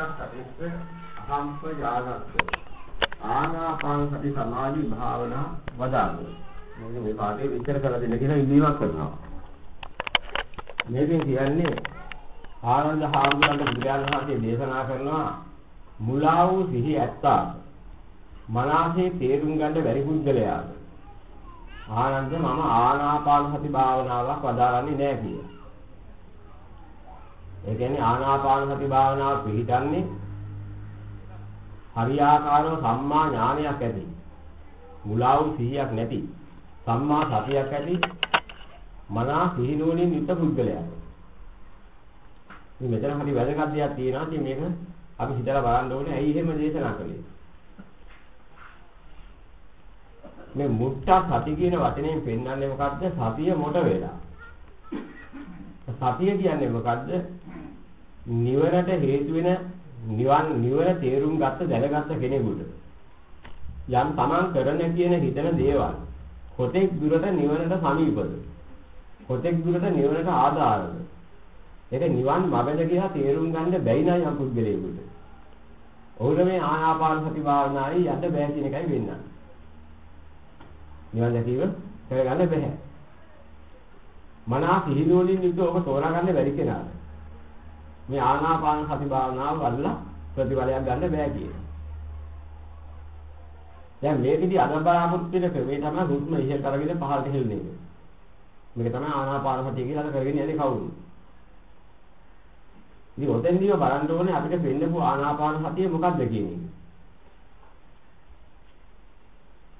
මුත්තස්සතිස්ස අහම්ප යානස්ස ආනාපාන සති සමාධි භාවනා වදාළා. මේක මේ පාඩේ විස්තර කරලා දෙන්න කියලා ඉල්ලීමක් කරනවා. මේකෙන් කියන්නේ ආනන්ද හාමුදුරන්ට බුදුරජාණන් වහන්සේ දේශනා කරනවා මුලා වූ සිහි ඇත්තා මනසේ තේරුම් ගන්න බැරි පුද්ගලයාද ආනන්ද මම ආනාපාන සති භාවනාවක් වදාරන්නේ නැහැ කියලා. ඒ කියන්නේ ආනාපාන සති භාවනාව පිළිගන්නේ හරියාකාරව සම්මා ඥානයක් ඇති. මුලා වූ සිහියක් නැති. සම්මා සතියක් ඇති. මනා සිහිනුවණින් යුක්ත පුද්ගලයා. මේ මෙතන හරි වැදගත් දෙයක් තියෙනවා. ඉතින් මේක අපි හිතලා බලන්න ඕනේ ඇයි එහෙම දේශනා කළේ. මේ මුට්ටා සති කියන වචනයෙන් පෙන්වන්නේ මොකද්ද? සතිය මොට වෙලා. සතිය කියන්නේ මොකද්ද? නිවනට හේතු වෙන නිවන් නිවන තේරුම් ගත්ත දැනගත්ත කෙනෙකුට. යම් තමන් කරන කියන හිතන දේවල් කොතෙක් දුරට නිවනට සමීපද? කොතෙක් දුරට නිවනට ආධාරද? ඒක නිවන් මගද කියලා තේරුම් ගන්න බැයි නම් යම් පුද්ගලයෙකුට. ඔහුට මේ ආනාපාන සති භාවනාවේ යන්න බෑ කියන එකයි වෙන්නේ. නිවන් දැකීම කරගන්න බෑ මනස හිලෝලින් යුද්ධ ඔබ තෝරාගන්න බැරි කෙනාට මේ ආනාපාන සති භාවනාව වල්ලා ප්‍රතිඵලයක් ගන්න බෑ කියන. දැන් මේකෙදි අද බලාපොරොත්තු වෙන ක්‍රමේ තමයි හුස්ම ඉහළ කරගෙන පහළට හෙළන එක. මේක තමයි ආනාපාන සතිය කියලා අද කරගෙන යන්නේ කවුරු. ඉතින් ඔතෙන්දීම බලන්න ඕනේ අපිට පෙන්නපු ආනාපාන සතිය මොකක්ද කියන එක.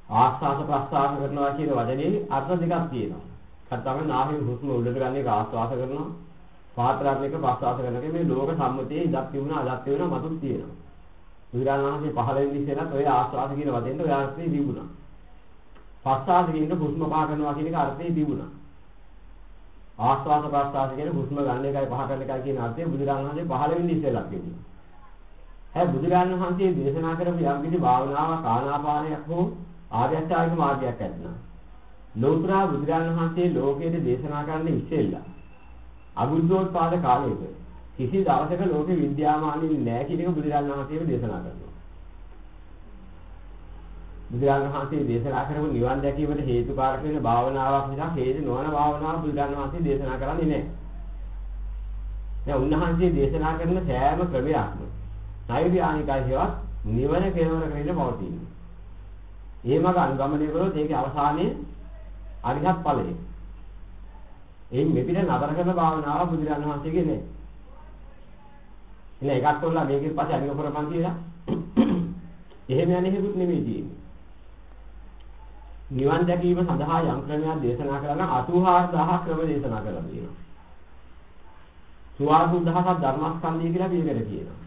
ආස්වාස ප්‍රස්වාස කරනවා කියන වචනේ අර්ථ දෙකක් තියෙනවා. එකක් තමයි නාහින් හුස්ම උඩට ගන්න එක ආස්වාස කරනවා. පාත්‍රාත් එක ප්‍රස්වාස කරනකොට මේ ලෝක සම්මතයේ ඉදක් තිබුණා අදක් තිබුණා මතුත් තියෙනවා. බුදුරණවහන්සේ පහළ වෙන්නේ ඉස්සෙල්ලත් ඔය ආස්වාද කියන වදෙන්ද ඔය අර්ථය තිබුණා. ප්‍රස්වාස කියන හුස්ම පහ කරනවා කියන එක අර්ථය තිබුණා. ආස්වාද ප්‍රස්වාස කියන හුස්ම ගන්න එකයි පහ කරන එකයි කියන අර්ථය බුදුරණවහන්සේ පහළ වෙන්නේ ඉස්සෙල්ලත් තිබුණා. හැබැයි බුදුරණවහන්සේ දේශනා කරපු යම් කිසි භාවනාවක් ආනාපානයක් හෝ ආර්ය අෂ්ටාංගික මාර්ගයක් ඇත්නම්. ලෝතර බුදුරණවහන්සේ ලෝකයේ දේශනා කරන්න ඉස්සෙල්ලා අබුද්ධෝත්පාද කාලයක කිසි දවසක ලෝකෙ විද්‍යාමානින් නැහැ කියන එක බුදුරජාණන් වහන්සේම දේශනා කරනවා. බුදුරජාණන් වහන්සේ දේශනා කරපු නිවන් දැකීමට හේතුකාරක වෙන භාවනාවක් නිසා හේතු නොවන භාවනාවක් බුදුරජාණන් වහන්සේ දේශනා කරන්නේ නැහැ. දැන් උන්වහන්සේ දේශනා කරන සෑම ක්‍රමයක්ම නෛර්යානිකයි හේවත් නිවන කෙරවර කරගෙන පවතිනවා. එහෙමක අනුගමනය කරොත් ඒකේ අවසානයේ අරිහත් ඵලය. එයින් මෙපිට නතර කරන භාවනාව බුදුරජාණන් වහන්සේගේ නෑ. එන එකක් තෝරලා මේකෙන් පස්සේ අනික කරපන් කියලා. එහෙම යන්නේ හේතුත් නෙමෙයි තියෙන්නේ. නිවන් දැකීම සඳහා යම් ක්‍රමයක් දේශනා කරන 84000 ක්‍රම දේශනා කරලා තියෙනවා. සුවාසුද්ධහක් ධර්මස්කන්ධය කියලා පිළිගන්න කියනවා.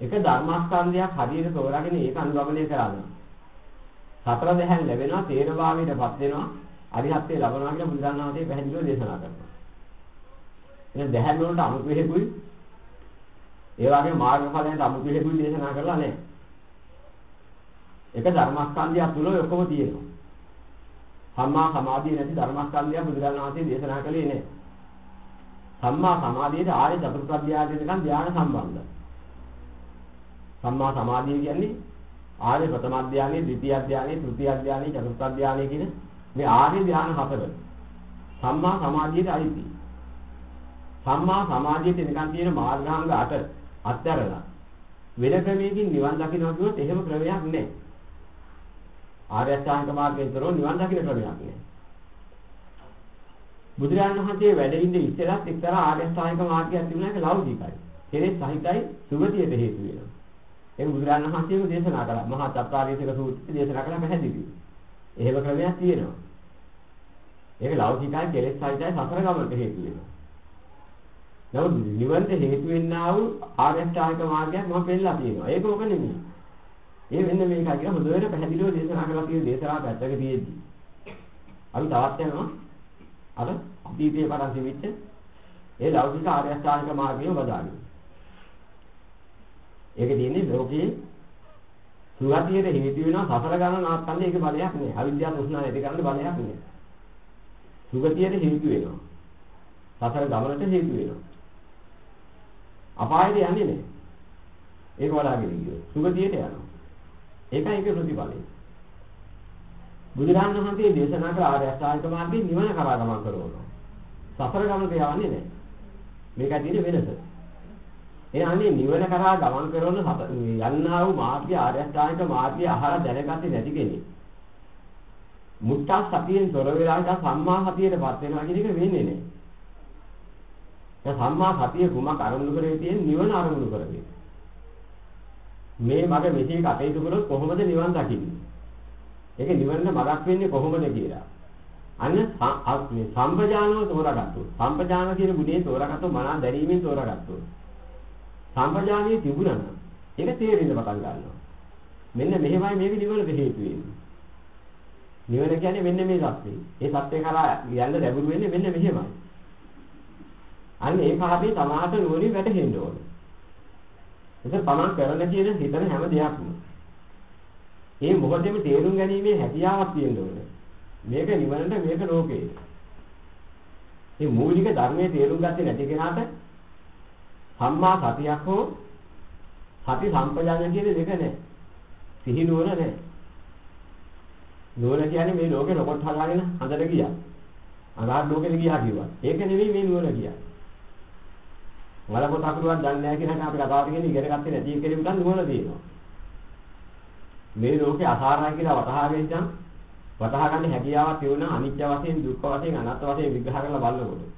එක ධර්මස්කන්ධයක් හරියට තෝරාගෙන ඒක අනුගමනය කරනවා. සතර දහයන් ලැබෙනවා තේරභාවයටපත් වෙනවා අරිහත්ත්වයේ ලබනවා කියලා බුදුරණවහන්සේ පැහැදිලිව දේශනා කරනවා. එහෙනම් දැහැන් වලට අමුතු හේතුයි ඒ වගේම මාර්ගඵලයට අමුතු හේතුයි දේශනා කරලා නැහැ. එක ධර්මස්කන්ධය තුල ඔක්කොම තියෙනවා. සම්මා සමාධිය නැති ධර්මස්කන්ධය බුදුරණවහන්සේ දේශනා කළේ නැහැ. සම්මා සමාධියට ආර්ය චතුර්ථ ධ්‍යානයේදී ධ්‍යාන සම්බන්ධයි. සම්මා සමාධිය කියන්නේ ආර්ය ප්‍රථම ධ්‍යානෙ, ද්විතිය ධ්‍යානෙ, තෘතිය ධ්‍යානෙ, චතුර්ථ ධ්‍යානෙ කියන මේ ආර්ය ධ්‍යාන හතර. සම්මා සමාධියට අයිති. සම්මා සමාධියට නිකන් තියෙන මාර්ගාංග 8 අත්හැරලා වෙන ක්‍රමයකින් නිවන් දකින්න කිව්වොත් එහෙම ක්‍රමයක් නැහැ. ආර්ය අෂ්ටාංග මාර්ගයෙන් කරෝ නිවන් දකින්න ක්‍රමයක් නැහැ. බුදුරජාණන් වහන්සේ වැඩ ඉඳ ඉස්සෙල්ලත් එක්තරා ආර්ය අෂ්ටාංග මාර්ගයක් තිබුණා ඒක ලෞකිකයි. කෙලෙස් සහිතයි සුගතියට හේතු වෙනවා. ඒක බුදුරජාණන් වහන්සේම දේශනා කළා. මහා චත්තාරීසක සූත්‍රය දේශනා කළා පැහැදිලිව. එහෙම ක්‍රමයක් තියෙනවා. ඒක ලෞකිකයි කෙලෙස් සහිතයි සසර ගමනට හේතු වෙනවා. නමුත් නිවනට හේතු වෙන්නා වූ ආර්ය අෂ්ටාංග මාර්ගයක් මම පෙන්නලා තියෙනවා. ඒක මොක නෙමෙයි. ඒ වෙන්න මේකයි කියලා හොඳට පැහැදිලිව දේශනා කරලා තියෙන දේශනාව පැත්තක තියෙද්දි. අපි තවත් යනවා අර අතීතයේ පටන් තිබිච්ච ඒ ලෞකික ආර්ය අෂ්ටාංග මාර්ගය වදාගෙන. ඒක තියෙන්නේ ලෝකයේ සුගතියට හේතු වෙනවා සසර ගමන නවත්තන්න ඒක බලයක් නෑ. අවිද්‍යාව තෘෂ්ණාව ඇති කරන්න බලයක් නෑ. සුගතියට හේතු වෙනවා. සසර ගමනට හේතු වෙනවා. අපායට යන්නේ නෑ. ඒක වඩාගෙන ගියොත් සුගතියට යනවා. ඒකයි ඒකේ ප්‍රතිඵලය. බුදුරජාණන් වහන්සේ දේශනා කළ ආර්ය අෂ්ටාංගික මාර්ගයේ නිවන කරා ගමන් කරනවා. සසර ගමනට යන්නේ නැහැ. මේකයි තියෙන වෙනස. ඒ අනේ නිවන කරා ගමන් කරන යන්නා වූ මාර්ගය ආර්ය අෂ්ටාංගික මාර්ගය අහලා දැනගත්තේ නැති කෙනෙක්. මුත්තා සතියෙන් තොර වෙලා ඉඳන් සම්මා සතියටපත් වෙනවා කියන එක වෙන්නේ නැහැ. දැන් සම්මා සතිය කුමක් අරමුණු කරේ තියෙන නිවන අරමුණු කරගෙන. මේ මගේ මෙසේ කටයුතු කරොත් කොහොමද නිවන් දකින්නේ? ඒක නිවන්න මගක් වෙන්නේ කොහොමද කියලා. අන්න මේ සම්පජානව තෝරාගත්තොත් සම්පජාන කියන ගුණේ තෝරාගත්තොත් මනා දැරීමෙන් තෝරාගත්තොත් සම්පජානිය තිබුණා නම් ඒක තේරෙන්න පටන් ගන්නවා. මෙන්න මෙහෙමයි මේක නිවනට හේතු වෙන්නේ. නිවන කියන්නේ මෙන්න මේ සත්‍යය. ඒ සත්‍ය කරා යන්න ලැබුරු වෙන්නේ මෙන්න මෙහෙමයි. අන්න ඒක හරිය තමාට නුවණින් වැටහෙන්න ඕනේ. ඒක තමන් කරන කියන හිතන හැම දෙයක්ම. ඒ මොකදෙම තේරුම් ගැනීමේ හැකියාවක් තියෙන්න ඕනේ. මේක නිවනට මේක ලෝකේ. මේ මූලික ධර්මයේ තේරුම් ගත්තේ නැති කෙනාට සම්මා සතියක් හෝ සති සම්පජාඤ්ඤ කියන දෙක නැහැ. සිහි නුවණ නැහැ. නුවණ කියන්නේ මේ ලෝකේ රොබොට් හදාගෙන හදලා ගියා. අනාත් ලෝකෙට ගියා කිව්වා. ඒක නෙවෙයි මේ නුවණ කියන්නේ. වල පොත අකුරුවක් දන්නේ නැහැ කියන එක අපි කතාවට කියන්නේ ඉගෙන ගත්තේ නැති කෙනෙකුට නුවණ තියෙනවා. මේ ලෝකේ අසාරයි කියලා වටහා ගන්න වටහා ගන්න හැකියාවක් තියුණා අනිත්‍ය වශයෙන් දුක්ඛ වශයෙන් අනාත්ම වශයෙන් විග්‍රහ කරලා බලනකොට.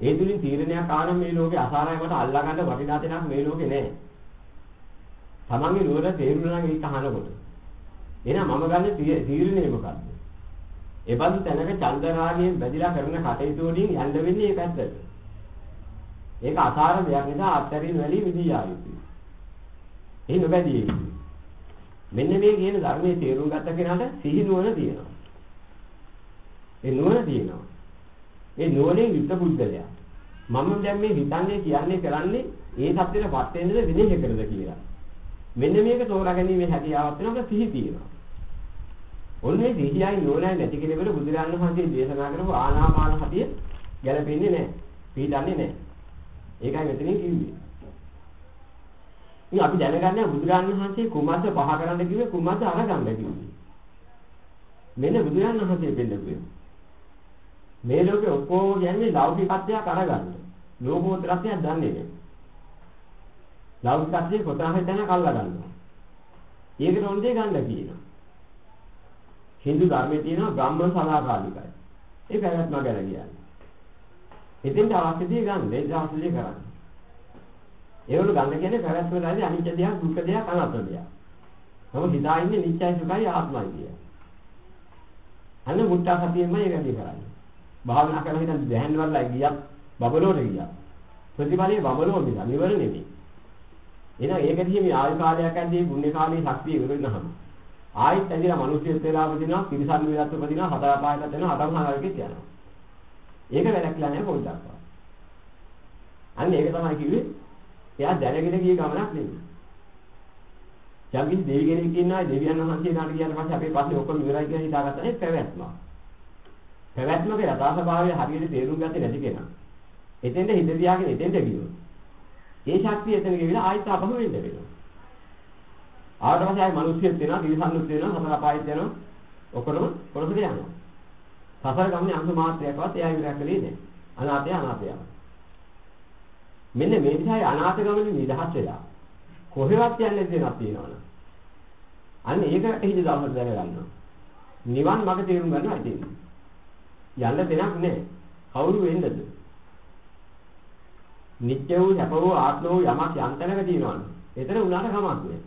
ඒ තුලින් තීරණයක් ආන මේ ලෝකේ අසාරයි කොට අල්ලා ගන්න වටිනා තැනක් මේ ලෝකේ නැහැ. තමන්ගේ නුවණ තේරුණා නම් ඒක අහනකොට. එහෙනම් මම ගන්න තීරණය මොකක්ද? එබඳු තැනක චන්දරාගයෙන් බැඳිලා කරන කටයුතු වලින් යන්න වෙන්නේ මේ පැත්තට. ඒක අසාර දෙයක් නිසා අත්තරින් වැලි විදිය ආයුතුයි. ඒ නොබැදී යුතුයි. මෙන්න මේ කියන ධර්මයේ තේරුම් ගත්ත කෙනාට සිහි නුවණ තියෙනවා. ඒ නුවණ තියෙනවා. ඒ නුවණින් යුක්ත බුද්ධලයා. මම දැන් මේ හිතන්නේ කියන්නේ කරන්නේ ඒ සත්‍යෙටපත් වෙන්නද විදේශ කරද කියලා. මෙන්න මේක තෝරා ගැනීමේ හැකියාවක් වෙනවා සිහි තියෙනවා. ඔන්නේ සිහියයි නුවණයි නැති කෙනෙකුට බුදුරජාණන් වහන්සේ දේශනා කරපු ආනාපාන හතිය ගැලපෙන්නේ නැහැ. පිළිදන්නේ නැහැ. ඒකයි මෙතනින් කිව්වේ. ඉතින් අපි දැනගන්නේ බුදුරජාණන් වහන්සේ කුමද්ද පහ කරන්න කිව්වේ කුමද්ද අරගන්න කිව්වේ. මෙන්න බුදුරජාණන් වහන්සේ දෙන්නකුවේ. මේ ලෝකේ ඔක්කොම කියන්නේ ලෞකිකත්වයක් අරගන්න. ලෝකෝත්තරත්වයක් දන්නේ නැහැ. ලෞකිකත්වයේ කොතන හරි තැනක අල්ලා ගන්නවා. ඒකට ඕන දේ ගන්න කියනවා. Hindu ධර්මයේ තියෙනවා බ්‍රාහ්මණ සදාකාලිකයි. ඒ පැවැත්ම ගැන කියන්නේ. එතෙන්ට අවශ්‍ය දේ ගන්න, ඒ අවශ්‍ය දේ කරන්න. ඒවලු ගන්න කියන්නේ පැවැත්මලාදී අනිත්‍ය දෙයක්, දුක්ඛ දෙයක්, අනාත්ම දෙයක්. නමුත් හිතා ඉන්නේ නිත්‍යයි සුඛයි ආත්මයි කිය. අන්න මුත්තා සතියෙන්මයි ඒක වැඩි කරන්නේ. භාවනා කරන හිතන් දැහැන් වලලා ගියක් බබලෝට ගියා. ප්‍රතිපලයේ බබලෝ මිස නිවර නෙමෙයි. එහෙනම් ඒක දිහේ මේ ආයු කාලයක් ඇද්දී පුණ්‍ය කාලේ ශක්තිය ඉවරුනහම ආයෙත් ඇදිලා මිනිස්සුත් වෙලා උපදිනවා, පිරිසන් වේලත් උපදිනවා, හතර පහකට දෙනවා, හතම හතරකෙත් යනවා. ඒක වැරැක්ලා නැහැ පොඩ්ඩක්. අන්න ඒක තමයි කිව්වේ. එයා දැනගෙන ගිය ගමනක් නෙමෙයි. යම්කිසි දෙවි කෙනෙක් ඉන්නවා දෙවියන් වහන්සේ නාට ගියාට පස්සේ අපේ පස්සේ ඔක්කොම ඉවරයි කියලා හිතාගත්තා නේ පැවැත්ම. පැවැත්මක යථාස්වභාවය හරියට තේරුම් ගත්තේ නැති කෙනා. එතෙන්ද හිත තියාගෙන එතෙන්ද ගියොත්. ඒ ශක්තිය එතන ගිහිලා ආයෙත් අපහු වෙන්න වෙනවා. ආවට පස්සේ ආයෙ මිනිස්සුත් වෙනවා, තිරිසන්නුත් වෙනවා, සතර අපායෙත් යනවා. ඔක්කොම කොරසට යනවා. සසර ගමනේ අංශ මාත්‍රයක්වත් එයා ඉවරක් කළේ නැහැ. අනාථය අනාථය. මෙන්න මේ විදිහයි අනාථ ගමනේ නිදහස් වෙලා. කොහෙවත් යන්නේ දෙයක් තියෙනවනේ. අන්න ඒක හිත දවසට දැනගන්නවා. නිවන් මඟ තේරුම් ගන්නවා ඉතින්. යන්න දෙයක් නැහැ. කවුරු වෙන්නද? නිත්‍ය වූ සැප වූ ආත්ම වූ යමක් යන්තනක තියෙනවනේ. එතන උනාට කමක් නැහැ.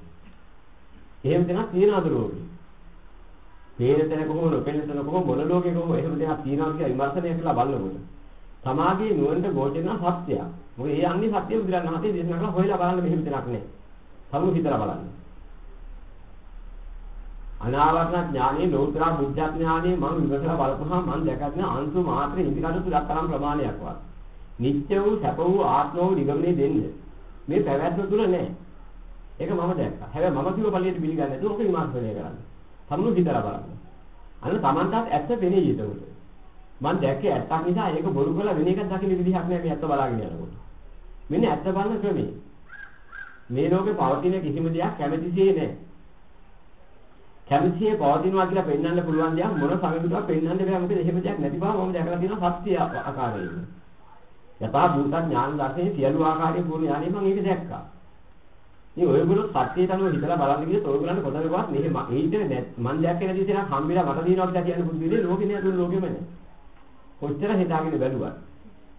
එහෙම දෙයක් තියනවද රෝගී? පේන තැන කොහොම නොපෙනෙන තැන කොහොම මොන ලෝකේ කොහොම එහෙම දෙයක් තියනවා කියලා විමර්ශනය කරලා බලනකොට තමාගේ නුවණට ගෝචරන සත්‍යයක්. මොකද ඒ අන්නේ සත්‍ය බුදුරන් වහන්සේ දේශනා කළා හොයලා බලන්න මෙහෙම දෙයක් නැහැ. සමු හිතලා බලන්න. අනාවරණ ඥානෙ ලෝතර බුද්ධ ඥානෙ මම විමසලා බලපුවාම මම දැකගෙන අංශු මාත්‍ර ඉදිකට තුලක් තරම් ප්‍රමාණයක්වත්. නිත්‍ය වූ සැප වූ ආත්ම වූ නිගමනේ දෙන්න. මේ පැවැත්ම තුල නැහැ. ඒක මම දැක්කා. හැබැයි මම කිව්ව පළියට පිළිගන්නේ නැතුව ඔක විමර්ශනය කරන්නේ. සමුණු හිතලා බලන්න. අන්න Tamanටත් ඇත්ත පෙනෙයි ඒකට. මම දැක්කේ ඇත්තක් නිසා ඒක බොරු කරලා වෙන එකක් දකින්න විදිහක් නෑ මේ ඇත්ත බලාගෙන යනකොට. මෙන්න ඇත්ත බලන ක්‍රමය. මේ ලෝකේ පවතින කිසිම දෙයක් කැමැතිසේ නැහැ. කැමැතිසේ පවතිනවා කියලා පෙන්වන්න පුළුවන් දෙයක් මොන සමයකටවත් පෙන්වන්න බෑ මොකද එහෙම දෙයක් නැති බව මම දැකලා තියෙනවා සත්‍ය ආකාරයෙන්. යථා භූත ඥාන දර්ශනයේ සියලු ආකාරයේ පූර්ණ ඥානෙ මම ඒක දැක්කා. ඉතින් ඔයගොල්ලෝ සත්‍යයට අනුව හිතලා බලන්න ගියොත් ඔයගොල්ලන්ට කොතනකවත් මෙහෙම ඊට මම දැක්කේ නැති තැනක් හම්බෙලා මට දිනනවා කියලා කියන්න පුදුම දෙන්නේ ලෝකේ නෑ දුන්න ලෝකෙම නෑ. කොච්චර හිතාගෙන බැලුවා.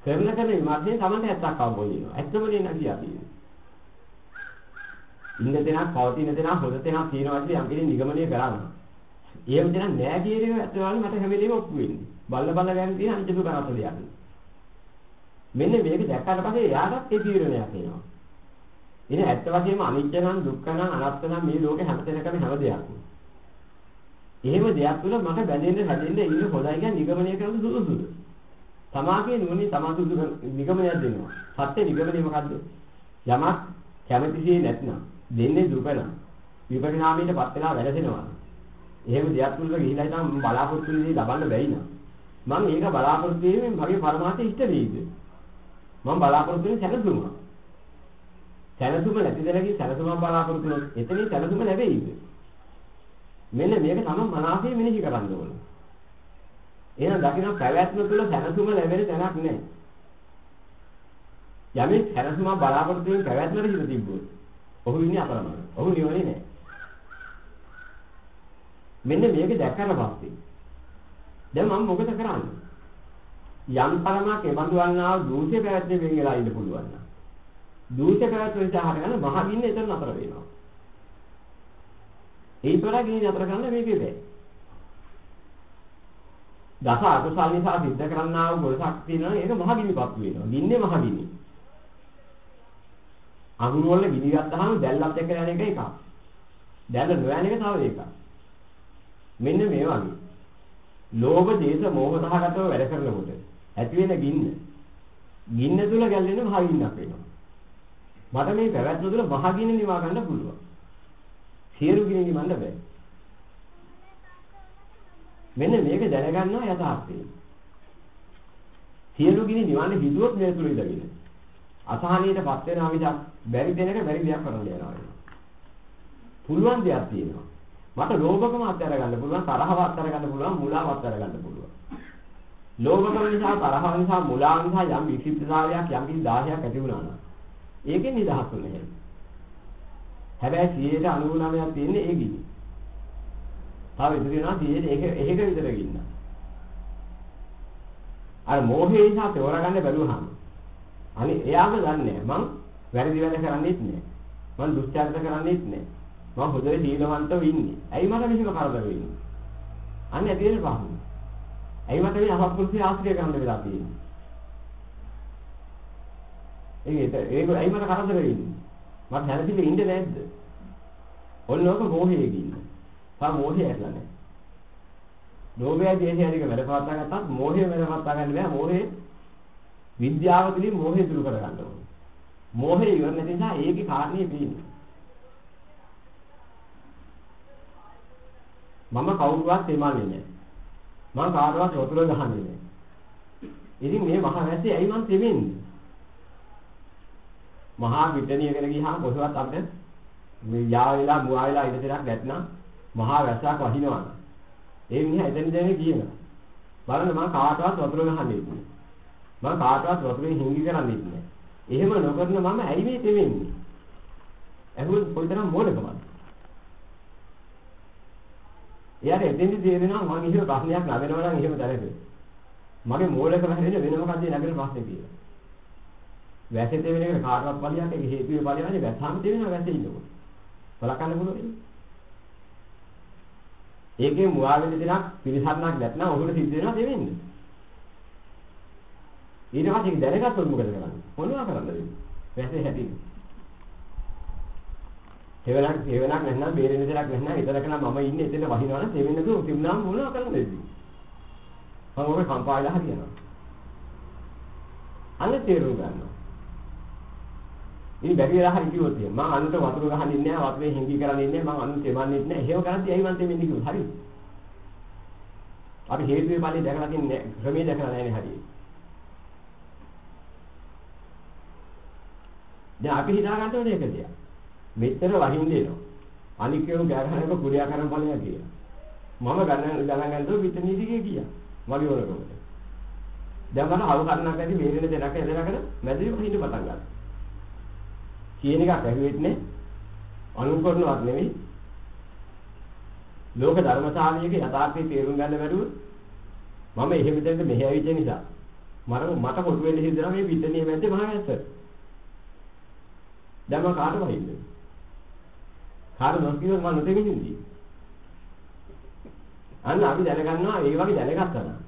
කරන කරන විමර්ශනයේ Tamanට ඇත්තක් අවබෝධ වෙනවා. ඇත්තම නේ නැතිලා තියෙන්නේ. ඉන්න දෙනක් පවතින දෙනක් හොද දෙනක් තියෙනවා කියලා යම් කෙනෙක් නිගමනය කරනවා. එහෙම දෙනක් නෑ කියන එක ඇත්තවල මට හැම වෙලේම ඔප්පු වෙන්නේ. බල්ල බල්ල ගන්න තියෙන අනිත් දුක කරත් දෙයක්. මෙන්න මේක දැක්කට පස්සේ එයාටත් ඒ තීරණයක් එනවා. ඉතින් ඇත්ත වශයෙන්ම අනිත්‍ය නම් දුක්ඛ නම් අනාත්ම නම් මේ ලෝකේ හැම තැනකම හැම දෙයක්ම. එහෙම දෙයක් තුළ මට බැඳෙන්න හැදෙන්න ඉන්න හොඳයි කියන නිගමනය කරන සුදුසුද? තමාගේ නුවණින් තමා සුදු නිගමනයක් දෙනවා. සත්‍ය නිගමනය මොකද්ද? යමක් කැමැතිසේ නැත්නම් දෙන්නේ දුක නම් විපරිණාමයටපත් වෙලා වැළසෙනවා. එහෙම දෙයක් තුළ ගිහිලා ඉතින් බලාපොරොත්තු වෙන්නේ ලබන්න බැයි නම් මම ඒක බලාපොරොත්තු වෙන්නේ මගේ පරමාර්ථය ඉෂ්ට වෙයිද? මම බලාපොරොත්තු වෙන්නේ සැලසුමක්. සැලසුම නැති දෙලකින් සැලසුමක් බලාපොරොත්තු වුණොත් එතනින් සැලසුම ලැබෙයිද? මෙන්න මේක තමයි මනසේ මෙනෙහි කරන්න ඕනේ. එහෙනම් දකින්න පැවැත්ම තුළ සැලසුම ලැබෙන තැනක් නැහැ. යමෙක් සැලසුම බලාපොරොත්තු වෙන පැවැත්මට හිත තිබ්බොත් ඔහු ඉන්නේ අපරමයි. ඔහු නිවනේ නැහැ. මෙන්න මේක දැක්කට පස්සේ දැන් මම මොකද කරන්නේ? යම් තරමක් එබඳු වන්නා වූ දූෂ්‍ය පැවැත්මෙන් වෙන් වෙලා ඉන්න පුළුවන් නම් දූෂ්‍ය පැවැත්ම නිසා හටගන්න මහ ගින්න එතන නතර වෙනවා. ඒ තොර ගින්න නතර කරන්න මේකේ බෑ. දස අකුසල් නිසා සිද්ධ කරන්නා වූ ගොඩක් තියෙනවා ඒක මහ ගිනිපත් වෙනවා. ගින්නේ මහ ගිනි. අඟුරු වල ගිනි ගත්තාම දැල්ලත් එක්ක යන එක එකක්. දැල්ල නොයන එක තව එකක්. මෙන්න මේ වගේ. ලෝභ, දේශ, මෝහ සහගතව වැඩ කරනකොට ඇති වෙන ගින්න. ගින්න තුල ගැලෙන මහ ගින්නක් වෙනවා. මට මේ පැවැත්ම තුළ මහගින්න නිවා ගන්න පුළුවන්. සියලු ගින්න නිවන්න බෑ. මෙන්න මේක දැනගන්නවා යථාර්ථය. සියලු ගින්න නිවන්න හිතුවොත් මේ තුල ඉඳගෙන. අසහනියටපත් වෙනා විදිහක් බැරි දෙනක බැරි දෙයක් කරන්න යනවා. පුළුවන් දෙයක් තියෙනවා. මට ලෝභකම අත්හැර ගන්න පුළුවන්, තරහව අත්හැර ගන්න පුළුවන්, මුලාව අත්හැර ගන්න පුළුවන්. ලෝභකම නිසා, තරහව නිසා, මුලාව නිසා යම් විචිත්තතාවයක් යම් කිසි 10ක් ඇති වුණා නම් ඒකෙන් නිදහස් වෙන්නේ. හැබැයි 199ක් තියෙන්නේ ඒ ගිනි. තව ඉතිරි වෙනවා 100 ඒක ඒක විතර ගින්න. අර මෝහේ නිසා තෝරගන්න බැලුවහම අනේ එයාම දන්නේ මං වැරදි වැඩ කරන්නේත් නෑ. මං දුස්චරිත කරන්නේත් නෑ. මං හොඳේ සීලවන්තව ඉන්නේ. ඇයි මට මෙහෙම කරදර වෙන්නේ? අන්න ඇති වෙන පහු. ඇයි මට මේ අසත්පුරුෂය ආශ්‍රය කරන්න වෙලා තියෙන්නේ? ඒක ඒක ඇයි මට කරදර වෙන්නේ? මට හැරසිල්ල ඉන්නේ නැද්ද? ඔන්නෝක මොහේ ගින්න. තා මොහේ ඇట్లా නැහැ. ලෝභය දේශය අධික වැඩ පවත්වා ගත්තත් මොහේ වැඩ පවත්වා ගන්න බෑ. මොහේ විද්‍යාව තුළින් මොහේ දුරු කර ගන්න ඕනේ. මොහේ ඉවර නැති නිසා ඒකේ කාරණේ තියෙන්නේ. මම කවුරුවත් එමන්නේ නැහැ. මම කාටවත් වතුර ගහන්නේ නැහැ. ඉතින් මේ මහ වැස්සේ ඇයි මං තෙමෙන්නේ? මහා පිටණියකට ගියාම කොහොමවත් අපිට මේ යා වෙලා මුවා වෙලා ඉඳ දෙයක් නැත්නම් මහා වැස්සක් වහිනවා. ඒ මිනිහා එතන දෙන්නේ කියනවා. බලන්න මම කාටවත් වතුර ගහන්නේ නැහැ. මම කාටවත් වතුරෙන් හිඟි කරන්නේ නැහැ. එහෙම නොකරන මම ඇයි මේ තෙමෙන්නේ? ඇහුවොත් කොයිතරම් මොඩකමද? එයාට එතෙන්දි තේරෙනවා මම එහෙම ප්‍රශ්නයක් නගනවා නම් එහෙම දැනගන්න. මගේ මෝලකම හැදෙන වෙන මොකක්ද නගන ප්‍රශ්නේ කියලා. වැසේ තෙවෙන එක කාටවත් පළියක් ඒක හේතුවේ පළියන්නේ වැසාම තෙවෙනවා වැසේ ඉන්නකොට. බලකන්න පුළුවන්. ඒකේ මුවා වෙන දෙනක් පිළිසරණක් නැත්නම් ඔහුට සිද්ධ වෙනවා තෙවෙන්නේ. ඊට පස්සේ දැනගත්තොත් මොකද කරන්නේ? මොනවා කරන්නද? වැසේ හැදෙන්නේ. හේවලක් හේවලක් නැත්නම් බේරෙන දෙයක් නැත්නම් එතනක නම් මම ඉන්නේ එතන වහිනවනම් තෙවෙන්නේ නේද? තිබුණාම මොනවා කරන්නද? මම ඔබේ කම්පායලා හරියනවා. අන්න තේරුම් ගන්නවා. ඉතින් බැරි වෙලා හරි කිව්වොත් මම අනුන්ට වතුර ගහන්නේ නැහැ වතුරේ හිඟි කරන්නේ නැහැ මම අනුන් තෙමන්නේ නැහැ එහෙම කරද්දී ඇයි මන් තෙමෙන්නේ කිව්වොත් හරි අපි හේතුවේ ඵලයේ දැකලා තින්නේ ක්‍රමයේ දැකලා නැහැ නේ හරියට දැන් අපි හිතා ගන්න ඕනේ ඒක දිහා මෙච්චර වහින්න එනවා. අනික් කෙනෙකු ගෑ ගහනකොට කුරියා කරන ඵලයක් කියලා. මම ගණන් ගණන් ගන්නකොට පිටනීතිකේ කියා. මගේ වරකමට. දැන් මම අව කරන්නක් ඇති වේරෙන දෙනක එදෙනකට මැදිරි වහින්න පටන් ගත්තා. කියන එකක් ඇහුවෙත් නේ අනුකරණවත් නෙවෙයි. ලෝක ධර්මතාවයක යථාර්ථය තේරුම් ගන්න බැරුව මම එහෙම දෙන්න මෙහෙ ඇවිත් නිසා මට මට කොටු වෙන්න හිතනවා මේ පිටනිය මැද්දේ මහ වැස්ස. දැන් මම කාට වහින්ද? කාට නොකියුවොත් මම නොදෙමින්දී. අන්න අපි දැනගන්නවා ඒ වගේ දැනගත්තා නම්.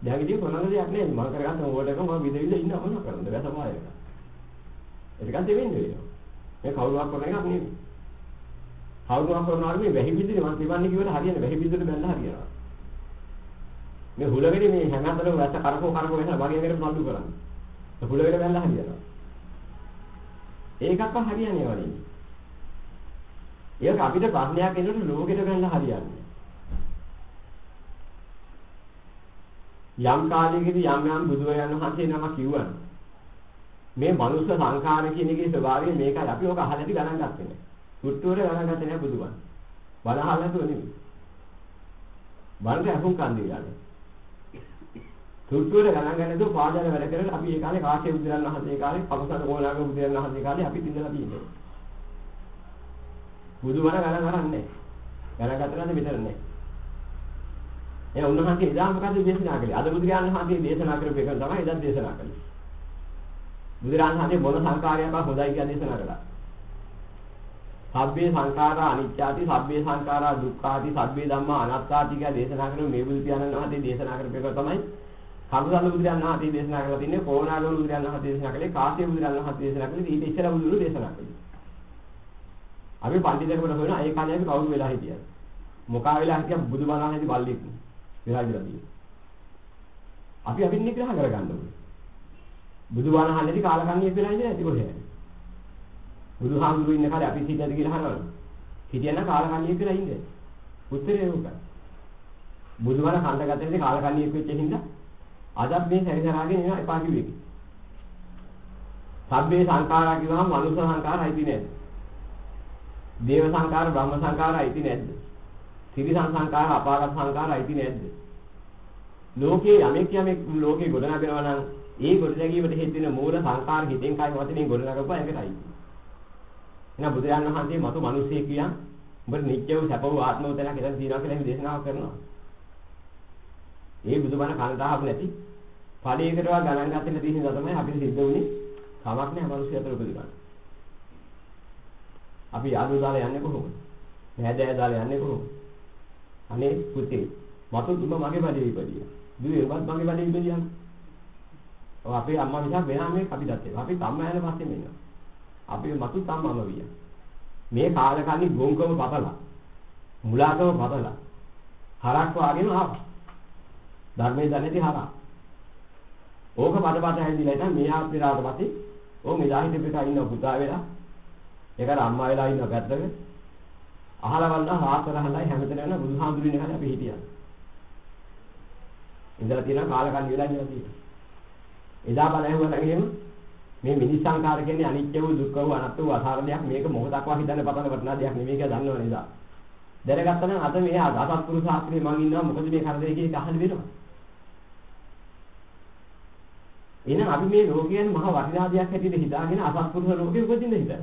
දැන් ඉතින් කොනන දෙයක් නෑ මම කරගත්ත ඕකට එක මම විදවිල්ල ඉන්න මොනවා කරන්නද වැසපාය එක. ඒකත් දෙවෙන්න වෙනවා. මේ කවුරුවක් කරන එකක් නෙමෙයි. කවුරුවක් කරනවාට මේ වැහි බින්දුනේ මම තිබන්නේ කිව්වට හරියන්නේ වැහි බින්දුනේ බැලලා හරියනවා. මේ හුලගෙඩි මේ හැමතැනම වැස කරකෝ කරකෝ වෙනවා වගේ එකට නඩු කරන්නේ. ඒ හුලගෙඩි බැලලා හරියනවා. ඒකක්වත් හරියන්නේ වනේ. ඒක අපිට ප්‍රශ්නයක් එනකොට ලෝකෙට බැලලා හරියන්නේ. යම් කාලයකදී යම් යම් බුදුරජාණන් වහන්සේ නම කිව්වනේ. මේ මනුස්ස සංඛාර කියන එකේ ස්වභාවය මේකයි. අපි ඕක අහලා ඉති ගණන් ගත්තේ නැහැ. සුට්ටුවර ගණන් ගත්තේ නැහැ බුදුන්. බණ අහලා නැතුව නෙමෙයි. බණට අහුම් කන් දෙන්නේ. සුට්ටුවර ගණන් ගන්න නැතුව පාදල වැඩ කරලා අපි ඒ කාලේ කාශ්‍යප බුදුරජාණන් වහන්සේ කාලේ පබසන ගෝලාගේ බුදුරජාණන් වහන්සේ කාලේ අපි ඉඳලා තියෙනවා. බුදුබණ ගණන් කරන්නේ නැහැ. ගණන් ගත්තා නම් මෙතන නැහැ. එන උන්වහන්සේ එදා මොකද දේශනා කළේ? අද බුදුරජාණන් වහන්සේ දේශනා කරපු එක තමයි එදා දේශනා කළේ. බුදුරජාණන් වහන්සේ මොන සංකාරයක් හොඳයි කියලා දේශනා කළා. සබ්බේ සංඛාරා අනිච්චාති සබ්බේ සංඛාරා දුක්ඛාති සබ්බේ ධම්මා අනාත්තාති කියලා දේශනා කරන මේ බුදු පියාණන් වහන්සේ දේශනා කරපු එක තමයි කඳුසඳ බුදුරජාණන් වහන්සේ දේශනා කරලා තින්නේ කොණාගම බුදුරජාණන් වහන්සේ දේශනා කළේ කාශ්‍යප බුදුරජාණන් වහන්සේ දේශනා කළේ ඊට ඉස්සර බුදුරු දේශනා කළේ. අපි පඬිතුකම හොයන ඒ කාලේ අපි කවුරු වෙලා හිටියද? මොකා වෙලා හිටිය බුදුබණ අහන්නේ බල්ලෙක් වෙලා ඉඳලා තියෙනවා. අපි අපින් නිග්‍රහ කරගන්න ඕනේ. බුදුබණ අහන්නේ කාලකන්ණියෙක් වෙලා ඉඳලා ඇති කොහේ? බුදුහාමුදුරු ඉන්න කාලේ අපි හිටියද කියලා අහනවා. හිටියනම් කාලකන්ණියෙක් වෙලා ඉන්නේ. උත්තරේ උකයි. බුදුබණ කණ්ඩගතේදී කාලකන්ණියෙක් වෙච්ච හින්දා අදත් මේ සැරිසරාගෙන එනවා එපා කිව්වේ. සබ්බේ සංඛාරා කිව්වම මනුෂ්‍ය සංඛාර අයිති නේද? දේව සංඛාර බ්‍රහ්ම සංඛාර අයිති නැද්ද? තිරිසන් සංඛාර අපාගත සංඛාර අයිති නැද්ද? ලෝකයේ යමෙක් යමෙක් ලෝකේ ගොඩනගෙනවා නම් ඒ ගොඩනැගීමට හේතු වෙන මූල සංඛාර හිතෙන් කයි වචනෙන් ගොඩනගපුවා ඒකටයි. එහෙනම් බුදුරජාණන් වහන්සේ මතු මිනිස්සෙක් කියන් උඹට නිත්‍ය වූ සැප වූ ආත්ම උදලක් එතන තියනවා කියලා එහෙම දේශනාවක් කරනවා. ඒ බුදුබණ කනදාහක් නැති ඵලයකටවත් ගණන් ගන්න නැති හින්දා තමයි අපිට සිද්ධ වුනේ කමක් නැහැ මිනිස්සු අතර උපදිනවා. අපි යාළුවෝ දාලා යන්නේ කොහොමද? නෑදෑය දාලා යන්නේ කොහොමද? අනේ පුතේ මතු දුම මගේ බඩේ ඉපදියා. දුවේ ඔබත් මගේ බඩේ ඉපදියා. ඔව් අපේ අම්මා නිසා වෙනා මේ අපි දැත්තේ. අපි අම්මා යන පස්සේ මෙන්න. අපි මතු තම්මම විය. මේ කාලකන්ණි ගොංකම පතලා. මුලාකම පතලා. හරක් වාගේම ආවා. ධර්මයේ දැනෙති හරක්. ඕක පදපත හැදිලා ඉතින් මේ ආත්මේලාට පස්සේ ඕ මෙදා හිටපිට ඉන්න පුතා වෙලා ඒකට අම්මා වෙලා ඉන්න පැත්තක අහලා වල්ලා හාතරහලයි හැමතැනම යන බුදුහාමුදුරින් එකනේ අපි හිටියා. ඉඳලා තියෙන කාලකන්ණි වෙලා ඉඳලා තියෙනවා. එදා බලහිවුවා නැගෙම මේ මිනිස් සංකාර කියන්නේ අනිත්‍ය වූ දුක්ඛ වූ අනාත්ම වූ අසාර දෙයක් මේක මොහොතක්වත් හිතන්න පතන වටිනා දෙයක් නෙමෙයි කියලා දන්නවනේ එදා. දැනගත්තා නම් අද මේ අසත්පුරුෂ ශාස්ත්‍රයේ මං ඉන්නවා මොකද මේ කරදරේ කියන එක අහන්න වෙනවා. එහෙනම් අපි මේ ලෝකයෙන් මහ වටිනා දෙයක් හැටියට හිතාගෙන අසත්පුරුෂ ලෝකෙ උපදින්න හිතනවා.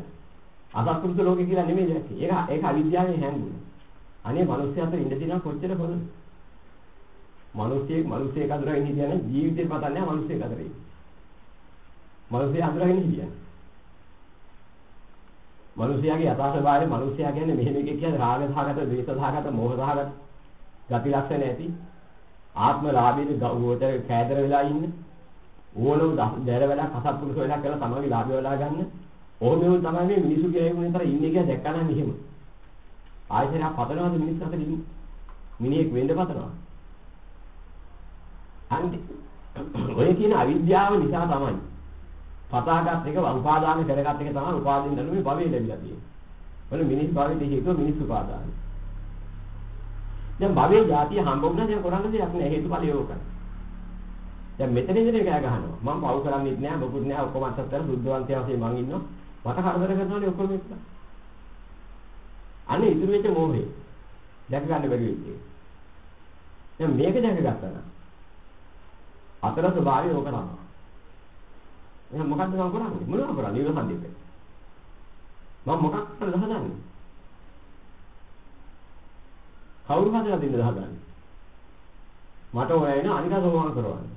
අසත්පුරුෂ ලෝකෙ කියලා නෙමෙයි දැක්කේ. ඒක ඒක අවිද්‍යාවෙන් හැංගුණා. අනේ මිනිස්සු අතර ඉඳ දිනා කොච්චර හොඳද? මිනිස්සෙක් මිනිස්සෙක් අතරගෙන හිටියනම් ජීවිතේ පතන්නේ මිනිස්සෙක් අතරේ. මිනිස්සෙක් අතරගෙන හිටියනම්. මිනිසයාගේ යථා ස්වභාවය මිනිසයා කියන්නේ මෙහෙම එකක් කියන්නේ රාග සහගත, ද්වේෂ සහගත, මෝහ සහගත ගති ලක්ෂණ ඇති ආත්ම ලාභයේ ගෝචර කෑදර වෙලා ඉන්නේ ඕනෝ දැර වෙලා කසප්පුරුස වෙලා කරලා තමන්ගේ ලාභය වෙලා ගන්න. ඔහොම එවුන් තමයි මේ මිනිසු කියලා එවුන් විතර ඉන්නේ කියලා දැක්කම මෙහෙම. ආයතනයක් පතනවාද මිනිස් අතර ඉන්නේ? මිනිහෙක් වෙන්න පතනවා. අන්ති ඔය කියන අවිද්‍යාව නිසා තමයි පතාගත් එක උපාදාන කරගත් එක තමයි උපාදින්න නු මේ භවයේ ලැබිලා තියෙන්නේ. වල මිනිස් භවයේ හේතුව මිනිස් උපාදාන. දැන් භවයේ જાතිය හම්බ වුණා දැන් කරන්න දෙයක් නෑ හේතුඵල යෝග. දැන් මෙතන ඉඳන් කෑ ගහනවා. මම පව් කරන්නේත් නෑ මොකුත් නෑ ඔක්කොම අත්හැර සුද්ධවන්තයා වශයෙන් මං ඉන්නවා. මට කරදර කරනවානේ ඔක්කොම එක. අනේ ඉතුරු වෙච්ච මොහේ දැක ගන්න බැරි වෙච්ච එක. දැන් මේක දැක ගත්තා නම් අතර ස්වභාවය ඕක තමයි. එහෙනම් මොකද්ද මම කරන්නේ? මොනවද කරන්නේ? ඉවසන් දෙක. මම මොකක් කරද හදන්නේ? කවුරු හදලා දෙන්නද හදන්නේ? මට ඔය එන අනිකා සෝවාන් කරවන්න.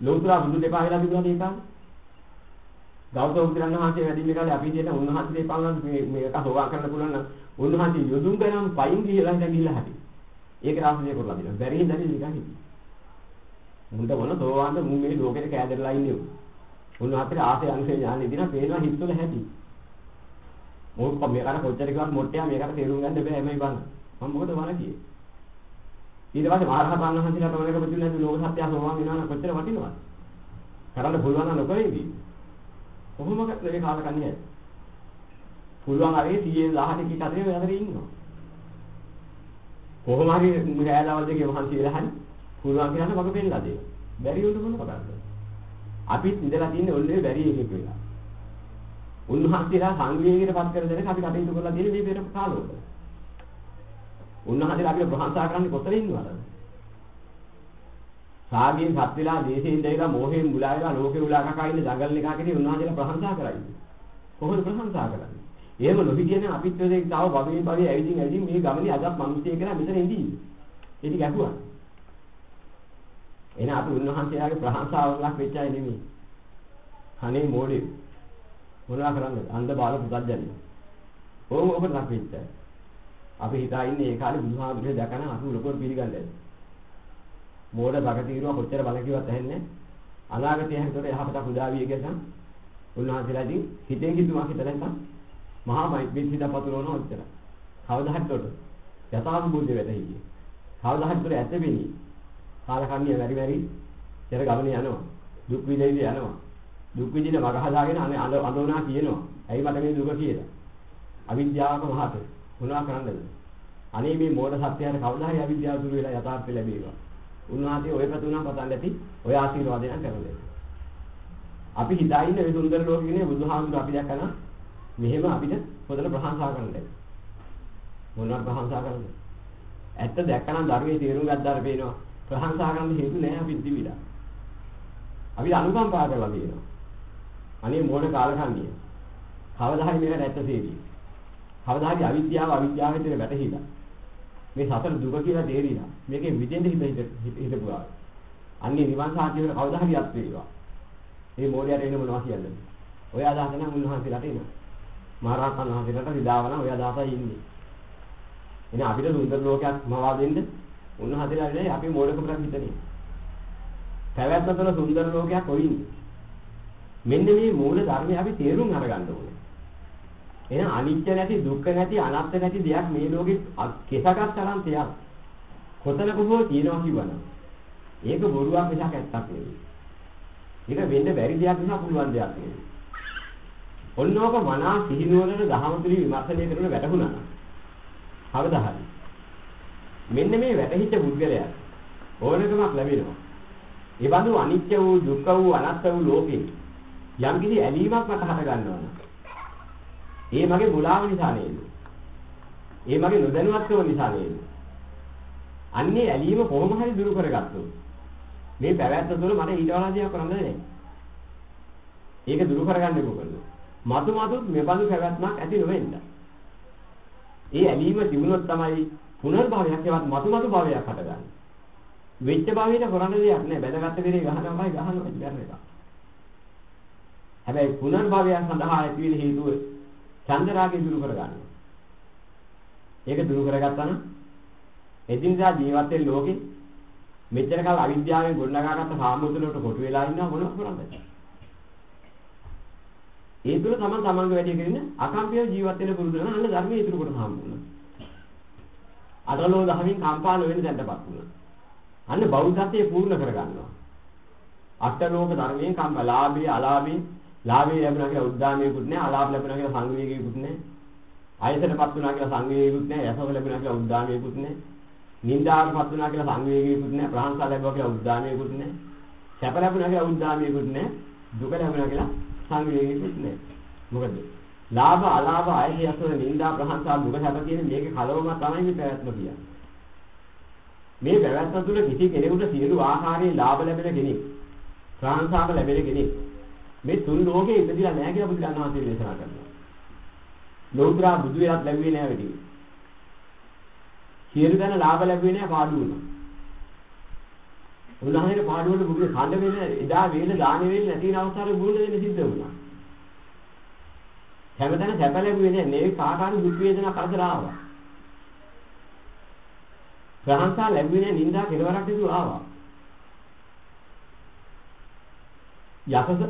ලෝතුරා බුදු දෙපා වෙලා තිබුණාද ඒ කාලේ? ගෞතම බුදුරණන් වහන්සේ වැඩිම කාලේ අපි දෙන්න උන්වහන්සේ දෙපාන් මේ මේක සෝවාන් කරන්න පුළුවන් නම් උන්වහන්සේ යොදුන් ගණන් පයින් ගිහලා හිටන් ගිහලා හැටි. ඒක රාසනය කරලා දෙනවා. බැරි හින්දා නිකන් හිටියේ. මුන්ට මොන සෝවාන්ද මුන් මේ ලෝකෙට කෑදරලා ඉන්නේ. උන්වහන්සේට ආසේ අංශේ ඥානෙ දිනා පේනවා හිස්වල හැටි. මොකක් මේකට කොච්චර කිව්වත් මොට්ටයා මේකට තේරුම් ගන්න බෑ එමයි බං. මම මොකද වණ කියේ. ඊට පස්සේ මහරහතන් වහන්සේලාට මොනක ප්‍රතිලෝක ලෝක සත්‍ය සෝවාන් වෙනවා නම් කොච්චර වටිනවද? කරන්න පුළුවන් නම් නොකරේවි. කොහොමද මේ කාලකන්ණිය? පුළුවන් හරි 100 10 ටික අතරේ ඔය අතරේ ඉන්නවා. කොහොම හරි රෑදවල් දෙකේ මහන්සි වෙලා හරි පුළුවන් කියලා මග පෙන්නලා දෙන්න. බැරි වුණොත් මොනව කරන්නද? අපිත් ඉඳලා තින්නේ ඔන්නේ බැරි එකෙක් වෙලා. උන්වහන්සේලා සංවේගයට පත් කර දෙනක අපි කටයුතු කරලා තියෙන්නේ මේ පෙර කාලවල. උන්වහන්සේලා අපිට ප්‍රශංසා කරන්නේ කොතන ඉන්නවද? සාගයෙන් සත් වෙලා දේශේ ඉඳලා මෝහයෙන් මුලා වෙලා ලෝකේ උලා කකා ඉන්න ජංගල් එකකදී උන්වහන්සේලා ප්‍රශංසා කරන්නේ. කොහොමද ප්‍රශංසා කරන්නේ? එහෙම නොහිටියනම් අපිත් ඔය තව වගේ පරිදි ඇවිදින් ඇවිදින් මේ ගමනේ අදත් මිනිස්සෙක් කියලා මෙතන ඉඳී. ඒක ගැහුවා. එහෙනම් අපි උන්වහන්සේලාගේ ප්‍රශංසාවලක් වෙච්ච අය නෙමෙයි. අනේ මොඩේ මොනවා කරන්නද? අන්ධ බාල පුතඥය. ඕම ඔබට ලක් වෙච්ච අය. අපි හිතා ඉන්නේ ඒ කාලේ බුදුහාමුදුරේ දැකන අපි ලොකුවට පිළිගන්නේ. මෝඩ බගතිරුව කොච්චර බල කිව්වත් ඇහෙන්නේ අනාගතය හැතොට යහපතක් උදා විය කියලා උන්වහන්සේලා ඉතින් හිතෙන් හිතුවා හිතලා නැත්නම් මහා මෛත්‍රී සිත පතුරවන ඔච්චර. කවදා හරි තොට යථාර්ථ බුද්ධ වෙතයි. කවදා හරි තොට ඇත වෙන්නේ. කාලකන්ණිය වැඩි වැඩි පෙර ගමනේ යනවා. දුක් විඳින්න යනවා. දුක් විඳින මග හදාගෙන අඳෝනා කියනවා. ඇයි මට මේ දුක කියලා? අවිද්‍යාවක මහත මොනවා කරන්නද? අනේ මේ මෝඩ සත්‍යයට කවදා හරි අවිද්‍යාව දුරු වෙලා යථාර්ථය ලැබේවා. උන්වහන්සේ ඔය ප්‍රතුණා පතන් ඇති ඔය ආශිර්වාදයෙන් කරන්නේ. අපි හිතා ඉන්නේ මේ සුන්දර ලෝකෙනේ බුදුහාමුදුර අපි දැක්කම මෙහෙම අපිට පොදල ප්‍රශංසා කරන්න. මොනවද ප්‍රශංසා කරන්නේ? ඇත්ත දැක්කනම් ධර්මයේ තේරුම් ගත්තාට පේනවා ප්‍රශංසා කරන්න හේතු නැහැ අපි දිවිලා. අපි අනුකම්පා කරලා තියෙනවා. අනේ මොන කාලකන්ණිය. කවදා හරි මේකට ඇත්ත තේරෙයි. කවදා හරි අවිද්‍යාව අවිද්‍යාවෙන් දෙන වැටහිලා. මේ සතර දුක කියලා තේරිලා. මේකෙන් විදෙන්න හිත හිතපුවා. අන්නේ නිවන් සාධ්‍යවල කවදා හරි අත් වේවා. මේ මොඩියට එන්න මොනවා කියන්නේ. ඔය අදහස නම් උන්වහන්සේලාට එනවා. මහරහතන් වහන්සේලාට විදාවන ඔය අදහසයි ඉන්නේ. එහෙනම් අපිට සුන්දර ලෝකයක් මවා දෙන්න උන්වහන්සේලා නේ අපි මොඩකමකට හිතන්නේ. පැවැත්ම තුළ සුන්දර ලෝකයක් ඔයින්නේ. මෙන්න මේ මූල ධර්මය අපි තේරුම් අරගන්න ඕනේ. එහෙනම් අනිත්‍ය නැති දුක්ඛ නැති අනාත්ම නැති දෙයක් මේ ලෝකෙ කෙසකක් තරම් තියක්. කොතනක හෝ තියෙනවා කිව්වනම් ඒක බොරුවක් මිසක් ඇත්තක් නෙවෙයි. ඒක වෙන්න බැරි දෙයක් නිසා පුළුවන් දෙයක් නෙවෙයි. ඔන්නෝක මනා සිහිනුවරට දහම තුලින් විමර්ශනය කරන වැටහුණා. කවදා හරි. මෙන්න මේ වැටහිච්ච පුද්ගලයා ඕනකමක් ලැබෙනවා. ඒ බඳු අනිත්‍ය වූ දුක්ඛ වූ අනාත්ම වූ ලෝකේ යම් කිසි ඇලීමක් මට හට ගන්නවා නම් ඒ මගේ මුලාව නිසා නේද? ඒ මගේ නොදැනුවත්කම නිසා නේද? අන්නේ ඇලීම කොහොම හරි දුරු කරගත්තොත් මේ පැවැත්ම තුළ මට ඊට වඩා දෙයක් කරන්න නැහැ. ඒක දුරු කරගන්නේ මොකද? මතු මතුත් මෙබඳු පැවැත්මක් ඇති නොවෙන්න. ඒ ඇලීම තිබුණොත් තමයි පුනර්භවයක් එවත් මතු මතු භවයක් හටගන්නේ. වෙච්ච භවයට කරන්න දෙයක් නැහැ. බැදගත්ත දේ ගහනවායි ගහනවා ඉවර එක. හැබැයි පුනර්භවය සඳහා ඇති වෙන හේතුව චන්දරාගය දුරු කරගන්නවා. ඒක දුරු කරගත්තා නම් එදිනදා ජීවත් වෙන ලෝකේ මෙච්චර කාල අවිද්‍යාවෙන් ගොඩනගාගත්ත සාමුද්‍රවලට කොටු වෙලා ඉන්නවා මොනවද කරන්නේ? ඒ තුල තමන් තමන්ගේ වැඩේ කරගෙන අකම්පියව ජීවත් වෙන පුරුදු වෙනවා අන්න ධර්මයේ ඉතුරු කොට හම්බුණා. අදලෝ දහමින් කම්පා නොවෙන දැන්ටපත් වුණා. අන්න බෞද්ධත්වයේ පූර්ණ කරගන්නවා. අටලෝක ධර්මයෙන් කම්ම ලාභී අලාභී ලාභී ලැබුණා කියලා උද්දාමයකුත් නැහැ අලාභ ලැබුණා කියලා සංවේගයකුත් නැහැ. ආයතනපත් වුණා කියලා සංවේගයකුත් නැහැ යසව ලැබුණා කියලා උද්දාමයකුත් නැහැ. නින්දාවටපත් වුණා කියලා සංවේගයකුත් නැහැ ප්‍රහංසා ලැබුවා කියලා උද්දාමයකුත් නැහැ. සැප ලැබුණා කියලා උද්දාමයකුත් නැහැ. දුක ලැබුණා කියලා සංවේගීකුත් නැහැ. මොකද? ලාභ අලාභ ආයතය අතර නිന്ദා ප්‍රහංසා දුක සැප කියන මේක කලවම තමයි මේ පැවැත්ම කියන්නේ. මේ පැවැත්ම තුළ කිසි කෙනෙකුට සියලු ආහාරයේ ලාභ ලැබෙන කෙනෙක් ප්‍රාණසාර ලැබෙන කෙනෙක් මේ තුන් ලෝකේ ඉපදිලා නැහැ කියලා බුදුරජාණන් වහන්සේ දේශනා කරනවා. ලෞතර බුදු වෙලත් ලැබුවේ නැහැ වෙටි. සියලු දන ලාභ ලැබුවේ නැහැ පාඩු වුණා. උදාහරණයක් පාඩුවට බුදුගේ කණ්ඩ වෙන එදා වේල දාන වේල නැති වෙන අවස්ථාවේ බුදුන් දෙන්න සිද්ධ වුණා. හැමතැන සැප ලැබුවේ නැහැ. මේ කාකාරු දුක් වේදනා කරදර ආවා. ප්‍රහංසා ලැබුවේ නැහැ නින්දා කෙලවරක් නේද ආවා. යකස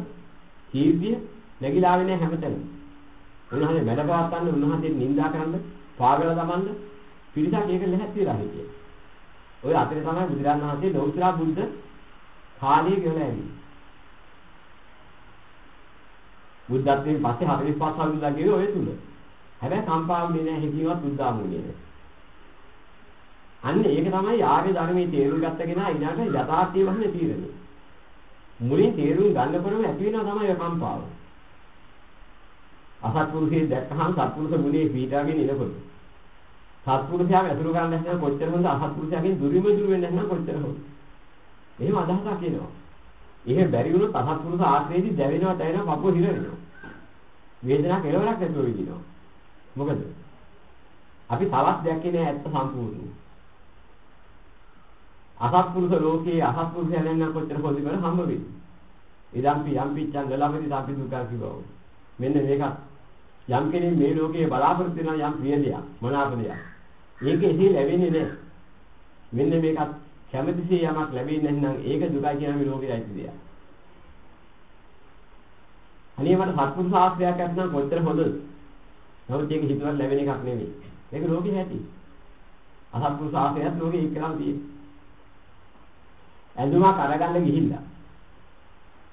කීර්තිය නැగిලා ආවේ නැහැ හැමතැනම. උන්වහන්සේ වැඩ පවත්වන්න උන්වහන්සේ නින්දා කරන්න පාගල දමන්න පිරිසක් ඒක ලැහැත්තිලා හිටියේ. ඔය අතරේ තමයි බුදුරජාණන් වහන්සේ ලෞතර බුද්ධ කාලයේ ගෙවලා ඇවිල්ලා. බුද්ධත්වයෙන් පස්සේ 45 අවුරුද්දක් ගෙවේ ඔය තුල. හැබැයි කම්පාවුනේ නැහැ හිතීමත් බුද්ධාමුනේ නැහැ. අන්න ඒක තමයි ආර්ය ධර්මයේ තේරුම් ගත්ත කෙනා ඊළඟ යථාර්ථයේ වහන්නේ තීරණය. මුලින් තේරුම් ගන්නකොටම ඇති වෙනවා තමයි ඔය කම්පාව. අසත්පුරුෂයෙක් දැක්කහම සත්පුරුෂ ගුණේ පීඩාගෙන ඉනකොට සත්පුරුෂයාව ඇතුළු කරන්න නැත්නම් කොච්චර හොඳ අසත්පුරුෂයාගෙන් දුරිම දුර වෙන්න නැත්නම් කොච්චර හොඳ. එහෙම අදහසක් එනවා. එහෙම බැරි වුණොත් අසත්පුරුෂ ආශ්‍රයේදී දැවෙනවා දැවෙනවා පපුව හිර වෙනවා. වේදනාවක් එළවලක් නැතුව විඳිනවා. මොකද? අපි තවත් දැක්කේ නෑ ඇත්ත සම්පූර්ණයි. අසත්පුරුෂ ලෝකයේ අසත්පුරුෂයන් නම් කොච්චර හොඳ කර හම්බ වෙන්නේ. ඉදම්පි යම්පිච්ඡන් ගලමති සම්පි දුක්ඛ කිවෝ. මෙන්න මේක යම් කෙනෙක් මේ ලෝකයේ බලාපොරොත්තු වෙන යම් ප්‍රිය දෙයක් මනාප දෙයක්. ඒක එසේ ලැබෙන්නේ නැහැ. මෙන්න මේකත් කැමැතිසේ යමක් ලැබෙන්නේ නැත්නම් ඒක දුකයි කියන මේ ලෝකයේ ඇති දෙයක්. අනේ මට සත්පුරුෂ ආශ්‍රයයක් නැත්නම් කොච්චර හොඳද? නමුත් ඒක හිතුවත් ලැබෙන එකක් නෙමෙයි. මේක ලෝකේ ඇති. අසත්පුරුෂ ආශ්‍රයත් ලෝකේ එක්කම තියෙනවා. ඇඳුමක් අරගන්න ගිහිල්ලා.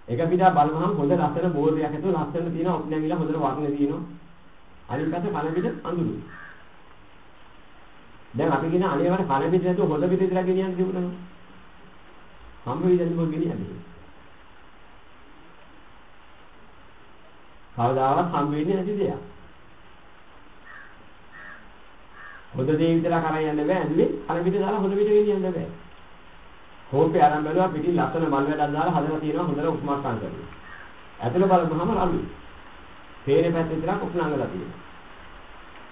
එක පිටා බලපහම හොඳ ලස්සන බෝර්ඩයක් ඇතුළේ ලස්සන තියෙන ඔප් නැගිලා හොඳට වර්ණ තියෙනවා. අනිත් පැත්ත කන පිට අඳුරුයි. දැන් අපි කියන අනේ වට කන පිට නැතුව හොඳ පිට විතර ගෙනියන්න තිබුණා. හම්බ වෙන්නේ මොකද ගෙනියන්නේ? කවදාවත් හම්බ වෙන්නේ නැති දෙයක්. හොඳ දේ විතර කරන් යන්න බෑ. ඇඳුමේ කන පිට දාලා හොඳ පිට ගෙනියන්න බෑ. කෝපේ අරන් බැලුවා පිටින් ලස්සන මල් වැඩක් දාලා හදලා තියෙනවා හොඳට උස්මත් කරනවා. ඇතුළ බලපුවම රළු. තේරේ පැත්ත විතරක් උපනංගලා තියෙනවා.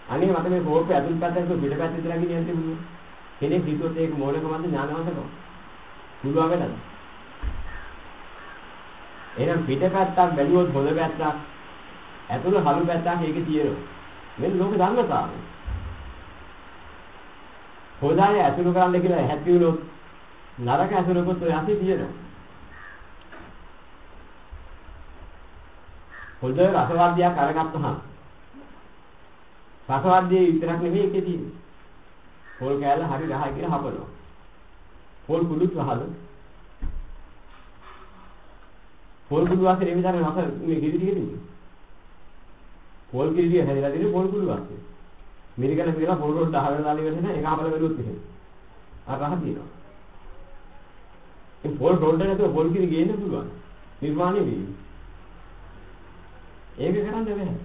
අනේ මට මේ කෝපේ ඇතුළ පැත්තට පිට පැත්ත විතරක් ගෙනියන්න තිබුණා. කෙනෙක් හිතුවොත් ඒක මෝඩකමද ඥානවන්තකම. පුළුවන් වෙනද? එහෙනම් පිට පැත්තක් බැලුවොත් හොඳ පැත්තක් ඇතුළ හලු පැත්තක් ඒකේ තියෙනවා. මෙන්න ලෝක ධර්මතාවය. හොදාය ඇතුළු කරන්න කියලා හැප්පි වුණොත් නරක ඇසුරකුත් ඔය යටි තියෙනවා. හොඳ රසවාද්‍යයක් අරගත්තහම රසවාද්‍යයේ විතරක් නෙමෙයි ඒකේ තියෙන්නේ. පොල් කෑල්ල හරි රහයි කියලා හපනවා. පොල් කුඩුත් රහද. පොල් කුඩු වාසේ මේ විතර රස මේ කිරි ටික තියෙන්නේ. පොල් කිරි ටික හැදලා තියෙන්නේ පොල් කුඩු වාසේ. මිරිකන කියලා පොල් රොඩ් අහගෙන දාලා ඉවර වෙන එක අපල බැලුවොත් එහෙම. අර රහ තියෙනවා. ඒ පොල් රොඩ් එක නැතුව පොල් කිරි ගේන්න පුළුවන්. නිර්මාණය වෙයි. ඒක කරන්න බෑ.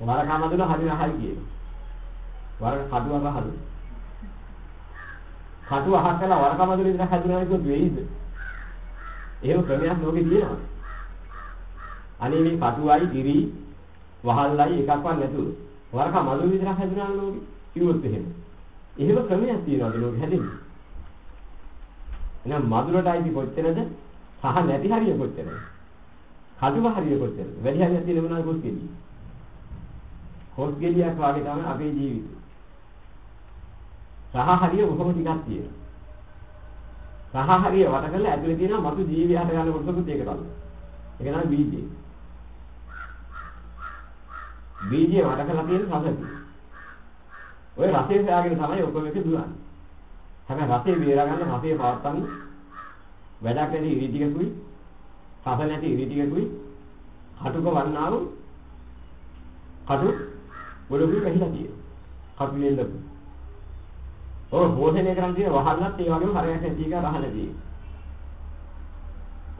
වරකම දුන හරි රහයි කියන. වරක කඩුවක් හදු. කඩුව අහක් කළා වරකම දුන ඉඳලා හදුනා කිව්වොත් වෙයිද? එහෙම ක්‍රමයක් ලෝකේ තියෙනවා. අනේ මේ කඩුවයි කිරි වහල්ලයි එකක්වත් නැතුව වරක මදුරු විතරක් හැදුනා ලෝකේ කිව්වොත් එහෙම. එහෙම ක්‍රමයක් තියෙනවා ලෝකෙ හැදෙන්නේ. එහෙනම් මధుරට අයිති කොච්චරද? සහ නැති හරිය කොච්චරද? කටුව හරිය කොච්චරද? වැඩි හරියක් තියෙන මොනවාද කොස්ගෙඩිය? කොස්ගෙඩියක් වගේ තමයි අපේ ජීවිතය. සහ හරිය කොහොම ටිකක් තියෙනවා. සහ හරිය වට කරලා ඇතුලේ තියෙන මතු ජීවි හට ගන්න කොටසකුත් ඒක තමයි. ඒක තමයි බීජය. බීජය වට කරලා තියෙන රසය. ඔය රසය හොයාගෙන තමයි ඔක්කොම එක දුවන්නේ. හැබැයි රසය බේරා ගන්න රසය පවත්තන්න වැඩක් නැති ඉරි ටිකකුයි රස නැති ඉරි ටිකකුයි කටුක වන්නාව කටු ගොඩකුයි පැහිලා තියෙනවා කටු ලෙල්ලක ඔය භෝජනය කරන් තියෙන වහල්ලත් ඒ වගේම හරයක් නැති එක රහ නැති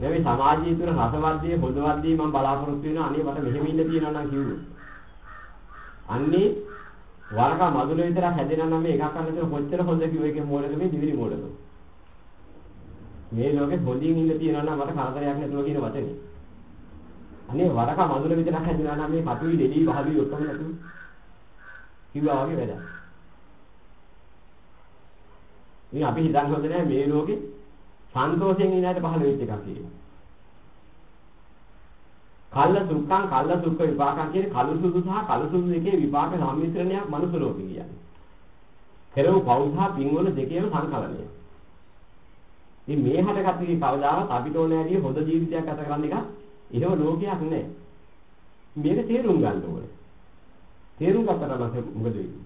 මේ සමාජීය තුර රසවර්ධයේ පොදවර්ධයේ මම බලාපොරොත්තු වෙනවා. අනේ මට මෙහෙම ඉන්න තියෙනවා නම් කිව්වොත්. අන්නේ වරක මදුල විතරක් හැදෙනා නම් මේ එකක් අල්ලගෙන කොච්චර හොඳ කිව්ව එකේ මොඩද මේ දිවිලි මොඩද. මේ ලෝකෙ හොඳින් ඉන්න තියෙනවා නම් මට කරදරයක් නැතුව කියන වචනේ. අනේ වරක මදුල විතරක් හැදෙනා නම් මේ කටුයි දෙලි පහදුයි ඔක්කොම නැතුව. කිව්වා වගේ වැඩක්. ඉතින් අපි හිතන්නේ හොඳ නැහැ මේ ලෝකේ සන්තෝෂයෙන් ඉන්නට පහළ වෙච්ච එකක් කියලා. කල්ල සුඛං කල්ල සුඛ විපාකං කියන්නේ කලු සුදු සහ කලු සුදු දෙකේ විපාක සම්මිශ්‍රණයක් මනුස්ස ලෝකේ කියන්නේ. කෙරෙව් පෞසා පින්වල දෙකේම සංකලනය. ඉතින් මේ හටගත් ඉතින් කවදාවත් අපිට ඕන ඇදී හොඳ ජීවිතයක් ගත කරන්න එක එහෙම ලෝකයක් නෑ. මේක තේරුම් ගන්න ඕනේ. තේරුම් ගත්තට නම් මොකද වෙන්නේ?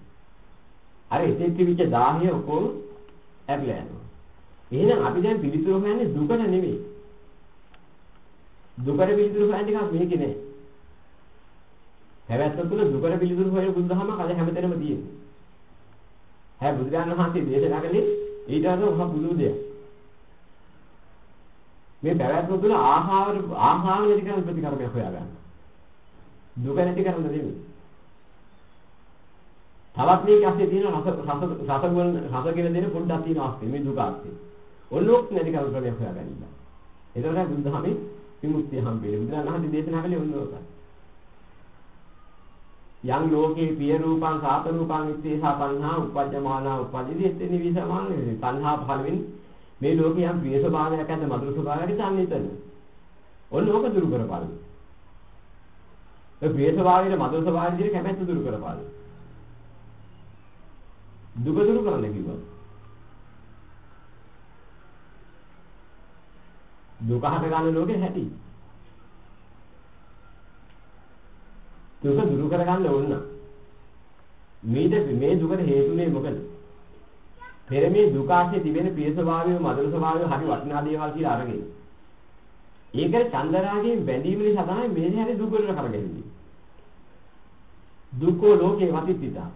අර ඉතින් තිබිච්ච 10 ඔක්කොම ඇරිලා යනවා. එහෙනම් අපි දැන් පිළිතුරු හොයන්නේ දුකට නෙමෙයි. දුකට පිළිතුරු හොයන්න එකක් මේකේ නෑ. හැබැයි තුල දුකට පිළිතුරු හොයන බුදුදහම කල හැමතැනම තියෙනවා. හැබැයි බුදුරජාණන් වහන්සේ දේශනා කළේ ඊට වඩා මහ බුදු දෙයක්. මේ පැවැත්ම තුළ ආහාර ආහාර නැති කරන ප්‍රතිකර්මයක් හොයාගන්න. දුක නැති කරන නෙමෙයි. තවත් මේක ඇස්සේ තියෙන රස රස රස ගුණ රස කියන දෙන පොඩ්ඩක් තියෙන ආස්තේ මේ දුක ආස්තේ. ඔන්නෝක් නැති කරන ක්‍රමයක් හොයාගන්න. ඒතරම් බුදුදහමේ විමුක්තිය හම්බෙන්නේ. බුදුරජාණන් වහන්සේ දේශනා කළේ ඔන්න ඕකයි. යම් ලෝකේ පිය රූපං සාත රූපං ඉත්තේසා පඤ්හා උපජ්ජමානා උපජ්ජති එතෙනි විසමාන තණ්හා පහළ වෙන්නේ මේ ලෝකේ යම් ප්‍රිය ස්වභාවයක් නැත්නම් මధుර ස්වභාවයක් සම්නිතන. ඔන්න ඕක දුරු කරපාලු. ඒ ප්‍රිය ස්වභාවයේ මధుර ස්වභාවයේ දිහා කැමැත්ත දුරු කරපාලු. දුක දුරු කරන්න කිව්වා. දුක හට ගන්න ලෝකේ හැටි. දුක දුරු කරගන්න ඕන. මේ මේ දුකට හේතුනේ මොකද? පෙර මේ දුක ආශ්‍රේ තිබෙන ප්‍රිය ස්වභාවය මధుර ස්වභාවය හරි වටිනා දේවල් කියලා අරගෙන. ඒකට චන්දරාගයෙන් බැඳීම නිසා තමයි මේ හැරි දුක වලට කරගෙන්නේ. දුකෝ ලෝකේ වතිත්‍ිතා.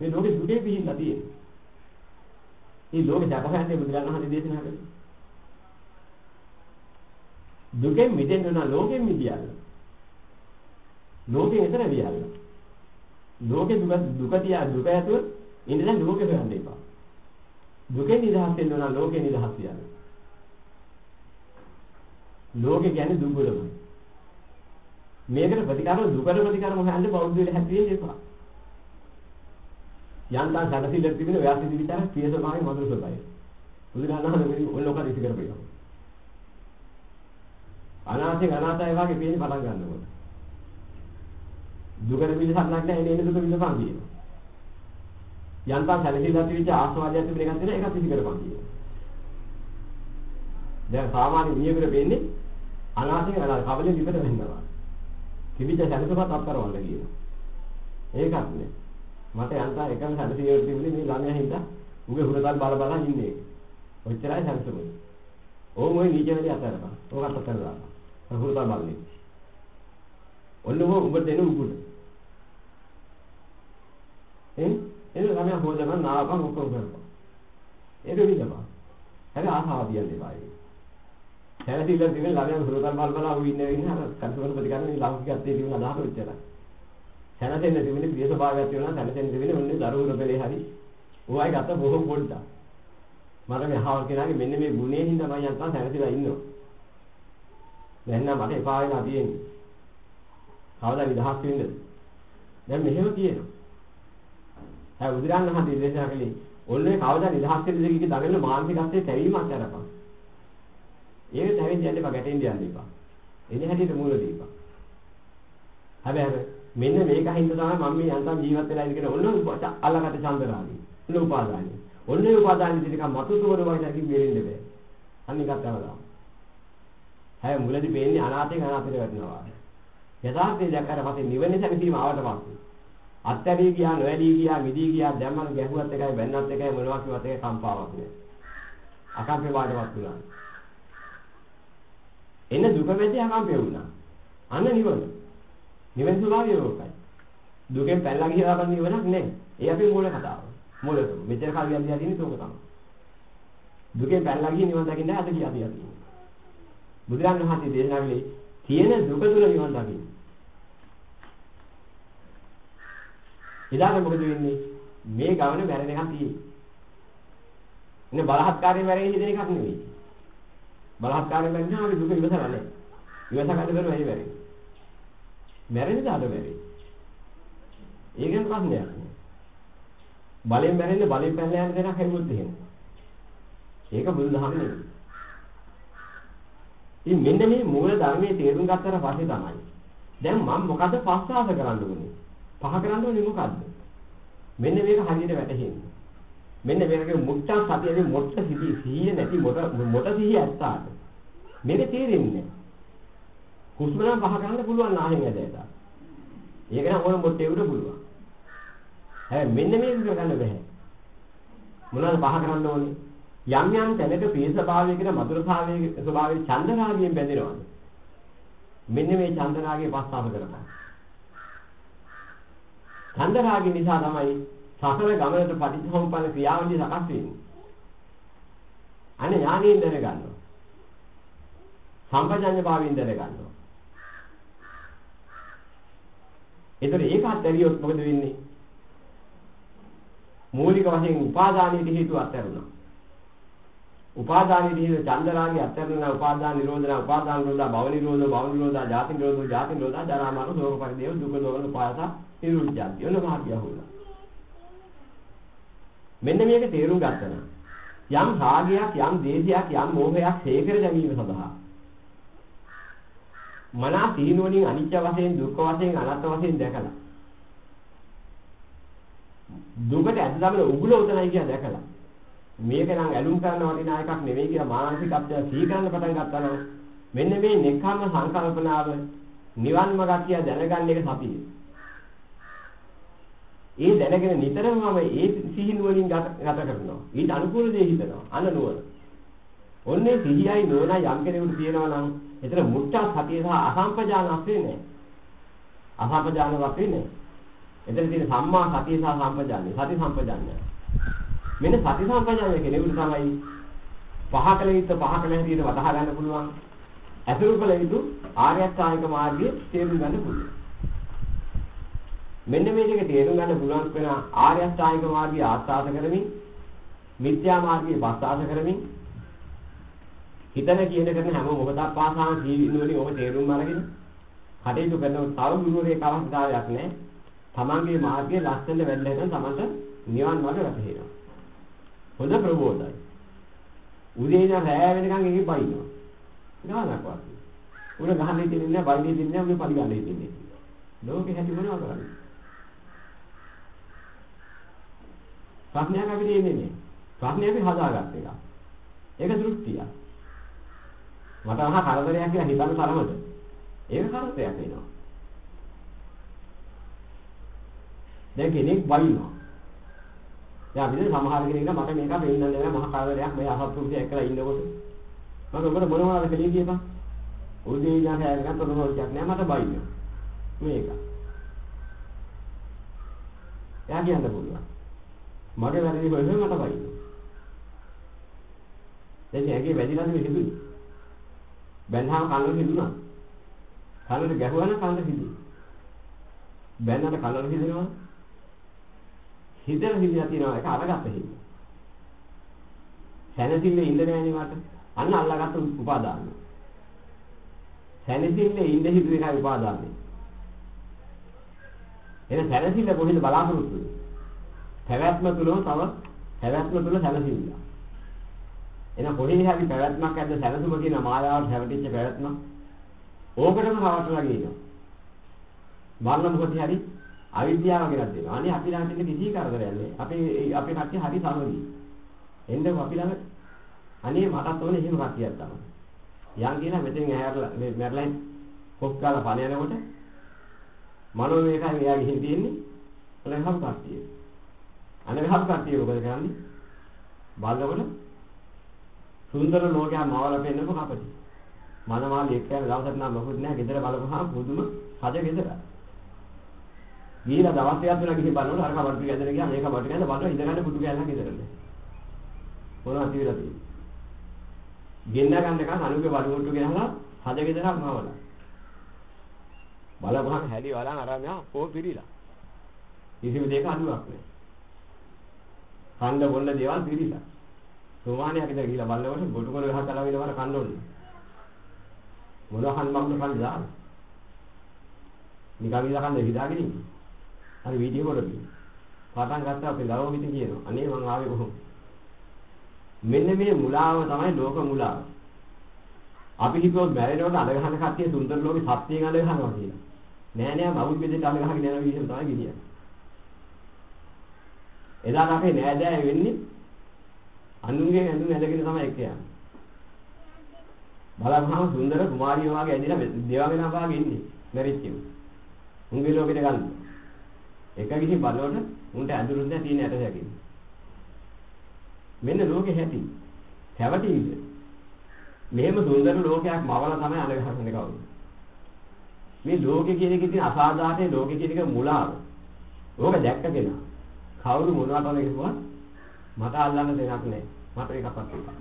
මේ ලෝකේ දුකේ පිහින්ලා තියෙන්නේ. මේ ලෝකේ සැපහන්නේ බුදුරජාණන් වහන්සේ දේශනා කළේ. දුකෙන් මිදෙන්න නම් ලෝකෙන් මිදියන්න. ලෝකෙන් එතන වියන්න. ලෝකේ දුක දුක තියා දුක ඇතුව ඉඳලා ලෝකෙ හොයන්න එපා. දුකෙන් නිදහස් වෙන්න නම් ලෝකේ නිදහස් වෙන්න. ලෝකේ කියන්නේ දුබලමයි. මේකට ප්‍රතිකාරව දුකට ප්‍රතිකාරව හොයන්න බෞද්ධ වෙලා හැදෙන්න එපා. යන්තම් සැලසිල්ල තිබෙන ඔයා සිදි විතර ප්‍රිය ස්වභාවය මధుර ස්වභාවය. බුදුරජාණන් වහන්සේ ඔය ලෝකෙ ඉති කරපියා. අනාථෙන් අනාථය වගේ පේන්නේ පටන් ගන්නකොට. දුකට පිළිසක් නැහැ එනේ දුක විඳපන් කියනවා. යන්තම් සැලසිල්ල තිබිච්ච ආස්වාදයක් තිබෙන එකක් තියෙනවා ඒකත් ඉති කරපන් කියනවා. දැන් සාමාන්‍ය නියමර වෙන්නේ අනාථෙන් අනාථ කවලේ විපත වෙනවා. තිබිච්ච සැලසුමත් අත්කරවන්න කියනවා. ඒකත් නේ. මට යන්තම් එකම සැලසිල්ල තිබුණේ මේ ළමයා හින්දා උගේ හුරතල් බල බල ඉන්නේ. ඔච්චරයි සැලසුම. ඕම ඔය නීච වැඩි අතරපන්. ඕකත් අතරලා. හුරතල් බලන්නේ. ඔන්න ඔබ උඹ දෙන උගුල. එන් එන ළමයා හොදම නාවකම් ඔක්කොම කරපන්. ඒක විදපන්. හැබැයි ආසාව දියන්නේ බායි. සැලසිල්ල තිබෙන ළමයා හුරතල් බල බල උ ඉන්නේ ඉන්නේ අර කන්සවර ප්‍රතිකරණ ලෞකිකත්වයේ තිබුණ අදහස විතරයි. සැනසෙන්න තිබෙන ප්‍රිය ස්වභාවයක් තියෙනවා සැනසෙන්න තිබෙන ඔන්නේ දරුවෝ රබලේ හරි ඕවයි ගත්ත බොහෝ පොඩ්ඩක් මට මේ අහවල් කෙනාගේ මෙන්න මේ ගුණේ හින්දා මම යන්තම් සැනසෙලා ඉන්නවා දැන් නම් මට එපා වෙලා තියෙන්නේ කවදා විදහස් වෙන්නද දැන් මෙහෙම කියනවා හැබැයි බුදුරන් වහන්සේ දේශනා කළේ ඔන්නේ කවදා නිදහස් වෙන්නද කියන දඟලන මානසිකත්වයේ තැවීමක් කරපන් ඒක තැවෙන්න යන්න එපා ගැටෙන්න යන්න එපා එන්නේ හැටියට මූල දීපන් හැබැයි මෙන්න මේක හින්දා තමයි මම මේ යන්තම් ජීවත් වෙලා ඉඳගෙන ඔන්න අල්ලකට චන්දරාගේ. ඔන්න උපාදානිය. ඔන්න ඒ උපාදානිය ටික මතු සුවර වගේ නැති බේරෙන්න බෑ. අනිකත් තමයි. හැය මුලදී පේන්නේ අනාථෙන් අනාථයට වැටෙනවා. යථාර්ථය දැක්කට පස්සේ නිවනේ සැනසීම ආවට පස්සේ අත්හැරී ගියා නොඇලී ගියා මිදී ගියා දැම්මම ගැහුවත් එකයි බැන්නත් එකයි මොනවා කිව්වත් එකයි කම්පාවක් නෑ. අකම්පේ බාටවත් වුණා. එන්න දුක මැදේ අකම්පේ වුණා. අන්න නිවන. නිවන ස්වභාවය ඕකයි. දුකෙන් පැනලා ගිහලා ගන්න නිවනක් නෑ. ඒ අපේ මූල කතාව. මූල මෙච්චර කාලයක් දිහා දින්නේ ඒක තමයි. දුකෙන් පැනලා ගිහින් නිවන දකින්න අද කියලා තියා තියෙනවා. බුදුරන් වහන්සේ දේශනා කළේ තියෙන දුක තුල නිවන් දකින්න. එදාට මොකද වෙන්නේ? මේ ගමන මැරෙන එකක් තියෙන්නේ. ඉන්නේ බලහත්කාරයෙන් මැරෙන්නේ හිතෙන එකක් නෙවෙයි. බලහත්කාරයෙන් මැරෙනවා අපි දුක ඉවසලා නැහැ. ඉවස ගන්න බැරුව ඇයි මැරෙන්නේ? මැරෙන්නේ දාඩ මැරෙන්නේ. ඒකෙන් ප්‍රශ්නයක් නෑ. බලෙන් මැරෙන්නේ බලෙන් පැනලා යන දෙයක් හැදුවොත් එහෙම. ඒක බුදුදහම නෙවෙයි. ඉතින් මෙන්න මේ මූල ධර්මයේ තේරුම් ගත්තට පස්සේ තමයි දැන් මම මොකද පස්සාස කරන්න ඕනේ? පහ කරන්න ඕනේ මොකද්ද? මෙන්න මේක හරියට වැටහෙන්නේ. මෙන්න මේකේ මුට්ටා සතියේ මොට්ට සිටි සිහිය නැති මොට මොට සිහිය ඇත්තාට. මේක තේරෙන්නේ නැහැ. හුස්ම නම් පහ කරන්න පුළුවන් නාහෙන් ඇදයට. ඒක නම් ඕන මොට්ටේ උඩ පුළුවන්. හැබැයි මෙන්න මේක කරන්න බෑ. මොනවද පහ කරන්න ඕනේ? යම් යම් තැනක ප්‍රිය ස්වභාවයකට මధుර භාවයේ ස්වභාවයේ චන්දරාගයෙන් බැඳෙනවද? මෙන්න මේ චන්දරාගයේ පස්සාව කරපන්. චන්දරාගය නිසා තමයි සසර ගමනට පටිච්චසමුප්පන්න ක්‍රියාවලිය සකස් වෙන්නේ. අනේ ඥානයෙන් දැනගන්නවා. සම්පජඤ්ඤ භාවයෙන් දැනගන්නවා. ඒතර ඒකත් ඇරියොත් මොකද වෙන්නේ? මූලික වශයෙන් උපාදානයේ හේතු අත්හැරුණා. උපාදානයේ හේතු චන්දරාගය අත්හැරුණා උපාදාන නිරෝධන උපාදාන නිරෝධා භව නිරෝධෝ භව නිරෝධා ජාති නිරෝධෝ ජාති නිරෝධා ජරා මරණ ශෝක පරිදේව දුක දෝමන උපායස නිරුද්ධාති. ඔන්න මාර්ගය හොයලා. මෙන්න මේක තේරුම් ගත්තා නම් යම් රාගයක් යම් දේශයක් යම් මෝහයක් හේකර ගැනීම සඳහා මනා තීනුවණින් අනිත්‍ය වශයෙන් දුක්ඛ වශයෙන් අනාත්ම වශයෙන් දැකලා දුකට ඇද දමන උගුල උතනයි කියලා දැකලා මේක නම් ඇලුම් කරන වටිනා එකක් නෙවෙයි කියලා මානසිකත්වය සිහි කරන්න පටන් ගත්තා නම් මෙන්න මේ නෙක්ඛම්ම සංකල්පනාව නිවන් මාර්ගය කියලා දැනගන්න එක සතිය. ඒ දැනගෙන නිතරම මම ඒ සිහිනුවණින් ගත කරනවා. ඊට අනුකූල දේ හිතනවා. අන්න නුවණ. ඔන්නේ සිහියයි නුවණයි යම් කෙනෙකුට තියෙනවා නම් එතන මුට්ටා සතිය සහ අසම්පජානක් වෙන්නේ නැහැ. අසම්පජානක් වෙන්නේ එතන තියෙන සම්මා සතිය සහ සම්පජානය. සති සම්පජානය. මෙන්න සති සම්පජානය කෙනෙකුට තමයි පහ කළ යුතු පහ කළ හැටියට වටහා ගන්න පුළුවන්. අසුරු කළ යුතු ආර්ය අෂ්ටාංගික මාර්ගයේ තේරුම් ගන්න පුළුවන්. මෙන්න මේ දෙක තේරුම් ගන්න පුළුවන් වෙන ආර්ය අෂ්ටාංගික මාර්ගය ආස්වාද කරමින් මිත්‍යා මාර්ගයේ පස්සාස කරමින් හිතන කියන කරන හැම මොකටද පාසාම ජීවිතවලින් ඔබ තේරුම් අරගෙන කටයුතු කරන තව ගුරුවරයෙක් අවස්ථාවක් නැහැ. තමන්ගේ මාර්ගයේ ලස්සන වෙන්න හදන තමන්ට නිවන් මාර්ග වැටහෙනවා. හොඳ ප්‍රබෝධයි. උදේ ඉඳන් රැය වෙනකන් එකේ බයිනවා. ගානක් වාසි. උන ගහන්නේ දෙන්නේ නැහැ, බයින්නේ දෙන්නේ නැහැ, උනේ පරිගන්නේ දෙන්නේ. ලෝකෙ හැටි මොනවද කරන්නේ? ප්‍රඥාව අපිට එන්නේ නැහැ. ප්‍රඥාව අපි හදාගත්ත එක. ඒක දෘෂ්ටිය. මට අහ කරදරයක් කියලා හිතන තරමට ඒක කරදරයක් වෙනවා. දැන් කෙනෙක් වයින්නවා. දැන් අපිට සමහර කෙනෙක් මට මේක පෙන්නන්න දෙනවා මහ කරදරයක් මේ අසත්පුරුෂය එක්කලා ඉන්නකොට මම ඔබට මොනවද කලේ කියපන්. උදේ ඉඳන් හැරගත්ත මොනවද නෑ මට බයින්නවා. මේක. එයා කියන්න පුළුවන්. මගේ වැරදි කොහෙද මට බයින්නවා. දැන් ඇගේ වැදිලාද මේ හිතුවේ? බැන්නාම කනට හිතුණා. කනට ගැහුවා නම් කනට හිතුවේ. බැන්නට කනට හිතෙනවා. හිතන හිතලා තියෙනවා ඒක අරගත්ත හිත. සැනසille ඉන්න නෑනේ මට. අන්න අල්ලාගත්ත උපාදානය. සැනසille ඉන්න හිතුව එකයි උපාදානය. එන සැනසille කොහෙද බලාපොරොත්තු වෙන්නේ? පැවැත්ම තුලම තව පැවැත්ම තුල සැනසille. එන කොහේ හරි පැවැත්මක් ඇද්ද සැනසුම කියන මායාවට හැවටිච්ච පැවැත්ම ඕකටම හවටලා ගියනවා. මරණ මොකද හරි අවිද්‍යාව ගෙනත් දෙනවා. අනේ අපි ළඟ තියෙන කිසි කරදරයක් නැහැ. අපි අපේ කට්ටිය හරි සමගි. එන්නකො අපි ළඟ අනේ මටත් ඕනේ එහෙම කට්ටියක් තමයි. යන් කියලා මෙතෙන් ඇහැරලා මේ මැරලයින් කොක් කාලා පණ යනකොට මනෝ මේකයි එයා ගිහින් තියෙන්නේ. අලහම් කට්ටිය. අනේ වහම් කට්ටිය මොකද කරන්නේ? බලනකොට සුන්දර ලෝකයක් මවලා පෙන්නකො කපටි. මනමාලි එක්ක යන දවසට නම් මොකුත් නැහැ. ගෙදර බලපුවාම පුදුම හද ගෙදර. ගිහිලා දවස් දෙකක් තුනක් ගිහින් බලනකොට අර කබඩ් ටික ඇදලා ගියා මේක කබඩ් ටික ඇදලා බලනවා ඉඳ ගන්න පුදු කැලලක් ගෙදරද. මොනවද කියලා තියෙන්නේ. ගෙන්න ගන්න එක අනුගේ වඩුමුට්ටු ගෙනහලා හද ගෙදරක් මවලා. බලපහම හැලි වලන් අර මෙයා පෝ පිරීලා. කිසිම දෙයක අඩුවක් නැහැ. කන්න බොන්න දේවල් පිරීලා. සෝමානියක් ඉඳලා ගිහලා බලනකොට ගොඩ කොළ ගහ කලාව ඉඳලා කන්න ඕනේ. මොනවා කන්න මග්න කන්න දාන්න. නිකන් ඉඳලා කන්න හිතාගෙන ඉන්නේ. හරි වීඩියෝ කරපිය. පටන් ගත්තා අපි දරුවෝ ඉතින් කියනවා. අනේ මං ආවේ කොහොමද? මෙන්න මේ මුලාව තමයි ලෝක මුලාව. අපි හිතුවොත් මැරෙනකොට අඳ ගහන කට්ටිය සුන්දර ලෝකේ සත්‍යයෙන් අඳ ගහනවා කියලා. නෑ නෑ මවුල් බෙදෙට අඳ ගහගෙන යන විදිහම තමයි ගෙනියන්නේ. එදාට අපේ නෑදෑය වෙන්නේ අනුන්ගේ ඇඳුම් ඇඳගෙන තමයි එක්ක යන්නේ. බලපහම සුන්දර කුමාරියෝ වගේ ඇඳිලා දේවාගෙන වාගේ ඉන්නේ. මැරිච්චිම. උන්ගේ ලෝකෙට ගන්න. එක ගිහින් බලනකොට උන්ට ඇඳුරුත් නැහැ තියෙන ඇට සැකින්. මෙන්න ලෝකේ හැටි. හැවටිල්ල. මෙහෙම සුන්දර ලෝකයක් මවලා තමයි අඳගහන්නේ කවුරු. මේ ලෝකේ කියන එකේ තියෙන අසාධාරණ ලෝකේ කියන එක මුලාව. ඕක දැක්ක කෙනා. කවුරු මොනවටද කිව්වා මට අල්ලන්න දෙයක් නැහැ. මට ඒකපත් වෙනවා.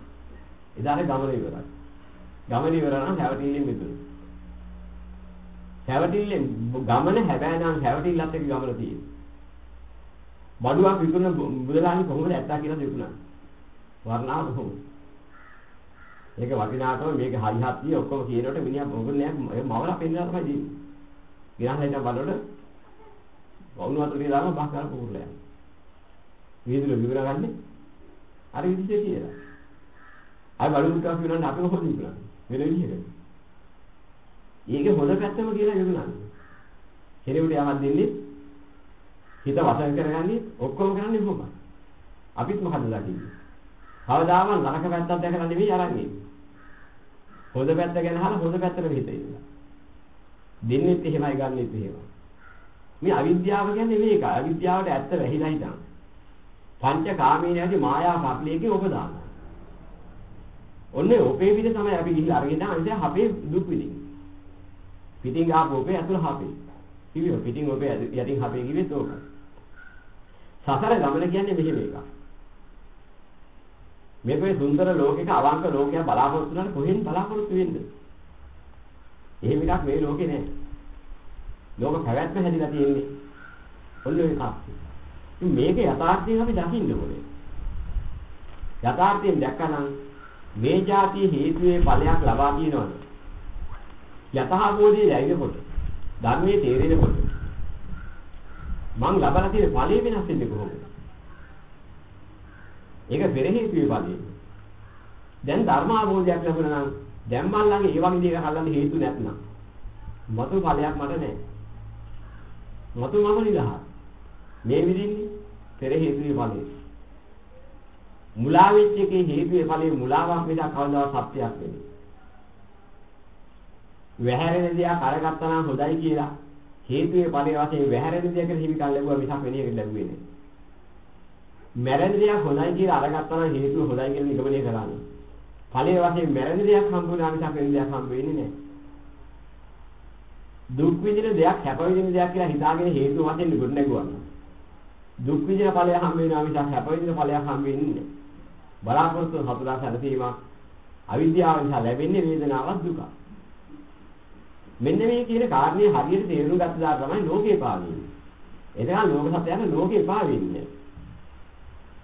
එදාට ගමන ඉවරයි. ගමන ඉවර නම් හැවටිල්ලෙන් මිදුණා. හැවටිල්ලෙන් ගමන හැබැයි නම් හැවටිල්ලත් එක්ක ගමන තියෙන්නේ. බඩුවක් විකුණන බුදලානි කොහොමද ඇත්තා කියලා දෙතුණා. වර්ණාව කොහොමද? මේක වටිනාකම මේක හරි හත්තිය ඔක්කොම කියනකොට මිනිහා මොකද නෑ මවලා පෙන්නලා තමයි දෙන්නේ. ගිරහන් හිටන් බලනකොට වුණු වතුරේ දාම බහ කරලා පුරුලා යනවා. වීදුර විවරගන්නේ අර විදිහට කියලා. අය බලු මුට්ටක් විවරන්නේ අපි කොහොමද විවරන්නේ? වෙන විදිහකට. ඊගේ හොඳ පැත්තම කියලා විවරන්නේ. කෙනෙකුට යමක් දෙන්නේ හිත වසන් කරගන්නේ ඔක්කොම කරන්නේ කොහොමද? අපිත් මොකද දකින්නේ? කවදාම නරක පැත්තක් දැකලා නෙවෙයි අරන්නේ. හොඳ පැත්ත ගැන අහලා හොඳ පැත්තට හිත ඉන්නවා. දෙන්නෙත් එහෙමයි ගන්නෙත් එහෙමයි. මේ අවිද්‍යාව කියන්නේ මේක. අවිද්‍යාවට ඇත්ත වැහිලා හිටන්. පංචකාමීන ඇති මායා පත්ලියකින් ඔබ දානවා. ඔන්නේ ඔපේ විදිහ තමයි අපි ගිහිල්ලා අරගෙන අනිත් අපේ දුක් විඳින්නේ. පිටින් ආපු ඔපේ ඇතුළ හපේ. කිව්ව පිටින් ඔපේ යටින් හපේ කිව්වෙත් ඕක. සසර ගමන කියන්නේ මෙහෙම එකක්. මේකේ සුන්දර ලෝකයක අවංක ලෝකයක් බලාපොරොත්තු වෙනවා කොහෙන් බලාපොරොත්තු වෙන්නේ? එහෙම එකක් මේ ලෝකේ නෑ. ලෝක පැවැත්ම හැදිලා තියෙන්නේ. ඔන්න ඔය එකක්. මේක යථාර්ථයෙන් අපි දකින්න ඕනේ. යථාර්ථයෙන් දැක්කනම් මේ જાතිය හේතුවේ ඵලයක් ලබා දිනවද? යථාභෝධයේ ලැබෙනකොට ධර්මයේ තේරෙනකොට මං ලබලා තියෙන ඵලෙ වෙනස් වෙන්නේ කොහොමද? ඒක පෙර හේතුවේ ඵලෙ. දැන් ධර්මාභෝධයක් ලැබුණා නම් දැන් මන් ළඟ ඒ වගේ දේක හදන්න හේතු නැත්නම් මතු ඵලයක් මට නැහැ. මතු මම නිදහස්. මේ විදිහේ පෙර හේතුවේ ඵලෙ. මුලා වෙච්ච එකේ හේතුවේ ඵලෙ මුලාවක් විතර කවදාවත් සත්‍යයක් වෙන්නේ. වැහැරෙන දෙයක් අරගත්තා නම් හොඳයි කියලා හේතුවේ ඵලයේ වශයෙන් වැහැරෙන දෙයකට හිමිකම් ලැබුවා මිසක් වෙන එකකට ලැබුවේ නෑ. මැරෙන දෙයක් හොඳයි කියලා අරගත්තා නම් හේතුව හොඳයි කියලා නිගමනය කරන්නේ. ඵලයේ වශයෙන් මැරෙන දෙයක් හම්බුනා මිසක් වෙන දෙයක් හම්බ වෙන්නේ නෑ. දුක් විඳින දෙයක් හැප විඳින දෙයක් කියලා හිතාගෙන හේතුව වශයෙන් ගොඩ නැගුවා. දුක් විඳින ඵලය හම්බ වෙනවා මිසක් හැප විඳින ඵලයක් හම්බ වෙන්නේ නෑ. බලාපොරොත්තු සතුටා සැලසීමක් අවිද්‍යාව නිසා ලැබෙන්නේ වේදනාවක් දුකක්. මෙන්න මේ කියන කාරණේ හරියට තේරුම් ගත්ත දා තමයි ලෝකේ පාවෙන්නේ. එතන ලෝක සත්‍යයන් ලෝකේ පාවෙන්නේ.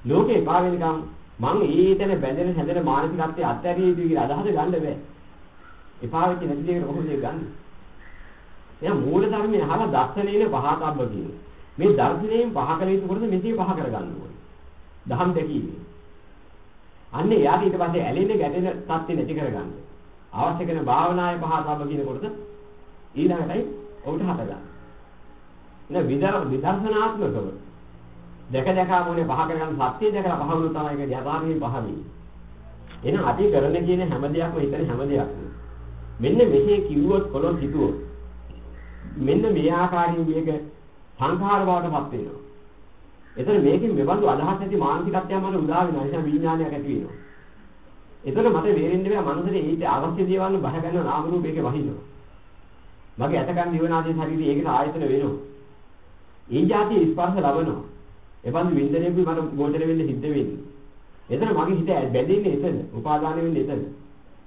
ලෝකේ පාවෙනකම් මං ඊතන බැඳෙන හැදෙන මානසිකත්වයේ අත්හැරිය යුතුයි කියලා අදහස ගන්න බෑ. එපා වෙච්ච නැති දෙයකට කොහොමද ඒක ගන්නෙ? එයා මූල ධර්මයේ අහලා දර්ශනේන පහතබ්බ කියන්නේ. මේ දර්ශනයෙන් පහ කළ යුතු කොටස මෙසේ පහ කරගන්න ඕනේ. දහම් දැකීමේ. අන්නේ එයාට ඊට පස්සේ ඇලෙන්නේ ගැටෙන තත්ත්වෙ නැති කරගන්න. අවශ්‍ය කරන භාවනාවේ පහතබ්බ කියන කොටස ඊළඟටයි ඔහුට හටගන්න. නේ විදර විදර්ශනාත්මකව දැක දැකා මොනේ පහ කරගන්න සත්‍ය දැකලා පහ වුණු තමයි ඒක යථාර්ථයෙන් පහ වෙන්නේ. එහෙනම් අපි කරන කියන හැම දෙයක්ම හිතන හැම දෙයක්ම මෙන්න මෙසේ කිව්වොත් කොළොන් හිතුවොත් මෙන්න මේ ආකාරයෙන් මේක සංඛාර බවටපත් වෙනවා. එතන මේකෙන් මෙබඳු අදහස් ඇති මානසිකත්වයක් මට උදා වෙනවා. නිසා විඥානයක් ඇති වෙනවා. එතන මට වේරෙන්න බෑ මනසට ඊට අවශ්‍ය දේවල් බහ ගන්න නාම රූප එකේ වහිනවා. මගේ අතකන් දිවනාදී ශරීරය ඒකට ආයතන වෙනවා. ඒ જાතිය ස්පර්ශ ලබනවා. එවන් වින්දනයක මට ගෝචර වෙන්න සිද්ධ වෙන්නේ. එතන මගේ හිත බැඳෙන්නේ එතන, උපාදාන වෙන්නේ එතන.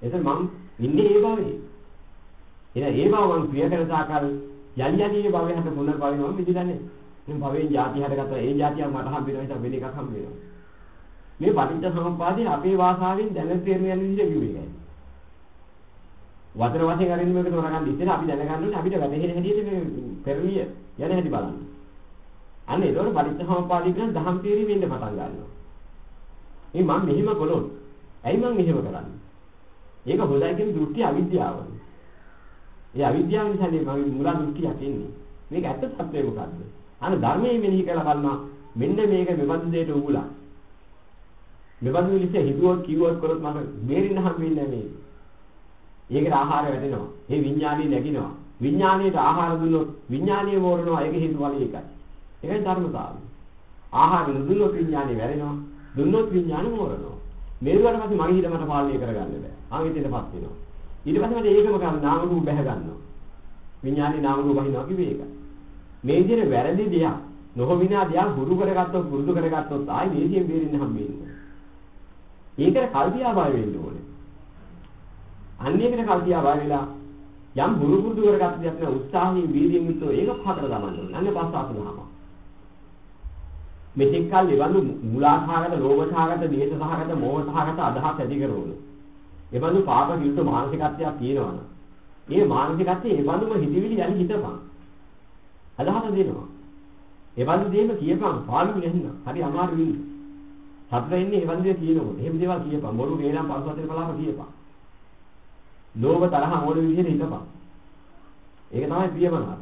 එතන මම ඉන්නේ ඒ භවයේ. එහෙනම් ඒ භව මම ක්‍රියා කරන සාකාර යලි යලි භවයේ හට පුනර් භවයේ මම මිදෙන්නේ. ඉතින් භවයෙන් જાති හටගත්තා. ඒ જાතිය මට හම් වෙනවා හිතා වෙන එකක් හම් වෙනවා. මේ පටිච්ච සමුප්පාදේ අපේ වාසාවෙන් දැන තේරුම් යන විදිහ කිව්වේ ඒකයි. වචන වශයෙන් අරින්න මේක තෝරගන්න ඉතින් අපි දැනගන්න ඕනේ අපිට වැටහෙන හැටියට මේ පෙරලිය යන හැටි බලන්න. අන්න ඒතකොට පටිච්ච සමුප්පාදේ කියන දහම් තේරීම වෙන්න පටන් ගන්නවා. මේ මම මෙහෙම කළොත් ඇයි මම මෙහෙම කරන්නේ? ඒක හොඳයි කියන දෘෂ්ටි අවිද්‍යාව. ඒ අවිද්‍යාව නිසා මේ මුලා දෘෂ්ටියක් එන්නේ. මේක ඇත්ත සත්‍යය මොකද්ද? අන්න ධර්මයේ මෙනෙහි කරලා බලනවා මෙන්න මේක මෙබඳු දෙයට උගුලා. මෙබඳු විදිහට හිතුවොත් කිව්වොත් කරොත් මට බේරෙන්න හම් වෙන්නේ නැහැ ඒකට ආහාර වැටෙනවා. ඒ විඥානේ නැගිනවා. විඥානයට ආහාර දුන්නොත් විඥානීය මෝරනවා. ඒක හේතු ඵලයි එකයි. ඒකයි ධර්මතාවය. ආහාර දුන්නොත් විඥානේ වැරෙනවා. දුන්නොත් විඥානේ මෝරනවා. මේරුවට පස්සේ මගේ හිත මට පාලනය කරගන්න බෑ. ආයෙත්ටපත් වෙනවා. ඊට පස්සේ මට ඒකම කරන්න නාම රූප බැහැ ගන්නවා. විඥානේ නාම රූප වහිනවා කිව්වේ ඒක. මේ විදිහට වැරදි දෙයක් නොහොවිනා දෙයක් හුරු කරගත්තොත් පුරුදු කරගත්තොත් ආයි මේකෙන් බේරෙන්න හම්බෙන්නේ. ඒකට කල්පියාභාවය වෙන්න ඕනේ. අන්නේකට කල්පියාභාවය වෙලා යම් හුරු පුරුදු කරගත්ත දෙයක් නේ උත්සාහයෙන් වීර්යයෙන් යුතුව ඒක පහකට දමන්න ඕනේ. අන්න පස්සාසනහම. මෙතෙක් කල් ලෙබඳු මුලාසහගත, ලෝභසහගත, දේශසහගත, මෝහසහගත අදහස් ඇති කරවලු. එබඳු පාප විරුද්ධ මානසිකත්වයක් තියෙනවනේ. මේ මානසිකත්වයේ එබඳුම හිතවිලි යලි හිතපන්. අදහස දෙනවා. එබඳු දෙයක්ම කියපන් පාළුව නැහින. හරි අමාරු වෙන්නේ. සතර ඉන්නේ එබඳු දෙයක් කියනකොට. එහෙම දේවල් කියපන්. බොරු ගේනම් පස්වතේ බලාප කියපන්. ලෝභ තරහ මොන විදිහට හිතපන්. ඒක තමයි ප්‍රියමනාප.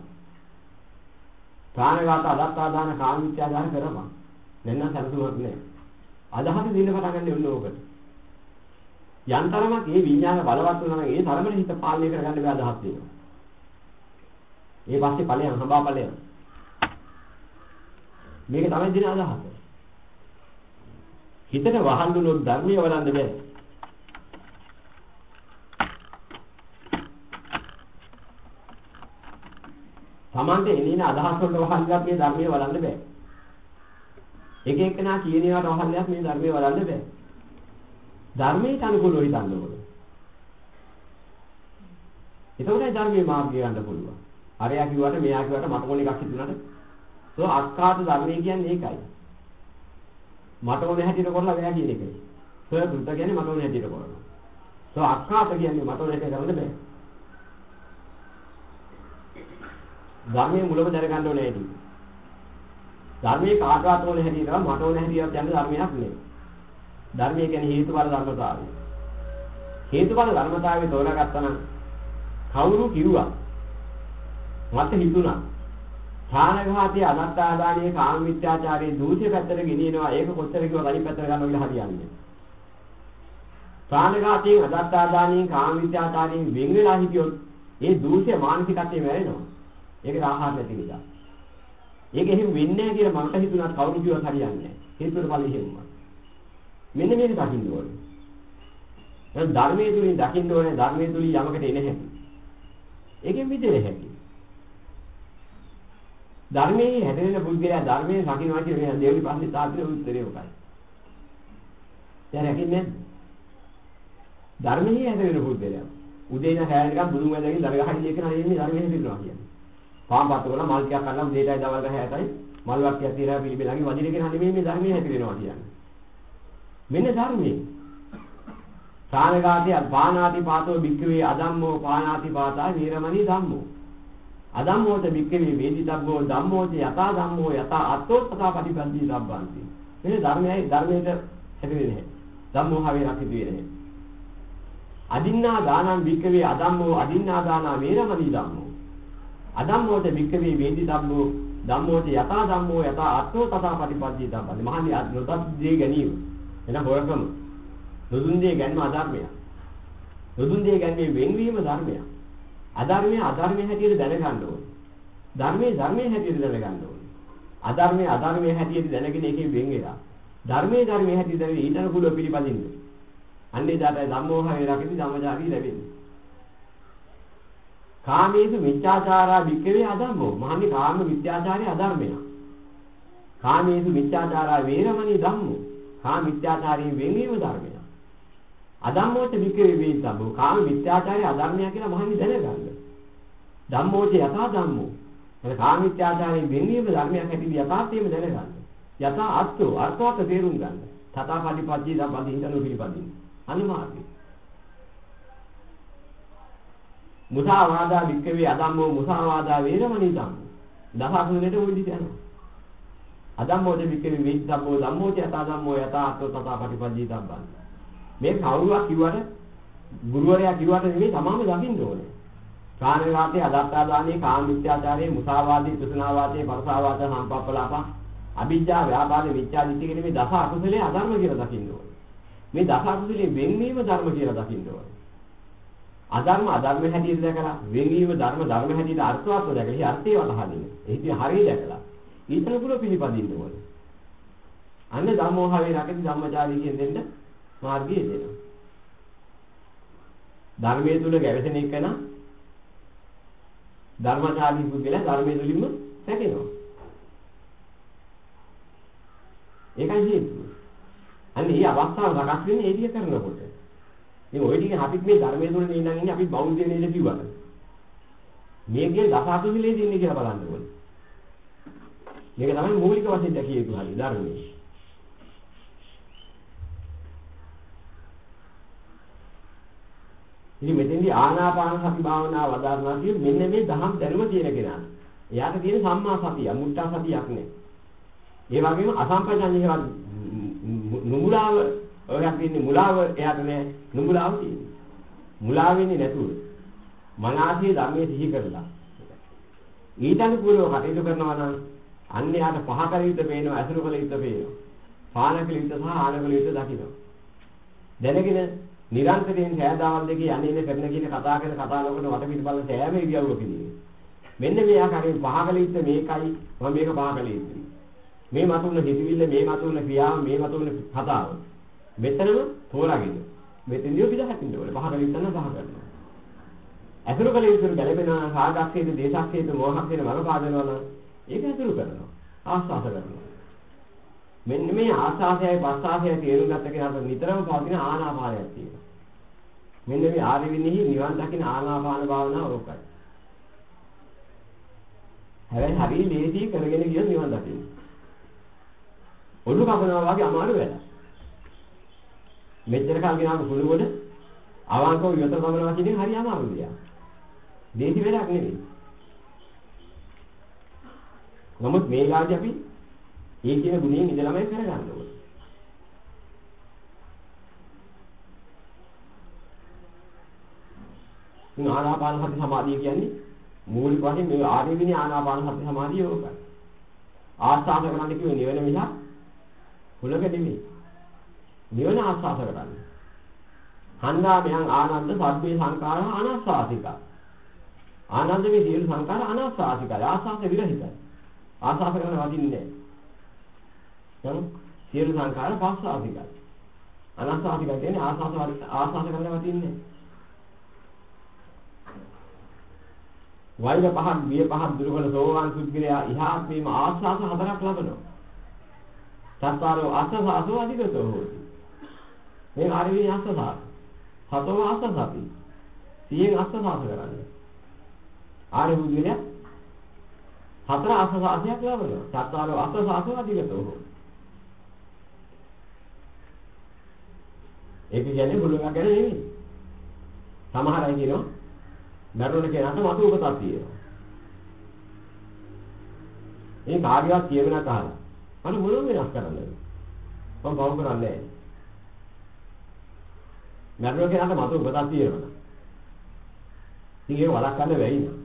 ප්‍රාණඝාත අදත්තාදාන කාමීත්‍යාදාන කරපන්. නැත්නම් සරසුමක් නෑ. අදහස දෙන්න පටන් ගන්න ඕනේ ඕකට. යන්තරමක් මේ විඥාන බලවත් වුණා නම් ඒ තරමට හිත පාලනය කරගන්න බෑ අදහස් තියෙනවා. ඒ පස්සේ ඵලයන් හඹා ඵලයන්. මේක තමයි දින අදහස. හිතට වහල් දුනොත් ධර්මීය වඩන්න බෑ. Tamante එනින අදහස් වලට වහල්ගත් මේ ධර්මීය වඩන්න බෑ. එක එකනා කියන ඒවාට වහල්යක් මේ ධර්මීය වඩන්න බෑ. ධර්මයට අනුකූලව හිතන්න ඕනේ. එතකොටයි ධර්මයේ මාර්ගය ගන්න පුළුවන්. අරයා කිව්වට මෙයා කිව්වට මට ඕන එකක් හිතුණාට සෝ අක්කාත ධර්මයේ කියන්නේ ඒකයි. මට ඕන හැටියට කරලා මෙයා කියන එකයි. සෝ දුත කියන්නේ මට ඕන හැටියට කරනවා. සෝ අක්කාත කියන්නේ මට ඕන හැටියට කරන්න බෑ. ධර්මයේ මුලම දැනගන්න ඕනේ ඇයි. ධර්මයේ කාටවත් ඕන හැටියට මට ඕන හැටියට යන ධර්මයක් නෙවෙයි. ධර්මය කියන්නේ හේතුඵල ධර්මතාවය. හේතුඵල ධර්මතාවය තෝරාගත්තා නම් කවුරු කිව්වා මට හිතුණා ථානඝාතයේ අනත්තාදානයේ කාම මිත්‍යාචාරයේ දූෂ්‍ය පැත්තට ගෙනියනවා ඒක කොච්චර කිව්වා රයි පැත්තට ගන්නවා කියලා හරියන්නේ. ථානඝාතයෙන් අනත්තාදානයෙන් කාම මිත්‍යාචාරයෙන් වෙන් වෙලා හිටියොත් ඒ දූෂ්‍ය මානසිකත්වයේ වැරෙනවා. ඒකට ආහාර නැති නිසා. ඒක එහෙම වෙන්නේ නැහැ කියලා මට හිතුණා කවුරු කිව්වත් හරියන්නේ නැහැ. හේතුවල ඵලෙ හේතුමයි. මෙන්න මේක දකින්න ඕනේ. දැන් ධර්මයේ තුලින් දකින්න ඕනේ ධර්මයේ තුලින් යමකට එන හැටි. ඒකෙන් මිදෙන්න හැටි. ධර්මයේ හැදෙන පුද්ගලයා ධර්මයේ රකින්නවා කියන මේ දෙවිලි පස්සේ තාපිරේ උත්තරේ උකයි. දැන් රකින්නේ ධර්මයේ හැදෙන පුද්ගලයා. උදේ ඉඳන් හැය නිකන් බුදුන් වැදගෙන දරගහන්නේ කියන අයෙන්නේ ධර්මයේ හැදෙනවා කියන්නේ. පාම් පත්තු කරලා මල් ටිකක් අල්ලලා උදේටයි දවල්ට හැයටයි මල් වට්ටියක් තියලා පිළිබිලගේ වදින කියන නෙමෙයි මේ ධර්මයේ හැදෙනවා කියන්නේ. මෙන්න ධර්මයේ. සානගාති පානාති පාතෝ භික්ඛවේ අදම්මෝ පානාති පාතා වීරමණී ධම්මෝ. අදම්මෝත භික්ඛවේ වේදිතබ්බෝ ධම්මෝච යතා ධම්මෝ යතා අත්තෝ තථා පටිපන්ති සම්බන්ති. මෙන්න ධර්මයයි ධර්මයට හැදෙන්නේ නැහැ. ධම්මෝ හවේ රකිදුවේ නැහැ. අදින්නා දානං භික්ඛවේ අදම්මෝ අදින්නා දානා වේරමණී ධම්මෝ. අදම්මෝත භික්ඛවේ වේදිතබ්බෝ ධම්මෝච යතා ධම්මෝ යතා අත්තෝ තථා පටිපන්ති සම්බන්ති. මහණනි නොතත් දේ ගැනීම එහෙනම් හොරකම නොදුන් දේ ගැනීම අධර්මයක්. නොදුන් දේ ගැනීම වෙන්වීම ධර්මයක්. අධර්මයේ අධර්මයේ හැටියට දැනගන්න ඕනේ. ධර්මයේ ධර්මයේ හැටියට දැනගන්න ඕනේ. අධර්මයේ අධර්මයේ හැටියට දැනගෙන ඒකෙන් වෙන් වෙලා. ධර්මයේ ධර්මයේ හැටියට දැනගෙන ඊට අනුකූලව පිළිපදින්න. අන්නේ දාතයි ධම්මෝහය රකිති ධම්මචාරී ලැබෙන්නේ. කාමේසු මිච්ඡාචාරා වික්‍රේ අධම්මෝ. මහන්නේ කාම මිත්‍යාචාරය අධර්මයක්. කාමේසු මිච්ඡාචාරා වේරමණී ධම්මෝ. කාම මිත්‍යාචාරයෙන් වෙන්වීම ධර්මයක්. අදම්මෝච වික්‍රේ වේතබ්බෝ කාම මිත්‍යාචාරය අධර්මයක් කියලා මහන්නේ දැනගන්න. ධම්මෝච යථා ධම්මෝ. එතන කාම මිත්‍යාචාරයෙන් වෙන්නේම ධර්මයක් හැටියට යථාර්ථයම දැනගන්න. යථා අර්ථෝ අර්ථවත් තේරුම් ගන්න. තථා පටිපද්දී සම්බන්ධ හිතනු පිළිපදින්න. අනුමාර්ගය. මුසාවාදා වික්‍රේ අදම්මෝ මුසාවාදා වේරමණී ධම්මෝ. දහසුලට ওই විදිහට යනවා. අදම්මෝච වික්‍රේ වේතබ්බෝ ධම්මෝච යථා ධම්මෝ යථා අර්ථෝ තථා පටිපද්දී සම්බන්ධ. මේ කවුරුවක් කිව්වට ගුරුවරයා කිව්වට නෙමෙයි තමාම දකින්න ඕනේ. කාණේවාතේ අදත්තාදානේ කාමමිත්‍යාචාරයේ මුසාවාදී තුසනාවාදී පරසාවාද සම්පප්පලාප අවිජ්ජා ව්‍යාපාද මිත්‍යා දිට්ඨිය කියන මේ දස අකුසලයේ අධර්ම කියලා දකින්න ඕනේ. මේ දස අකුසලයේ වෙන්වීම ධර්ම කියලා දකින්න ඕනේ. අධර්ම අධර්ම හැටියට දැකලා වෙන්වීම ධර්ම ධර්ම හැටියට අර්ථවත් දැකලා ඒ අර්ථය වලහා දෙන්න. ඒ හරිය දැකලා ඊතන කුල පිළිපදින්න ඕනේ. අන්න ධම්මෝහාවේ රකති ධම්මචාරී කියන දෙන්න මාර්ගය දෙනවා. ධර්මයේ තුල ගැවසෙන එක නම් ධර්මචාරී පුද්ගලයා ධර්මයේ තුලින්ම රැකෙනවා. ඒකයි හේතුව. අන්න මේ අවස්ථාව සකස් වෙන්නේ ඒ ටික කරනකොට. ඉතින් ওই ටික අපිත් මේ ධර්මයේ තුල නේ ඉඳන් ඉන්නේ අපි බෞද්ධ නේද කිව්වට. මේකේ දසාතුලේ දින්නේ කියලා බලන්න ඕනේ. මේක තමයි මූලික වශයෙන් දැකිය යුතු හරි ධර්මයේ. ඉතින් මෙතෙන්දී ආනාපාන සති භාවනාව වදාරනවා කියන්නේ මෙන්න මේ දහම් දැනුම තියෙන කෙනා. එයාට තියෙන සම්මා සතිය, මුත්තා සතියක් නේ. ඒ වගේම අසම්පජඤ්ඤේවත් නුමුලාව ඔයක් තියෙන්නේ මුලාව එයාට නෑ නුමුලාව තියෙන්නේ. මුලා වෙන්නේ නැතුව මනසේ ධර්මයේ සිහි කරලා. ඊටන් කුලව කටයුතු කරනවා නම් අන්න යාට පහ කල යුද්ධ පේනවා, අසුරු කල යුද්ධ පේනවා. පාන කල යුද්ධ සහ ආන කල යුද්ධ දකින්න. දැනගෙන නිරන්තරයෙන් හැදාවල් දෙකේ යන්නේ කරන කියන කතා කරන කතා ලෝකන වට පිට බලන සෑම ඉරියව්වකදී මෙන්න මේ ආකාරයෙන් පහකල ඉන්න මේකයි මම මේක පහකල ඉන්නේ මේ මතුන හිතවිල්ල මේ මතුන ක්‍රියාව මේ මතුන කතාව මෙතනම තෝරාගෙන මෙතනියෝ පිට හැටින්න ඕනේ පහකල ඉන්න පහ කරනවා අතුරු කල යුතුරු ගැලපෙනවා රාගක්ෂේද දේශක්ෂේද මොහක්ෂේද මම පාදනවා නම් ඒක අතුරු කරනවා ආස්වාද කරනවා මෙන්න මේ ආස්වාදයයි ප්‍රස්වාදයයි තේරුම් ගත්ත කෙනාට නිතරම පවතින ආනාපානයක් තියෙනවා මෙන්න මේ ආර්ය විනීහි නිවන් දකින්න ආනාපාන භාවනාව ඕකයි. හැබැයි හරිය ලේසි කරගෙන ගියොත් නිවන් දකින්න. ඔලු කපනවා වගේ අමාරු වැඩක්. මෙච්චර කල් ගෙනාවු කුළුගොඩ අවංකව යොත කමනවා කියන හරිය අමාරු දෙයක්. ලේසි වැඩක් නෙවෙයි. නමුත් මේ ගාඩි අපි ඒ කියන ගුණයෙන් ඉඳලාමයි කරගන්න ඕනේ. ඉතින් ආනාපාන සති සමාධිය කියන්නේ මූලික වශයෙන් මේ ආර්ය විනී ආනාපාන සති සමාධිය යෝගයි. ආස්වාද කරන්න කිව්වේ නිවන මිසක් හුලක නෙමෙයි. නිවන ආස්වාද කරන්න. හන්දාමයන් ආනන්ද සබ්බේ සංඛාර අනාස්වාසික. ආනන්ද මේ සියලු සංඛාර අනාස්වාසිකයි. ආස්වාද විරහිතයි. ආස්වාද කරන වදින්නේ නැහැ. සියලු සංඛාර පස්වාසිකයි. අනාස්වාසික කියන්නේ ආස්වාද ආස්වාද කරන වදින්නේ නැහැ. වෛර පහක්, බිය පහක් දුරු කරන සෝවාන් සුද්ධිරයා ඉහාත්මීම ආස්වාස හතරක් ලබනවා. සත්තාරෝ අස්සසාසෝ අධිගතෝ හෝති. මේ ආර්යවිනී අස්සසාස. සතෝ අස්සසාපි. සියෙන් අස්සසාස කරන්නේ. ආර්ය බුද්ධිරයා හතර අස්සසාසයක් ලබනවා. සත්තාරෝ අස්සසාසෝ අධිගතෝ හෝති. ඒක කියන්නේ බුදුගා ගැන නෙමෙයි. සමහර අය කියනවා මරණ කෙනාට මතු උපතක් තියෙනවා. මේ කාර්යයක් කියවෙන කාල. අන්න මොනව වෙනස් කරන්නද? මම බව කරන්නේ නැහැ. මරණ කෙනාට මතු උපතක් තියෙනවා. ඉතින් ඒක වළක්වන්න බැරි නෑ.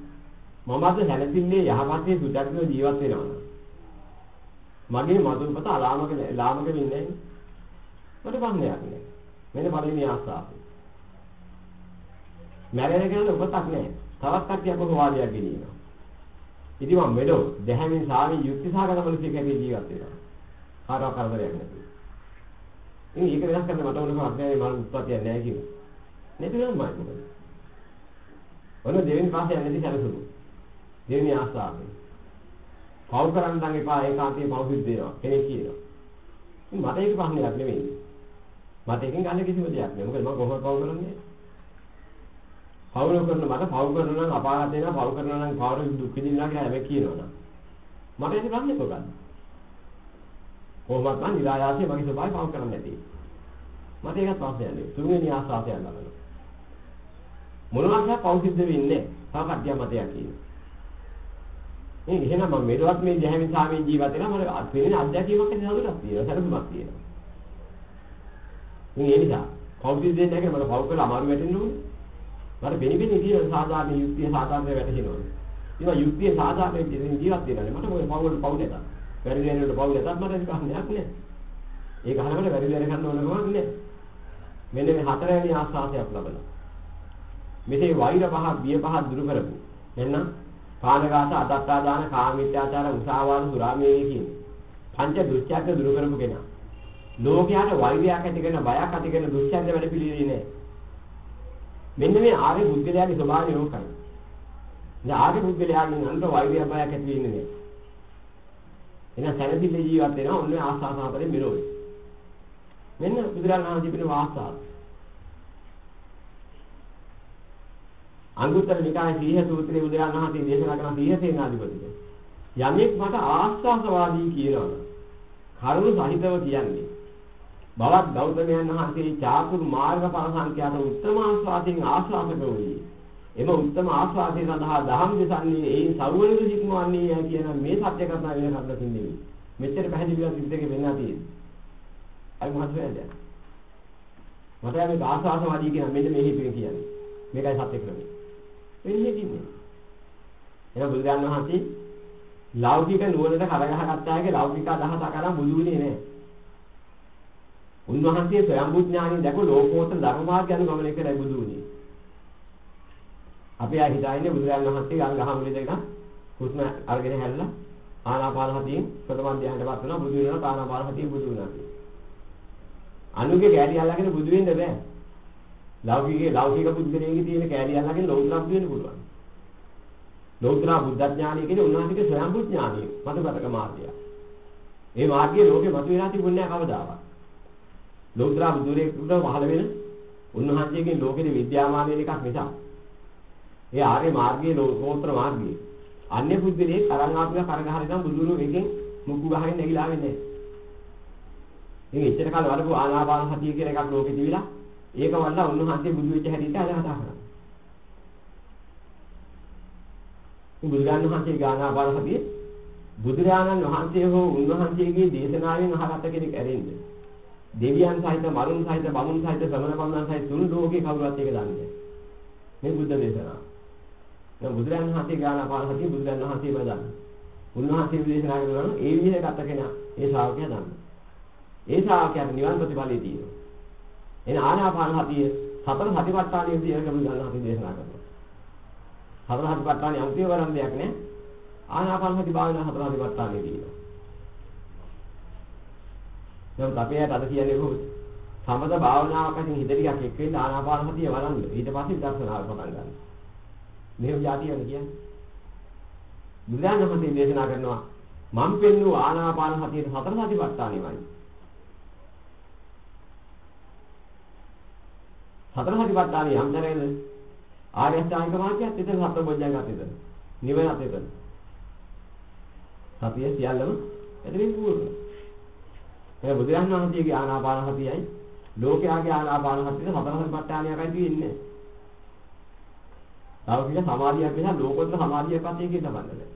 මම අද හැලසින්නේ යහපත්ේ සුදක්ව ජීවත් වෙනවා. මගේ මතු උපත අලාමක ලාමක වෙන්නේ මට බන්නේ නැහැ. මෙන්න පළවෙනි ආසාව. මැරෙන කෙනාට උපතක් නැහැ. තවත් කට්ටියක් ඔබ වාදයක් ගෙනියනවා. ඉතින් මම මෙලෝ දැහැමින් සාමි යුක්ති සාගත පොලිසියක ජීවත් වෙනවා. කාටවත් කරදරයක් නැතුව. ඉතින් ඒක වෙනස් කරන්න මට ඕන කමක් නැහැ මම උත්පත්තියක් නැහැ කිව්වා. නැතිනම් මම මොකද? ඔන්න දෙවෙනි පාසේ යන්නේදී සැලසුණු. දෙවෙනි ආසාවෙන්. පව් කරන්න නම් එපා ඒකාන්තයේ පව් සිද්ධ වෙනවා කෙනෙක් කියනවා. ඉතින් මට ඒක ප්‍රශ්නයක් නෙමෙයි. මට එකෙන් ගන්න කිසිම දෙයක් නෑ. මොකද මම කොහොමද පව් කරන්නේ? පව් කරන මට පව් කරනවා නම් අපාගත වෙනවා පව් කරනවා නම් පවර දුක් විඳිනවා කියලා හැබැයි කියනවනම් මට ඒක ප්‍රශ්නේ මොකක්ද? කොහොමද මම නිරායාසයෙන් මගේ ස්වභාවය පව් කරන්නේ නැති. මට ඒකත් ප්‍රශ්නයක් නෙවෙයි. තුන්වෙනි ආස්වාදයක් ලබනවා. මොනවාක්ද පව් සිද්ධ වෙන්නේ? තව කඩිය මතයක් කියනවා. මේ එහෙනම් මම මෙලොවත් මේ ජහැමින් සාමයෙන් ජීවත් වෙනවා මට වෙන අත්දැකීමක් ඇති හදුරක් තියෙනවා සැලසුමක් තියෙනවා. මේ ඒ නිසා කවුරුද දෙන්නේ නැහැ මට පව් කරලා අමාරු වැටෙන්න ඕනේ. මට බෙනිබෙනි කියන සාධාරණ යුක්තිය සාධාරණ වැටහෙනවා. ඒවා යුක්තිය සාධාරණ ජීවත් වෙනවා. මට මොකද පව් වලට පව් නැත. වැරදි වෙනකොට පව් නැතත් මට ඒක කන්නේ නැහැ. ඒක අහනකොට වැරදි වැඩ කරන්න ඕන කමක් නැහැ. මෙන්න මේ හතරවෙනි ආස්වාදයක් ලබනවා. මෙසේ වෛර පහ බිය පහ දුරු කරපු. එන්න පානඝාත අදත්තාදාන කාමීත්‍යාචාර උසාවාද සුරාමේය කියන පංච දුස්ත්‍යාග දුරු කරපු කෙනා. ලෝකයට වෛරයක් ඇති කරන බයක් ඇති කරන දුස්ත්‍යාග වැඩ පිළිවෙලේ නෑ. මෙන්න මේ ආර්ය බුද්ධලයාගේ ස්වභාවය ලෝකයි. දැන් ආර්ය බුද්ධලයාගෙන් අන්ත වෛරය බයක් ඇති වෙන්නේ නෑ. එහෙනම් සැලසිල්ල ජීවත් වෙනවා ඔන්නේ ආස්වාද හතරේ මෙලොවේ. මෙන්න බුදුරණන් වහන්සේ පිළිම වාස්තාව. අංගුත්තර නිකායේ සීහ සූත්‍රයේ බුදුරජාණන් වහන්සේ දේශනා කරන සීහ සේනාධිපතිට යමෙක් මට ආස්වාසවාදී කියනවා කරුණු සහිතව කියන්නේ බවත් ගෞතමයන් වහන්සේ චාතුර් මාර්ගඵල සංඛ්‍යාත උත්තම ආස්වාදයෙන් ආස්වාදක වූයේ එම උත්තම ආස්වාදයේ සඳහා දහම් දෙසන්නේ ඒ සරුවනිදු සික්මවන්නේ කියන මේ සත්‍ය කතා වෙන කද්දකින් නෙවෙයි මෙච්චර පැහැදිලිව සිද්දකේ වෙන්න තියෙන්නේ අයි මහත්මයාද මට මේ ආස්වාසවාදී කියන මෙන්න මේ හිතේ කියන්නේ මේකයි සත්‍ය ක්‍රමය වෙන්නේ කිව්වේ. එහෙනම් බුදුරජාණන් වහන්සේ ලෞකික නුවණට කරගහගත්ත අයගේ ලෞකික අදහස අකරන් බුදුුනේ නෑ. උන්වහන්සේ ස්වයංබුද්ධ ඥානිය දැක ලෝකෝත්තර ධර්ම මාර්ගය අනුගමනය කරයි බුදුුනේ. අපි ආ හිතන්නේ බුදුරජාණන් වහන්සේ ගං ගහමුලේ දෙකන හුස්ම අරගෙන හැල්ලා ආනාපාන හතියෙන් ප්‍රථම ධ්‍යානයටපත් වෙනවා බුදු වෙනවා ආනාපාන හතියෙන් බුදු වෙනවා. අනුගේ කැටි අල්ලගෙන බුදු වෙන්න බෑ. ලෞකිකයේ ලෞකික බුද්ධලයේ තියෙන කෑලි අල්ලගෙන ලෞතර බුදු වෙන්න පුළුවන්. ලෞතර බුද්ධ ඥානය කියන්නේ උන්වහන්සේගේ ස්වයං බුද්ධ ඥානය. මතකතක මාර්ගය. ඒ මාර්ගයේ ලෝකෙ මතු වෙලා තිබුණේ නැහැ කවදාවත්. ලෞතර බුදුරෙකුට පහළ වෙන උන්වහන්සේගේ ලෝකෙදි විද්‍යාමාන වෙන එකක් නිසා. ඒ ආර්ය මාර්ගයේ ලෝකෝත්තර මාර්ගයේ. අන්‍ය බුද්ධලේ තරංග ආපිය කරගහලා නම් බුදුරු එකෙන් මුක්කු ගහගෙන නැగిලා වෙන්නේ නැහැ. ඉතින් එච්චර කාල වලපු ආනාපාන සතිය කියන එකක් ලෝකෙ තිබිලා ඒක වල්ලා උන්වහන්සේ බුදු වෙච්ච හැටියට අද කතා කරන්නේ. මේ බුදුරජාණන් වහන්සේ ගානා බලහදී බුදුරජාණන් වහන්සේ හෝ උන්වහන්සේගේ දේශනාවෙන් අහගත කෙනෙක් ඇරෙන්නේ. දෙවියන් සහිත මරුන් සහිත බමුන් සහිත ශ්‍රමණ බමුණන් සහිත තුන් ලෝකේ කවුරුත් ඒක දන්නේ මේ බුද්ධ දේශනාව. දැන් බුදුරජාණන් වහන්සේ ගානා බලහදී බුදුරජාණන් වහන්සේ බදන්නේ. උන්වහන්සේ දේශනා කරනවා ඒ විදිහට ගත කෙනා ඒ ශ්‍රාවකයා දන්නවා. ඒ ශ්‍රාවකයාට නිවන් ප්‍රතිඵලය තියෙනවා. එන ආනාපාන සතිය සතර සතිපට්ඨානයේ තියෙන බුදුන් අපි දේශනා කරනවා. සතර සතිපට්ඨානයේ අන්තිම වරන් දෙයක් නෑ. ආනාපාන සති භාවනා සතර සතිපට්ඨානයේ තියෙනවා. දැන් අපි අද කියන්නේ කොහොමද? සමත භාවනාවක් අතින් හිත ටිකක් එක් වෙන්න ආනාපාන සතිය වරන්ද. ඊට පස්සේ විදර්ශනාව පටන් ගන්න. මෙහෙම જાතියන කියන්නේ. බුදුන් වහන්සේ දේශනා කරනවා මම් පෙන්නු ආනාපාන සතියේ සතර සතිපට්ඨානෙමයි. සතර සතිපට්ඨාන යම් දැනගෙන ආර්ය අෂ්ටාංග මාර්ගයත් එතන සතර බොජ්ජංගත් එතන. නිවනත් එතන. සතිය සියල්ලම එතනින් පූර්ණ. ඒ බුදුරජාණන් වහන්සේගේ ආනාපාන සතියයි ලෝකයාගේ ආනාපාන සතිය සතර සතිපට්ඨානයකයි තියෙන්නේ. ලෞකික සමාධියක් නිසා ලෝකෝත්තර සමාධියක් වශයෙන් කියන්න බෑ.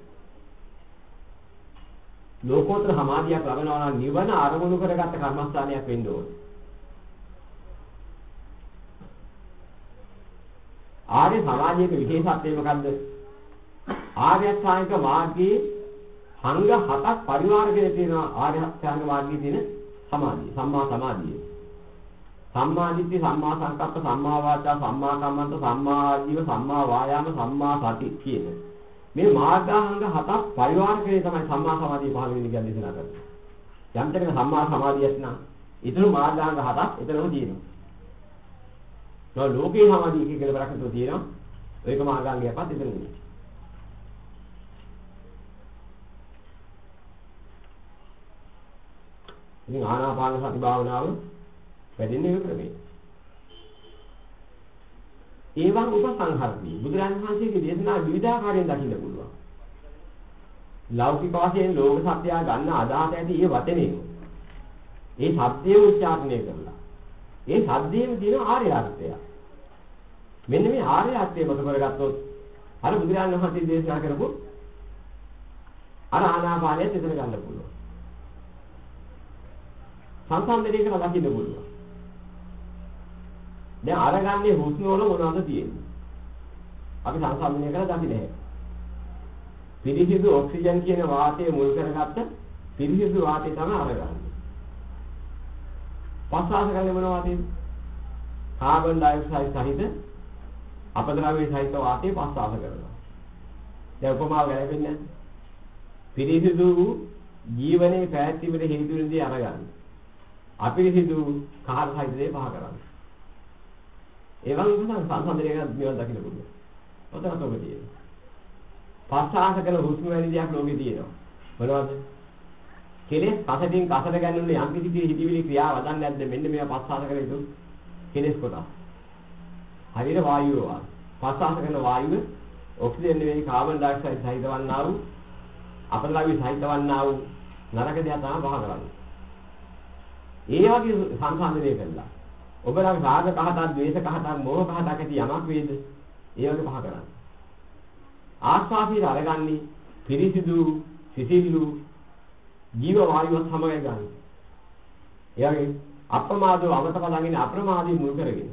ලෝකෝත්තර සමාධියක් ලබනවා නම් නිවන අරමුණු කරගත්ත කර්මස්ථානයක් වෙන්න ඕනේ. ආර්ය සමාජයක විශේෂත්වය මොකද්ද? ආර්ය අෂ්ටාංගික මාර්ගයේ අංග හතක් පරිවාරකයේ තියෙන ආර්ය අෂ්ටාංග මාර්ගයේ තියෙන සමාධිය, සම්මා සමාධිය. සම්මා දිට්ඨි, සම්මා සංකප්ප, සම්මා වාචා, සම්මා කම්මන්ත, සම්මා ආජීව, සම්මා වායාම, සම්මා සති කියන මේ මාර්ගාංග හතක් පරිවාරකයේ තමයි සම්මා සමාධිය පහළ වෙන්නේ කියලා දේශනා කරන්නේ. යම් තැනක සම්මා සමාධියක් නම් ඊටු මාර්ගාංග හතක් එතනම තියෙනවා. නෝ ලෝකේ සමාධිය කියලා බරකට තියෙනවා. ඒක මාර්ගාංගයක්වත් එතන නෙමෙයි. ඉතින් ආනාපාන සති භාවනාව වැඩෙන්නේ ඒ ක්‍රමේ. ඒවන් උපසංහරණී බුදුරන් වහන්සේගේ දේශනා විවිධාකාරයෙන් දකින්න පුළුවන්. ලෞකික වශයෙන් ලෝක සත්‍යය ගන්න අදහස ඇති ඒ වචනේ. ඒ සත්‍යය උච්චාරණය කරලා. ඒ සද්දේම තියෙන ආර්ය අර්ථය. මෙන්න මේ ආර්ය අර්ථය මොකද කරගත්තොත් අර බුදුරන් වහන්සේ දේශනා කරපු අර ආනාපානයත් එතන ගන්න පුළුවන්. සංසන්දනය කරලා දකින්න පුළුවන්. දැන් අරගන්නේ හුස්ම වල මොනවද තියෙන්නේ? අපි සංසන්දනය කරලා දකින්න නැහැ. පිරිසිදු ඔක්සිජන් කියන වාතය මුල් කරගත්ත පිරිසිදු වාතය තමයි අරගන්නේ. පස්වාස කරන්නේ මොන වාතයද? කාබන් ඩයොක්සයිඩ් සහිත අපද්‍රව්‍ය සහිත වාතය පස්වාස කරනවා. දැන් උපමාව ගැලපෙන්නේ නැහැ. පිරිසිදු ජීවනයේ පැවැත්වීමට හේතු වෙන දේ අරගන්න. අපිරිසිදු කහර සහිත දේ පහ කරන්න. ඒ වගේ තමයි සංසන්දනය මේවා දකින්න පුළුවන්. ඔතනත් ඔබ තියෙනවා. පස්සාස කළ හුස්ම වැනි දෙයක් ලෝකේ තියෙනවා. මොනවද? කෙලෙස් කසටින් කසට ගැන්නුනේ යම් කිසි හිතවිලි ක්‍රියාව වදන්නේ නැද්ද? මෙන්න මේවා පස්සාස කළ යුතු කෙලෙස් කොටස්. හරියට වායුව වගේ. පස්සාස කරන වායුව ඔක්සිජන් නෙවෙයි කාබන් ඩයොක්සයිඩ් සහිත වන්නා වූ අපද්‍රව්‍ය සහිත වන්නා වූ නරක දෙයක් තමයි පහ කරන්නේ. ඒ වගේ සංසන්දනය කළා. ඔබ නම් රාග කහතක්, ද්වේෂ කහතක්, මෝහ කහතක් ඇති යමක් වේද? ඒ වගේ පහ කරන්නේ. ආස්වාදීර අරගන්නේ පිරිසිදු, සිසිල්ලු ජීව වායුවත් සමගයි ගන්න. එයාගේ අප්‍රමාදව අමතක ළඟින් අප්‍රමාදී මුල් කරගෙන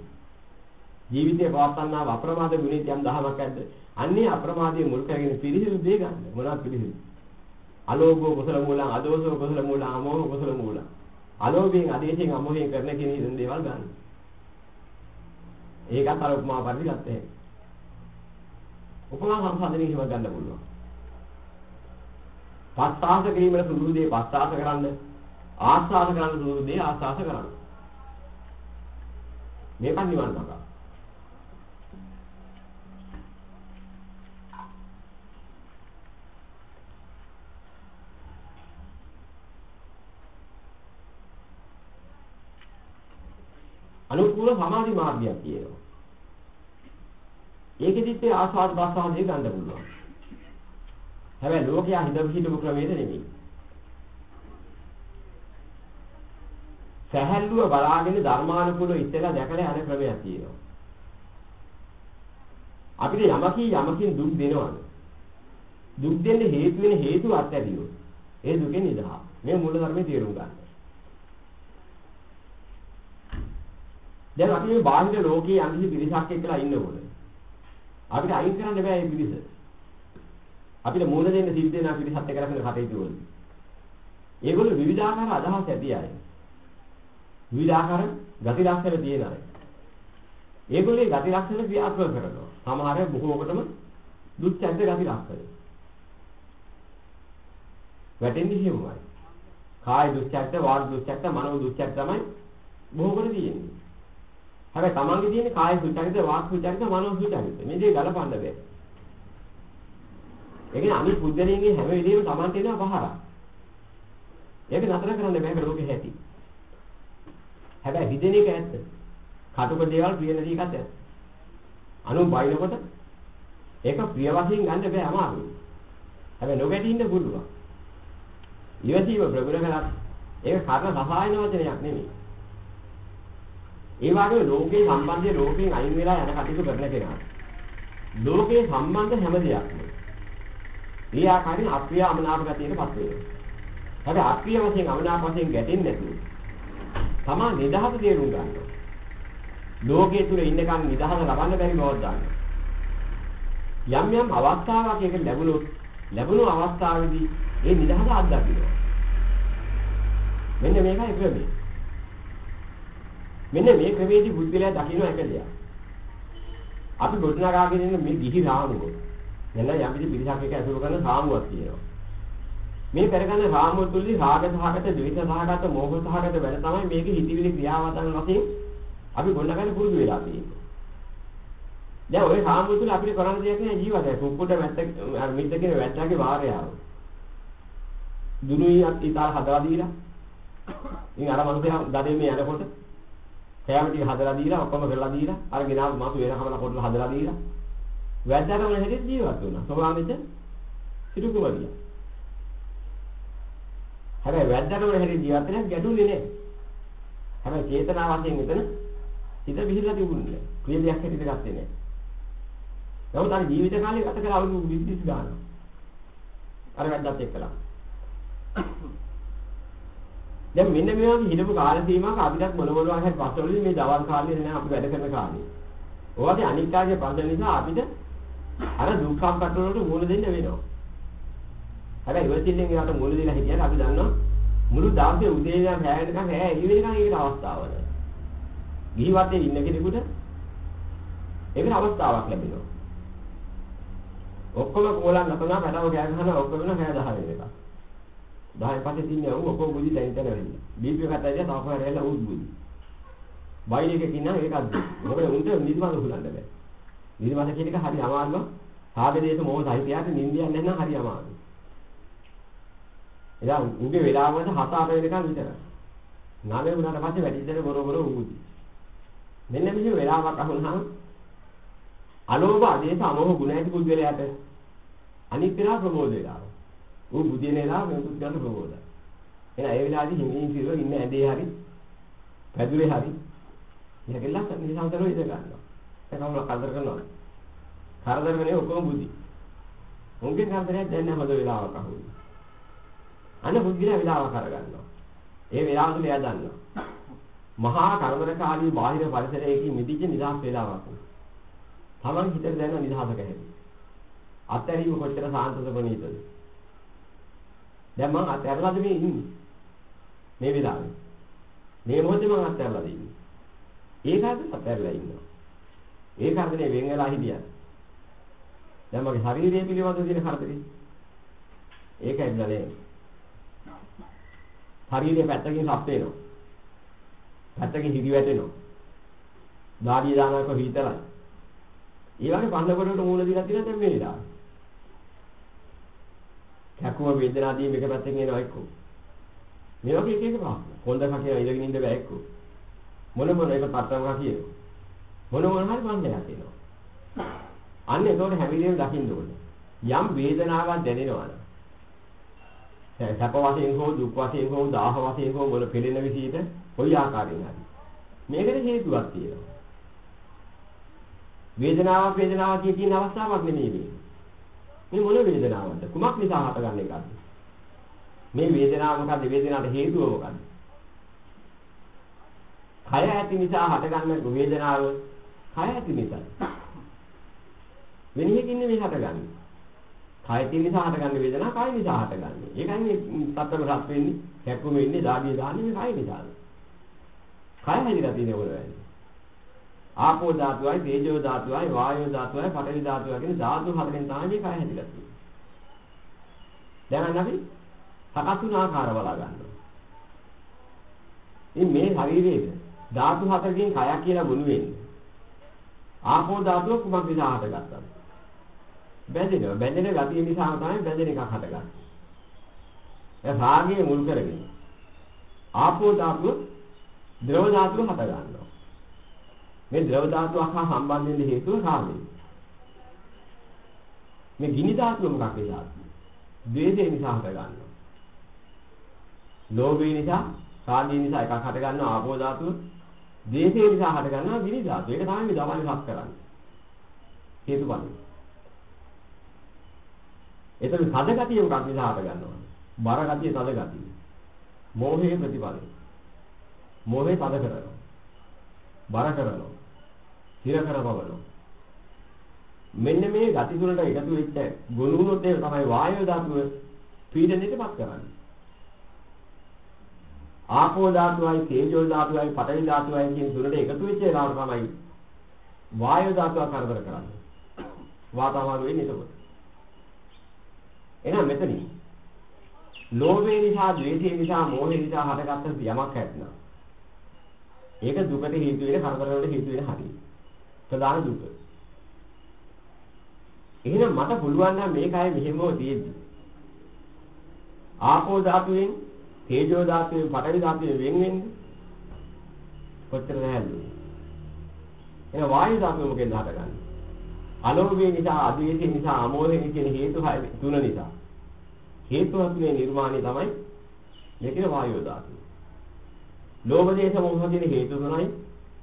ජීවිතේ පවත්වන්නා අප්‍රමාද ගුණිත යම් දහමක් ඇද්ද? අන්නේ අප්‍රමාදී මුල් කරගෙන පිරිසිදු දේ ගන්න. මොනවද පිරිසිදු? අලෝභෝ කුසල මූලං, අදෝසෝ කුසල මූලං, අමෝහ කුසල මූලං. අලෝභයෙන්, අදේශයෙන්, අමෝහයෙන් කරන කෙනෙක් දේවල් ගන්න. ඒකත් අර උපමා පරිදි ගත්තේ. උපමා සංසන්දනය හිම ගන්න පුළුවන්. පස්තාස කිරීමේ සුදුසු දේ පස්තාස කරන්න ආස්වාද කරන්න සුදුසු දේ ආස්වාද කරන්න. මේක නිවන් මාර්ගය. අනුකූල සමාධි මාර්ගයක් තියෙනවා. ඒකෙදිත් ඒ ආස්වාද ප්‍රසආදේ ගන්න පුළුවන්. හැබැයි ලෝකයා හිතව හිතපු ක්‍රමයේද නෙමෙයි. සැහැල්ලුව බලාගෙන ධර්මානුකූලව ඉස්සෙල්ලා දැකලා යන ක්‍රමයක් තියෙනවා. අපිට යමකින් යමකින් දුක් දෙනවද? දුක් දෙන්න හේතු වෙන හේතු අත්හැරියොත් ඒ දුකෙන් නිදහස්. මේ මූල ධර්මයේ තේරුම් ගන්න. දැන් අපි මේ බාහිර ලෝකයේ යම්කිසි පිරිසක් එක්කලා ඉන්නකොට අපිට අයින් කරන්න බෑ මේ පිරිස. අපිට මූල දෙන්න සිද්ධ වෙන පිරිසත් එක්ක කරන කටයුතු වල. ඒගොල්ලෝ විවිධාකාර අදහස් ඇති අය. විවිධාකාර ගති ලක්ෂණ තියෙන අය. ඒගොල්ලේ ගති ලක්ෂණ ක්‍රියාත්මක කරනවා. සමහර අය බොහෝකටම දුක්ඛද්ද ගති ලක්ෂණ. වැටෙන්නේ හිමුයි. කාය දුක්ඛද්ද, වාග් දුක්ඛද්ද, මනෝ දුක්ඛද්ද තමයි බොහෝකට තියෙන්නේ. හැබැයි තමන්ගේ තියෙන කාය සුචරිත, වාක් සුචරිත, මනෝ සුචරිත. මේ දේ ගලපන්න බෑ. ඒ කියන්නේ අනිත් පුද්ගලයන්ගේ හැම වෙලෙම තමන්ට එනවා පහරක්. ඒක නතර කරන්න බෑ ලෝකෙ හැටි. හැබැයි හිතෙන එක ඇත්ත. කටුක දේවල් ප්‍රිය නැති එකත් ඇත්ත. අනු බයිනකොට ඒක ප්‍රිය වශයෙන් ගන්න බෑ අමාරුයි. හැබැයි නොගැටි ඉන්න පුළුවන්. ඉවසීම ප්‍රගුණ කරත් ඒක කර්ණ සහායන වචනයක් නෙමෙයි. ඒ වගේම ලෝකේ සම්බන්ධය ලෝකයෙන් අයින් වෙලා යන කටයුතු කරන කෙනා. ලෝකේ සම්බන්ධ හැම දෙයක්ම. ඒ ආකාරයෙන් අප්‍රිය අමනාප ගතියටපත් වෙනවා. හැබැයි අප්‍රිය වශයෙන් අමනාප වශයෙන් ගැටෙන්නේ නැතුව තමා නිදහස තේරුම් ගන්නවා. ලෝකයේ තුල ඉන්නකන් නිදහස ලබන්න බැරි බවක් ගන්නවා. යම් යම් අවස්ථාවක් එක ලැබුණොත් ලැබුණු අවස්ථාවේදී ඒ නිදහස අත්දකිනවා. මෙන්න මේකයි ක්‍රමය. මෙන්න මේ ක්‍රමයේදී බුද්ධිලයා දකින්න එක දෙයක්. අපි ගොඩනගාගෙන ඉන්න මේ ගිහි රාමුව. එන්න යම් කිසි පිරිසක් එක ඇසුරු කරන රාමුවක් තියෙනවා. මේ පෙරගන්න රාමුව තුලදී රාග සහගත, ද්වේෂ සහගත, මෝහ සහගත වැඩ තමයි මේකේ හිතවිලි ක්‍රියාවතන් වශයෙන් අපි ගොඩනගන්න පුරුදු වෙලා තියෙන්නේ. දැන් ওই රාමුව තුල අපිට කරන්න දෙයක් නෑ ජීවිතේ. කුක්කුඩ මැත්ත අර මිද්ද කියන වැට්ටාගේ වාරයාව. දුනුයි අත් ඉතාල හදලා දීලා. ඉතින් අර මනුස්සයා ගඩේ මේ යනකොට කෑම ටික හදලා දීලා ඔක්කොම කරලා දීලා අර ගෙනාවු මාසු වෙනකම කොටලා හදලා දීලා වැද්දාට මොන හැටියට ජීවත් වුණා. සෝවාමිත සිටු කුමරිය. හැබැයි වැද්දාට මොන හැටියට ජීවත් වෙන්නේ ගැටුනේ නෑ. හැබැයි චේතනා වශයෙන් මෙතන හිත විහිදලා තිබුණේ නෑ. ක්‍රියාවක් හැටියට ගත්තේ නෑ. නමුත් අර ජීවිත කාලේ ගත කළ අවුරුදු 20 ගානක්. අර වැද්දාත් එක්කලා. දැන් මෙන්න මේ වගේ හිටපු කාල සීමාවක අපිටත් මොන මොනවා හරි පස්වලදී මේ දවල් කාලේ නෑ අපි වැඩ කරන කාලේ. ඔයගේ අනික් කාගේ ප්‍රශ්න නිසා අපිට අර දුක්ඛම් කටවල වලට මුහුණ දෙන්න වෙනවා. හැබැයි ඉවසිල්ලෙන් ඒකට මුහුණ දෙලා හිටියම අපි දන්නවා මුළු දවසේ උදේ ඉඳන් රැ වෙනකන් ඈ එළි වෙනකන් ඒකට අවස්ථාව නැහැ. ගිහි වත්තේ ඉන්න කෙනෙකුට ඒකට අවස්ථාවක් ලැබෙනවා. ඔක්කොම කෝලන් නතනා පැටව ගෑ ගහන ඔක්කොම වෙන 10 වෙනකන්. 10 පස්සේ තින්නේ උන් ඔක්කොම බුදි දැන් තැන වෙන්නේ. බීපී කතා ඉතින් තාපහ හැරෙලා උත් බුදි. බයින් එකකින් නම් ඒකත්. මොකද උන්ට නිදිමත හුලන්න බෑ. නිදිමත කියන එක හරි අමාරුම. සාගදේශ මොහ සහිතයට නිින්දියක් නැත්නම් හරි අමාරුයි. එදා උගේ වෙලාව වලට 7 8 වෙනකන් විතරයි. නාමේ වුණාට පස්සේ වැඩිදෙන බොර බොර උගුදි. මෙන්න මෙහෙම වෙලාවක් අහුනහම අලෝභ ආදේශ අමෝහ ගුණ ඇති පුද්ගලයාට අනිත් වෙලාව ප්‍රමෝද වෙලාව. ඌ බුදින වෙලාව මේ පුද්ගලට ප්‍රමෝදයි. එහෙනම් ඒ වෙලාවේදී හිමින් සිරෝ ඉන්න ඇඳේ හරි පැදුරේ හරි ඉහකෙල්ලක් නිසංසරෝ ඉඳ ගන්නවා. ඒක කවුරු කරදර කරනවද? කරදර වෙන්නේ ඔක්කොම බුදි. උන්ගේ කරදරයක් දැන් නැහැ හොඳ වෙලාවක් අහුවෙන්නේ. අන්න බුද්ධිලා වෙලාව කරගන්නවා. ඒ වෙලාව තුල එයා දන්නවා. මහා කරදරකාරී බාහිර පරිසරයකින් මිදිච්ච නිදහස් වෙලාවක්. Taman හිතේ දැනෙන නිදහසක හැටි. අත්හැරීම කොච්චර සාන්තද ප්‍රණීතද? දැන් මම අත්හැරලාද මේ ඉන්නේ? මේ වෙලාවේ. මේ මොහොතේ මම අත්හැරලාද ඉන්නේ? ඒකත් අත්හැරලා ඉන්නවා. ඒ කරදරේ වෙන් වෙලා හිටියා. දැන් මගේ ශරීරය පිළිබඳව තියෙන කරදරේ. ඒකයි බලේ. ශරීරය පැත්තකින් සප් වෙනවා. පැත්තකින් හිරි වැටෙනවා. දාඩිය දානකොට හිතලයි. ඒ වගේ පන්න කොටට මූල දීලා තියෙන දැන් මේ වෙලාවේ. කැකුම වේදනාදී මේක පැත්තෙන් එනවා එක්ක. මේ වගේ එක එක ප්‍රශ්න. කොන්ද කකිය ඉඳගෙන ඉඳ බෑ එක්ක. මොන මොන එක පට්ටමක කියනවා. මොන මොන හරි පන්නයක් එනවා. අන්න ඒතකොට හැමිදේම දකින්න ඕනේ. යම් වේදනාවක් දැනෙනවනේ. සැප වශයෙන් හෝ දුක් වශයෙන් හෝ දාහ වශයෙන් හෝ මොන පෙළෙන විදිහට කොයි ආකාරයෙන් හරි. මේකට හේතුවක් තියෙනවා. වේදනාවක් වේදනාවක් කියන අවස්ථාවක් නෙමෙයි මේ. මේ මොන වේදනාවක්ද? කුමක් නිසා හටගන්නේ එකක්ද? මේ වේදනාව මොකද්ද? වේදනාවට හේතුව මොකද්ද? කය ඇති නිසා හටගන්න වේදනාව කය ඇති නිසා. වෙනියකින් නෙමෙයි හටගන්නේ. කය තියෙන නිසා හටගන්න වේදනාව කය නිසා හටගන්නේ. ඒකයි මේ සත්‍යම රත් වෙන්නේ, කැක්කුම වෙන්නේ, දාඩිය දාන්නේ මේ කය නිසා. කය හැදිලා තියෙන වල වෙන්නේ. ආපෝ ධාතුවයි, තේජෝ ධාතුවයි, වායෝ ධාතුවයි, පඨවි ධාතුවයි කියන ධාතු හතරෙන් තමයි මේ කය හැදිලා තියෙන්නේ. දැන් අපි සකස් වුණ ආකාර බලා ගන්නවා. ඉතින් මේ ශරීරයේ ධාතු හතරකින් කයක් කියලා ගුණ වෙන්නේ. ආපෝ ධාතුව කුමක් නිසා හටගත්තද? බැඳෙනවා. බැඳෙන ගතිය නිසා තමයි බැඳෙන එකක් හටගන්නේ. ඒ රාගයේ මුල් කරගෙන. ආපෝ ධාතුව ද්‍රව ධාතුව හට ගන්නවා. මේ ද්‍රව ධාතුවක් හා සම්බන්ධ වෙන්න හේතුව රාගය. මේ ගිනි ධාතුව මොකක් නිසාද? ද්වේෂය නිසා හට ගන්නවා. ලෝභය නිසා, රාගය නිසා එකක් හට ගන්නවා ආපෝ ධාතුව. ද්වේෂය නිසා හට ගන්නවා ගිනි ධාතුව. ඒක තමයි මේ දවල් හත් කරන්නේ. හේතුඵල. එතන සද ගතිය මොකක් නිසා හට ගන්නවද? බර ගතිය සද ගතිය. මෝහයේ ප්‍රතිඵලය. මෝහේ සද කරනවා. බර කරනවා. හිර කරපවනවා. මෙන්න මේ ගති තුනට එකතු වෙච්ච ගුණුනොත් ඒ තමයි වායෝ ධාතුව පීඩනයටපත් කරන්නේ. ආපෝ ධාතුවයි තේජෝ ධාතුවයි පඨවි ධාතුවයි කියන තුනට එකතු වෙච්ච ඒවාට තමයි වායෝ ධාතුව කරදර කරන්නේ. වාතාවරණය වෙන්නේ එතකොට. එහෙනම් මෙතනින් ලෝභය නිසා, ද්වේෂය නිසා, මෝහය නිසා හටගත්ත යමක් ඇත්නම් ඒක දුකට හේතු වෙන කරදර වලට හේතු වෙන හරිය. ප්‍රධාන දුක. එහෙනම් මට පුළුවන් නම් මේකයි මෙහෙමව තියෙද්දි. ආපෝ ධාතුවෙන්, තේජෝ ධාතුවෙන්, පඨවි ධාතුවෙන් වෙන් වෙන්න. කොච්චර දැහැල්ලුද? එන වායු ධාතුව මොකෙන්ද හටගන්නේ? අලෝභය නිසා, අද්වේෂය නිසා, අමෝහය කියන හේතු තුන නිසා. හේතු හතුනේ නිර්මාණය තමයි මේකේ වායු ධාතුව. ලෝභ දේශ මොහ කියන හේතු තුනයි,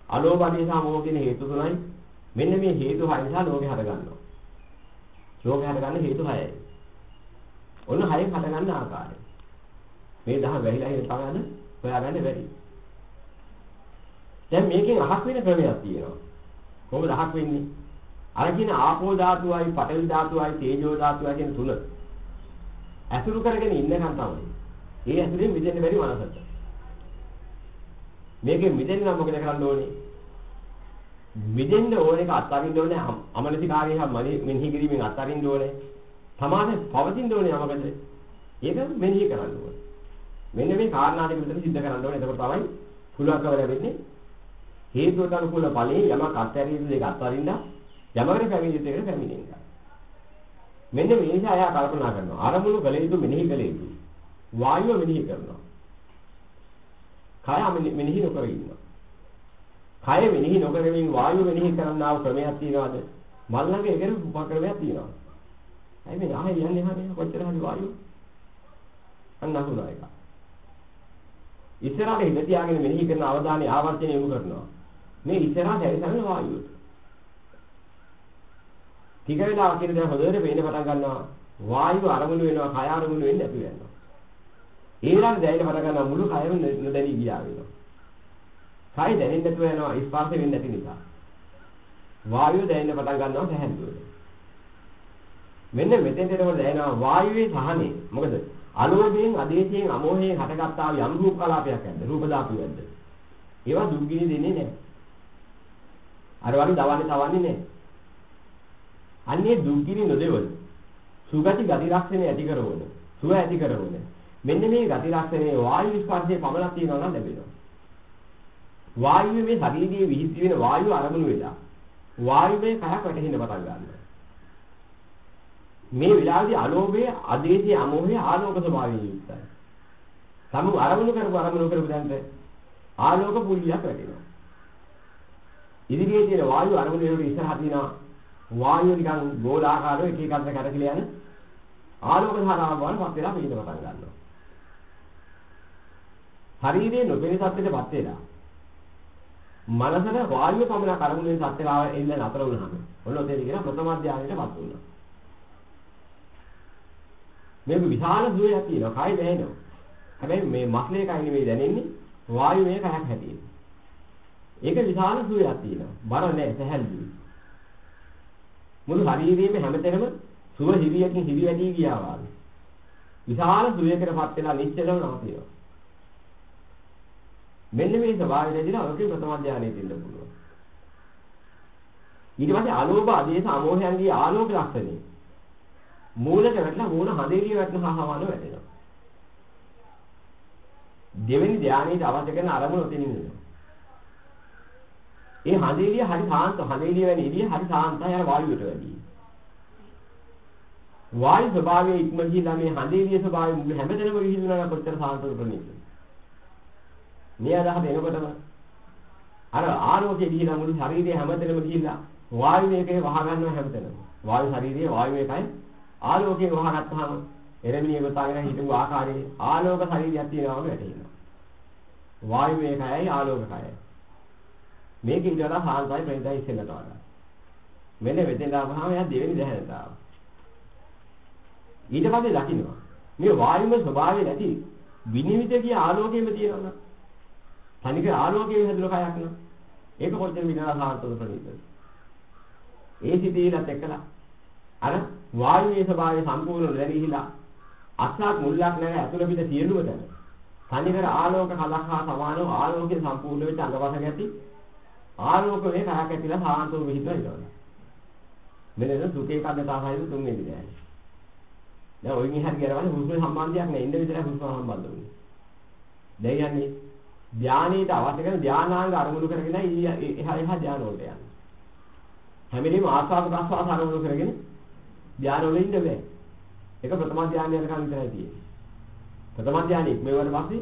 අලෝභ දේශ මොහ කියන හේතු තුනයි. මෙන්න මේ හේතු හය නිසා ලෝකේ හටගන්නවා. ලෝකේ හටගන්න හේතු හයයි. ඔන්න හයෙන් හටගන්න ආකාරය. මේ දහ වැහිලා ඉන්න තමයි අද හොයාගන්න බැරි. දැන් මේකෙන් අහක් වෙන ක්‍රමයක් තියෙනවා. කොහොමද අහක් වෙන්නේ? අර කියන ආපෝ ධාතුවයි, පඨවි ධාතුවයි, තේජෝ ධාතුවයි කියන තුන ඇසුරු කරගෙන ඉන්නකන් තමයි. ඒ ඇසුරෙන් මිදෙන්න බැරි මනසට. මේකෙන් මිදෙන්න නම් මොකද කරන්න ඕනේ? මිදෙන්න ඕන එක අත්හරින්න ඕනේ අමනසිකාරී හා මෙනෙහි කිරීමෙන් අත්හරින්න ඕනේ. සමාන පවතින්න ඕනේ යමකට. ඒක මෙනෙහි කරන්න ඕනේ. මෙන්න මේ කාරණා දෙක විතර සිද්ධ කරන්න ඕනේ. එතකොට තමයි පුළුවන්කම ලැබෙන්නේ හේතුවට අනුකූල ඵලයේ යමක් අත්හැරිය යුතු දෙක අත්හරින්න යමකට පැමිණෙන්න දෙක පැමිණෙන්න. මෙන්න මේ නිසා එයා කල්පනා කරනවා. අරමුණු කළ යුතු මෙනෙහි කළ යුතු. වායුව මෙනෙහි කරනවා. කය මෙනෙහි නොකර ඉන්නවා. කය මෙනෙහි නොකරමින් වායුව මෙනෙහි කරන්නා වූ ක්‍රමයක් තියනවාද? මල් ළඟ ඒකේ උපක්‍රමයක් තියෙනවා. ඇයි මේ ආයෙ යන්නේ හරිය කොච්චර හරි වායුව? අන්න අහුණා එක. ඉස්සරහට හිත තියාගෙන මෙනෙහි කරන අවධානය ආවර්ජනය යොමු කරනවා. මේ ඉස්සරහට ඇවිස්සන වායුවට. ටික වෙලාවක් ඉඳන් දැන් හොඳට පේන්න පටන් ගන්නවා. වායුව අරමුණු වෙනවා, කය අරමුණු වෙන්නේ නැති වෙනවා. ඊළඟ දැනෙන්න පටන් ගන්නවා මුළු කයම නොදැනී ගියා වෙනවා. කය දැනෙන්නේ නැතුව යනවා ස්පර්ශ වෙන්නේ නැති නිසා. වායුව දැනෙන්න පටන් ගන්නවා පැහැදිලිව. මෙන්න මෙතෙන්ට එනකොට දැනෙනවා වායුවේ සහනේ. මොකද අලෝභයෙන්, අදේශයෙන්, අමෝහයෙන් හටගත්තා යම් රූප කලාපයක් ඇද්ද? රූප ධාතුව ඇද්ද? ඒවා දුක්ගිනි දෙන්නේ නැහැ. අර වගේ දවන්නේ තවන්නේ නැහැ. අන්නේ දුක්ගිනි නොදෙවල සුගති ගති ලක්ෂණ ඇති කරවන, සුව ඇති කරවන. මෙන්න මේ ගති ලක්ෂණේ වායු ස්පර්ශයේ පමණක් තියෙනවා නම් ලැබෙනවා. වායුවේ මේ ශරීරයේ විහිදි වෙන වායුව අරමුණු වෙලා වායුවේ කයක් වැටෙන්න පටන් ගන්නවා. මේ විලාසී අලෝභයේ ආදේශයේ අමෝහයේ ආලෝක ස්වභාවයෙන් යුක්තයි. සමු අරමුණු කරපු අරමුණු කරපු දැන්ට ආලෝක පුල්ලියක් වැටෙනවා. ඉදිරියේ තියෙන වායු අරමුණු වල ඉස්සරහ තියෙනවා වායුව නිකන් ගෝලාකාරව එක එකකට කැරකිලා යන ආලෝක ධාරාවක් වලපත් වෙලා පිළිද පටන් ගන්නවා. ශරීරයේ නොපෙනෙන සත්‍යයටපත් වෙලා මනසට වායුව පමණ කරමුලෙන් සත්‍යතාව එන්න නතර වුණාම ඔන්න ඔතේ කියන ප්‍රථම අධ්‍යානයටපත් වුණා. මේක විශාල දුරයක් තියෙනවා. කය දැනෙනවා. හැබැයි මේ මස්ලේ කයි නෙවෙයි දැනෙන්නේ වායු මේ කයක් හැටියෙ. ඒක විශාල සුවයක් තියෙනවා. බර නෑ සැහැල්ලුයි. මුළු ශරීරයේම හැමතැනම සුව හිරියකින් හිරි වැඩි ගියා වගේ. විශාල සුවයකටපත් වෙලා නිශ්චලව නවතිනවා. මෙන්න මේ ස්වභාවය දෙදිලා ඔකේ ප්‍රථම ධානයේ දෙන්න පුළුවන්. ඊට පස්සේ අලෝභ ආදේශ අමෝහයන්ගේ ආලෝක ලක්ෂණේ මූලක වැටලා මූල හදේලිය වැටෙනවා හවන වැටෙනවා. දෙවෙනි ධානයේට අවශ්‍ය කරන අරමුණ උතිනින් වෙනවා. ඒ හදේලිය හරි සාන්ත හදේලිය වැනි එළිය හරි සාන්තයි අර වායුවට වැඩි. වායු ස්වභාවයේ ඉක්ම ගිහිලා මේ හදේලිය ස්වභාවය මුළු හැමදැනම විහිදුණා කොච්චර සාන්තද ප්‍රණීත. මේ අදහස එනකොටම අර ආලෝකයේ ගිහිලා මුළු ශරීරයේ හැමතැනම ගිහිලා වායු මේකේ වහ ගන්නවා හැමතැනම. වායු ශරීරයේ වායු මේකයි ආලෝකයෙන් වහගත්තාම එරමිනිය ගොතාගෙන හිටපු ආකාරයේ ආලෝක ශරීරයක් තියෙනවා වගේ වැටෙනවා. වායු මේකයි ආලෝක කයයි. මේක ඊට වඩා සාන්තයි ප්‍රේතයි ඉස්සෙල්ලට වඩා. මෙන්න මෙතෙන් ආවම එයා දෙවෙනි දැහැනට ආවා. ඊට පස්සේ දකින්නවා. මේ වායුමය ස්වභාවය නැති විනිවිද කිය ආලෝකයෙම තියෙනවා. තනිකර ආලෝකයෙන් හැදුන කයක් න ะ. ඒක කොච්චර විනාශ සාන්තද ප්‍රණීතද? ඒ සිටිලත් එක්කලා අර වායුවේ ස්වභාවය සම්පූර්ණ නැරිහිලා අස්සක් මුල්ලක් නැහැ අතුල පිට සියලුම තැන. තනිකර ආලෝක කලක් හා සමානව ආලෝකයෙන් සම්පූර්ණ වෙච්ච අංගවසක ඇති ආලෝකයේ කයක් ඇතිලා සාන්තව විහිදුවා ඉන්නවා. මෙන්න සුඛේ කද්දතාවයිද තුන්වෙනි දෑයි. දැන් ඔයින් එහාට ගියරවල හුස්ම සම්බන්ධයක් නැහැ. ඉන්න විතර හුස්ම සම්බන්ධ වෙන්නේ. දැන් යන්නේ ධානයේට අවශ්‍ය කරන ධානාංග අරමුණු කරගෙන එහා එහා ධාන වලට යනවා. හැම වෙලේම ආස්වාද ප්‍රස්වාස අරමුණු කරගෙන ධාන වල ඉන්න බෑ. ඒක ප්‍රථම ධානය යනකම් විතරයි තියෙන්නේ. ප්‍රථම ධානය ඉක්මවුවට පස්සේ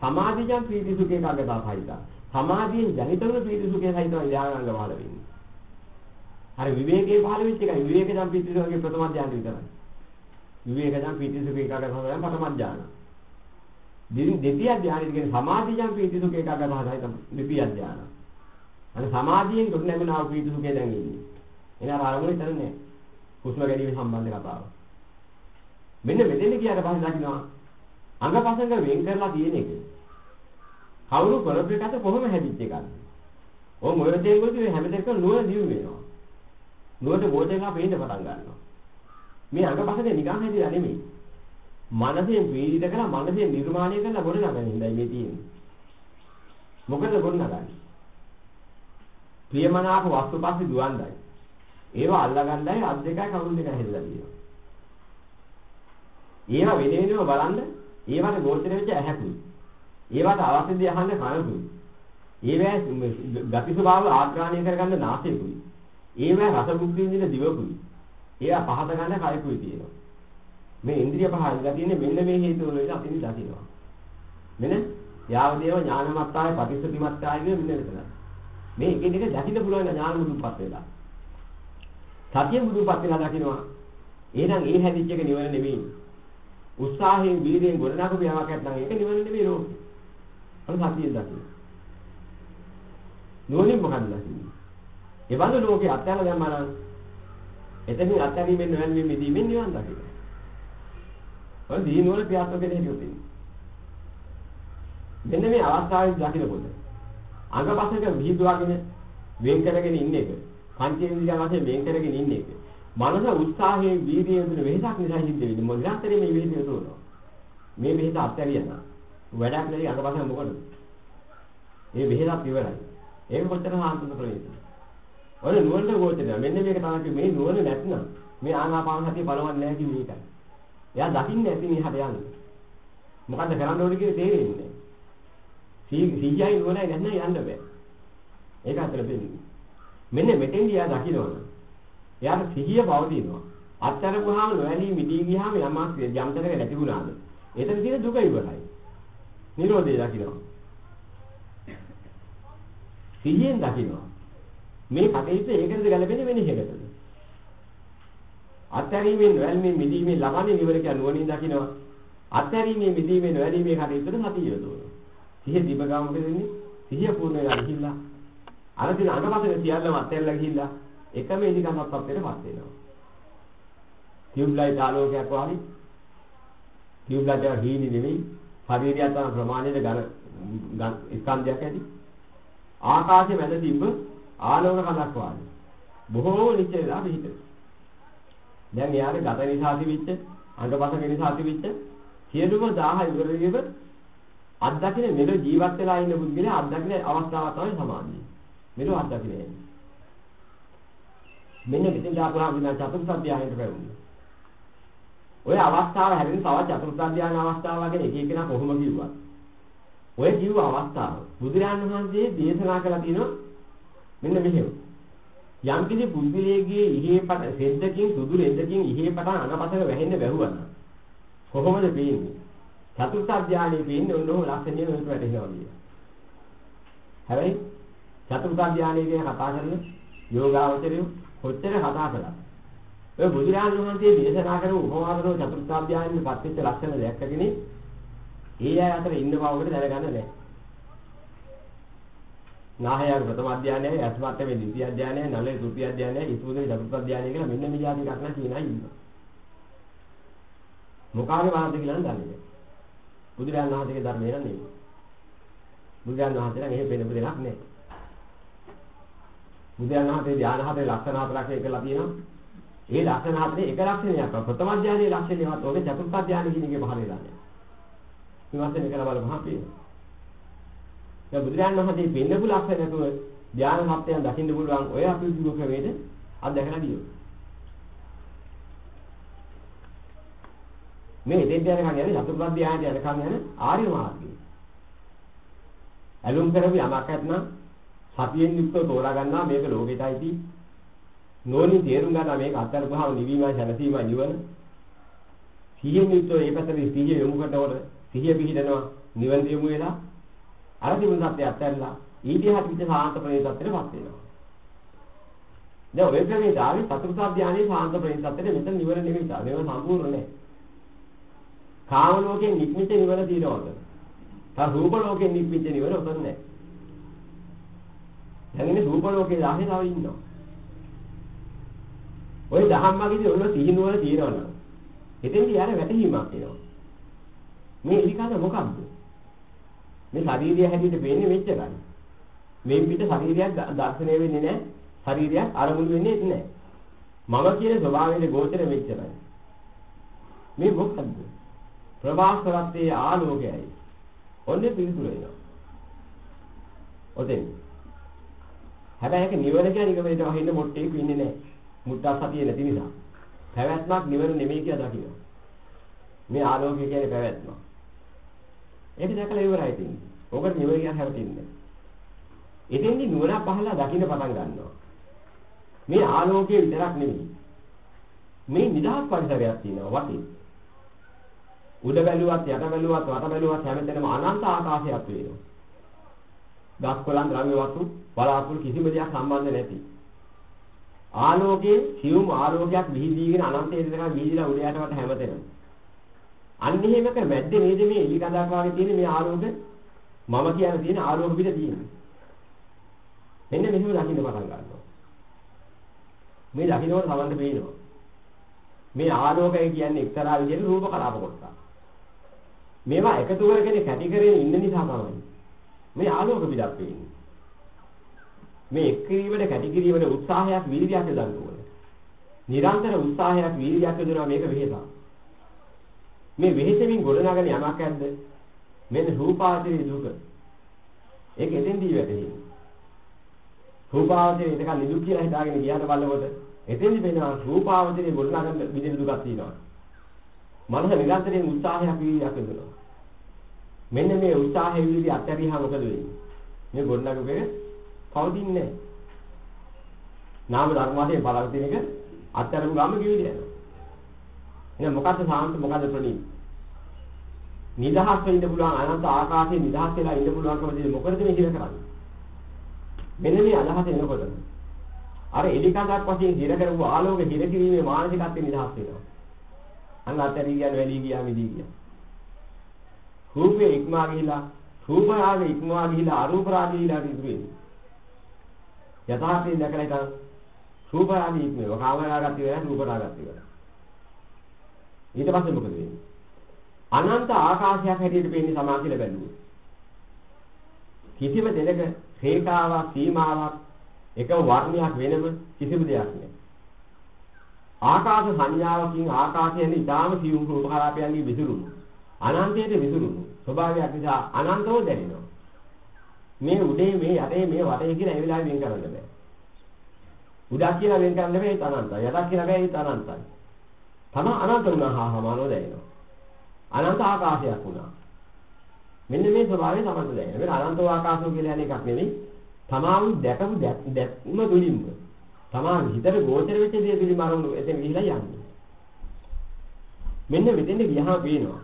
සමාධියන් ප්‍රීති සුඛ ඒකාග්‍රතාව සහිත. සමාධියෙන් ජනිත වන පීති සුඛය සහිතව ධානාංග පහළ වෙන්නේ. අර විවේකයේ පහළ වෙච්ච එකයි විවේක දම් පීති සුඛයේ ප්‍රථම ධානය විතරයි. විවේක දම් පීති සුඛ ඒකාග්‍ර සමාධිය ප්‍රථම ධානය. දෙතිය ධානය කියන්නේ සමාධියම් පීති සුඛ ඒකාග්‍ර සමාධිය තමයි දෙතිය ධානය. අනේ සමාධියෙන් කොට නැමෙනා පීති සුඛය දැන් ඉන්නේ. එනවා අරමුණ විතර නෑ. හුස්ම ගැනීම සම්බන්ධ කතාව. මෙන්න මෙතෙන් කියාට පස්සේ දකින්නවා අංගපසංග වෙන් කරලා තියෙන එක. කවුරු කරපු එකට කොහොම හැදිච්ච එකක්ද? ඔය මොන දෙයක් වලදී හැම දෙයක්ම නුවණ දියු වෙනවා. නුවණ ගෝචරලා පේන්න පටන් ගන්නවා. මේ අංගපසංග නිකන් හැදිලා නෙමෙයි. මනසෙන් වේදිත කරලා මනසෙන් නිර්මාණය කරලා ගොඩනගන හින්දායි මේ තියෙන්නේ. මොකද ගොඩනගන්නේ? ප්‍රියමනාප වස්තු පස්සේ දුවන්දයි. ඒවා අල්ලගන්නයි අත් දෙකයි කකුල් දෙකයි හෙල්ලලා තියෙනවා. ඒවා වෙන වෙනම බලන්න ඒවට ගෝචර වෙච්ච ඇහැකුයි. ඒවට අවශ්‍ය දේ අහන්න කනකුයි. ඒවැ ගති ස්වභාව ආග්‍රහණය කරගන්න නාසයකුයි. ඒවැ රස බුද්ධි විඳින දිවකුයි. ඒවා පහත ගන්න කයකුයි තියෙනවා. මේ ඉන්ද්‍රිය පහ ඉඳලා තියෙන්නේ මෙන්න මේ හේතු වල අපි දකිනවා. මෙන්න යාවදේව ඥානමත්තාය පටිච්චසමුප්පාදය කියන මෙන්න මෙතන. මේ එකින් එක දකින්න පුළුවන් ඥාන මුදුපත් වෙලා. සතිය මුදුපත් වෙලා දකින්නවා. එහෙනම් ඒ හැදිච්ච එක නිවන නෙවෙයි. උත්සාහයෙන් වීර්යයෙන් ගොඩනගපු යමක් නැත්නම් ඒක නිවන නෙවෙයි රෝගය. අන්න සතියෙන් දකින්න. නෝනින් මොකද දකින්නේ? ඒ බඳු ලෝකේ අත්‍යවශ්‍ය දැම්මම එතනින් අත්හැරීමෙන් නොයන්වීම මිදීමෙන් නිවන් දකින්න. ඔය දීනවල ප්‍රයත්න කෙරේ හිටියොත් මෙන්න මේ අවස්ථාවේ දකින්නකොට අංගපසක විහිදුවාගෙන වෙන් කරගෙන ඉන්න එක පංචේන්ද්‍රිය වශයෙන් වෙන් කරගෙන ඉන්න එක මනස උත්සාහයෙන් වීර්යයෙන් දුන වෙහසක් නිසා සිද්ධ වෙන්නේ. මොකද නිරන්තරයෙන් මේ වෙහස යොදවනවා මේ වෙහස අත්හැරියන වැඩක් නැති අංගපසක මොකද? මේ වෙහසක් ඉවරයි. ඒක කොච්චර සාන්තුන ප්‍රවේශ ඔය නුවණට ගෝචරය මෙන්න මේක තමයි මේ නුවණ නැත්නම් මේ ආනාපාන සතිය බලවන්නේ නැහැ කිව්වේ ඒකයි එයා දකින්නේ නැති මෙහාට යන්නේ. මොකද්ද කරන්න ඕනේ කියලා තේරෙන්නේ නැහැ. සීයයි නුවණයි නැත්නම් යන්න බෑ. ඒක අතර දෙන්නේ. මෙන්න මෙතෙන්දී එයා දකින්නවනේ. එයාට සිහිය පවතිනවා. අත්තරපුවාම නොඇලී මිදී ගියාම යමක් යම්තකට නැතිුණාද. එතන තියෙන දුක ඉවරයි. නිරෝධය දකින්නවා. සිහියෙන් දකින්නවා. මේ කටයුත්ත ඒකද ගැලපෙන්නේ වෙන එකකටද? අත්හැරීමෙන් වැල්මෙන් මිදීමෙන් ලබන්නේ නිවන කියන නුවණින් දකිනවා. අත්හැරීමෙන් මිදීමෙන් වැළීමේ කටයුත්තට සතිය යොදවනවා. සිහිය දීප ගාම වෙන්නේ සිහිය පූර්ණ වෙලා ගිහිල්ලා අර දින අඟපතේ සියල්ලම අත්හැරලා ගිහිල්ලා එකම එලිකමක් අපේටපත් වෙනවා. ටියුබ්ලයිට් ආලෝකයක් වගේ ටියුබ්ලයිට් එක හීනි නෙවෙයි ශරීරය තන ප්‍රමාණයට ඝන ස්කන්ධයක් ඇති. ආකාශයේ මැද තිබ්බ ආලෝක කඳක් වගේ. බොහෝ නිශ්චලලා පිහිටේ. දැන් එයාගේ ගත නිසා තිබිච්ච අංගපසක නිසා තිබිච්ච සියලුම 1000 ඉවරෙව අත්දකින්න මෙල ජීවත් වෙලා ඉන්න පුද්ගලයා අත්දකින්න අවස්ථාව තමයි සමාධිය. මෙල අත්දකින්නේ. මෙන්න මෙතෙන් දාපුවාම විනා චතුර්ථ ධානයට පැවුණා. ඔය අවස්ථාව හැරෙන තව චතුර්ථ ධානය අවස්ථාව වගේ එක එකනා කොහොම කිව්වත්. ඔය කිව්ව අවස්ථාව බුදුරජාණන් වහන්සේ දේශනා කළා තියෙනවා මෙන්න මෙහෙම. යම් කිසි පුද්ගලයෙක්ගේ ඉහේ පට සෙද්දකින් සුදු රෙද්දකින් ඉහේ පටන් අනපතක වැහෙන්න බැහුවා කොහොමද පේන්නේ? චතුර්ථ අධ්‍යානෙ පේන්නේ ඔන්නෝ ලක්ෂණිය වලට වැටෙනවා කියන හැබැයි චතුර්ථ අධ්‍යානෙ ගැන කතා කරන යෝගාවචරය කොච්චර කතා කළා? ඔය බුදුරජාණන් වහන්සේ දේශනා කරපු උපමාදරෝ චතුර්ථ අධ්‍යානෙ පත්වෙච්ච ලක්ෂණ දැක්කගෙන ඒ අය අතර ඉන්න බවකට දැනගන්න නැහැ නාහයගේ ප්‍රථම අධ්‍යයනයයි අස්මත්තමේ ද්විතිය අධ්‍යයනයයි නලේ තෘතිය අධ්‍යයනයයි ඉතුරුදේ චතුර්ථ අධ්‍යයනය කියලා මෙන්න මේ જાති එකක් නම් කියනයි ඉන්නවා. මොකාගේ වාදද කියලා දන්නේ නැහැ. බුදුරජාණන් වහන්සේගේ ධර්මය නම් නෙමෙයි. බුදුරජාණන් වහන්සේලා එහෙ පෙන්නපු දෙයක් නෑ. බුදුරජාණන් වහන්සේ ධ්‍යාන හතරේ ලක්ෂණ හතරක් එකලා තියෙනවා. ඒ ලක්ෂණ හතරේ එක ලක්ෂණයක් ප්‍රථම අධ්‍යයනයේ ලක්ෂණයවත් ඔගේ චතුර්ථ අධ්‍යයනයේ කියන එකේ පහළ වෙලා නැහැ. ඊට පස්සේ මේක බලපහම පේනවා. දැන් බුදුරජාණන් වහන්සේ පෙන්නපු ලක්ෂණ නැතුව ධානය හත්යන් දකින්න පුළුවන් ඔය අපි දුක ක්‍රමයේද අත්දැකලා දියෝ. මේ දෙන්න යනකම් යන්නේ චතුර්ථ ධානයට යනකම් යන ආර්ය මාර්ගය. ඇලුම් කරපු යමක් නැත්නම් සතියෙන් යුක්තව තෝරා ගන්නවා මේක ලෝකෙටයි නෝනින් තේරුම් ගන්නවා මේක අත්තරපහව නිවීමයි සැනසීමයි නිවන. සිහියෙන් යුක්තව ඒ පැත්තට සිහිය යොමු කරනකොට සිහිය පිහිටනවා නිවන දියුමු වෙලා අර තිබුණු සත්‍ය අත්හැරලා ඊටිහට පිට සාන්ත ප්‍රේතත්වයටපත් වෙනවා. දැන් ඔය ක්‍රමයට ආවේ චතුර්ථ ධානයේ සාන්ත ප්‍රේතත්වයට මෙතන නිවන නෙමෙයි තා. මේව සම්පූර්ණ නෑ. කාම ලෝකයෙන් නික්මිච්ච නිවන තියෙනවද? තා රූප ලෝකයෙන් නික්මිච්ච නිවන උතන් නෑ. දැන් ඉන්නේ රූප ලෝකේ ආහේ තව ඉන්නවා. ඔය දහම්මගේදී ඔන්න සිහිනුවර තියෙනවනේ. එතෙන්දී යාර වැටහීමක් එනවා. මේ ඉලිකඳ මොකක්ද? මේ ශාරීරිය හැටියට පේන්නේ මෙච්චරයි. මේ පිට ශරීරයක් දර්ශනය වෙන්නේ නැහැ. ශරීරයක් අරමුණු වෙන්නේ නැහැ. මම කියන ස්වභාවයේ ගෝචර මෙච්චරයි. මේ මොකක්ද? ප්‍රභාස්වරත්තේ ආලෝකයයි. ඔන්නේ පිළිතුර එනවා. ඔතෙන්. හැබැයි ඒක නිවන කියන නිගමනයට වහින්න මොට්ටේක ඉන්නේ නැහැ. මුට්ටා සතිය නැති නිසා. පැවැත්මක් නිවන නෙමෙයි කියලා දකින්න. මේ ආලෝකය කියන්නේ පැවැත්ම. ඒක දැකලා ඉවරයි තින්නේ. ඕකට නිවන කියන හැවටින්නේ. එතෙන්දි නුවණ පහලා දකින්න පටන් ගන්නවා. මේ ආලෝකය විතරක් නෙමෙයි. මේ නිදහස් පරිසරයක් තියෙනවා වටේ. උඩ බැලුවත් යට බැලුවත් වට බැලුවත් හැමතැනම අනන්ත ආකාශයක් පේනවා. ගස් කොළන් ද්‍රව්‍ය වස්තු බලාපොරොත්තු කිසිම දෙයක් සම්බන්ධ නැති. ආලෝකයේ සියුම් ආලෝකයක් විහිදීගෙන අනන්තයේ දෙකක් විහිදීලා උඩ යටවට හැමතැනම. අන්න එහෙමක මැද්දේ නේද මේ එලි කඳක් වගේ තියෙන මේ ආලෝක මම කියන තියෙන ආලෝක පිට තියෙන්නේ. මෙන්න මෙහෙම දකින්න පටන් ගන්නවා. මේ දකින්නකොට සමන්ද පේනවා. මේ ආලෝකය කියන්නේ එක්තරා විදිහට රූප කලාප කොටසක්. මේවා එකතු කරගෙන කැටි කරගෙන ඉන්න නිසා තමයි මේ ආලෝක පිටක් පේන්නේ. මේ එක් කිරීමට කැටි කිරීමට උත්සාහයක් වීර්යයක් යොදන්න ඕනේ. නිරන්තර උත්සාහයක් වීර්යයක් යොදනවා මේක වෙහෙසක්. මේ වෙහෙසමින් ගොඩනගන යමක් ඇද්ද? මෙන්න රූපාවචරයේ දුක. ඒක එතෙන්දී වැටෙන්නේ. රූපාවචරයේ ඒක නිදුක් කියලා හිතාගෙන ගියාට බලනකොට එතෙන්දි වෙනවා රූපාවචරයේ ගොඩනගන විදිහට දුකක් තියෙනවා. මනස නිරන්තරයෙන් උත්සාහයක් වීර්යයක් යොදනවා. මෙන්න මේ උත්සාහය විදිහට අත්හැරියා මොකද වෙන්නේ? මේ ගොඩනගුවේ පවතින්නේ නැහැ. නාම ධර්ම වශයෙන් බලන තියෙනක අත්හැරපු ගාම කිවිද යනවා. එහෙනම් මොකද්ද සාන්ත මොකද්ද ප්‍රණීත? නිදහස් වෙන්න පුළුවන් අනන්ත ආකාශයේ නිදහස් වෙලා ඉන්න පුළුවන්කම දෙන්නේ මොකද මේ හිර කරන්නේ? මෙන්න මේ අදහස එනකොට අර එලිකඳක් වශයෙන් හිර කරපු ආලෝක හිර කිරීමේ මානසිකත්වය නිදහස් වෙනවා. අන්න අතරිය කියන්නේ වැඩි ගියා මිදී ගියා. රූපේ ඉක්මා ගිහිලා රූප රාගේ ඉක්මවා ගිහිලා අරූප රාගේ ඉලා ඉතුරු වෙන්නේ. යථාර්ථයෙන් දැකලා ඉතින් රූප රාගේ ඉක්මව කාම රාගත් ඉවරයි රූප රාගත් ඉවරයි. ඊට පස්සේ මොකද වෙන්නේ? අනන්ත ආකාශයක් හැටියට පේන්නේ සමා කියලා බැලුවොත්. කිසිම දෙයක රේඛාවක් සීමාවක් එක වර්ණයක් වෙනම කිසිම දෙයක් නෑ. ආකාශ සංඥාවකින් ආකාශයෙන් ඊටාම සියුම් රූප කලාපයන්ගේ විසිරුණු අනන්තයේ විසිරුණු ස්වභාවයක් නිසා අනන්තව දැනෙනවා. මේ උඩේ මේ යටේ මේ වටේ කියලා ඒ වෙලාවෙ වෙන් කරන්න බෑ. උඩක් කියලා වෙන් කරන්න බෑ ඒ අනන්තයි. යටක් කියලා බෑ ඒ අනන්තයි. තම අනන්ත වුණා හා සමානව දැනෙනවා. අනන්ත ආකාශයක් වුණා. මෙන්න මේ ස්වභාවය තමයි දැනෙන්නේ. මේක අනන්ත ආකාශය කියලා යන එකක් නෙමෙයි. තමාවු දැකපු දැක්ම තුලින්ම තමා හිතට ගෝචර වෙච්ච දේ පිළිම අරමුණු එතෙන් ගිහිලා යන්නේ. මෙන්න මෙතෙන්ද ගියහම පේනවා.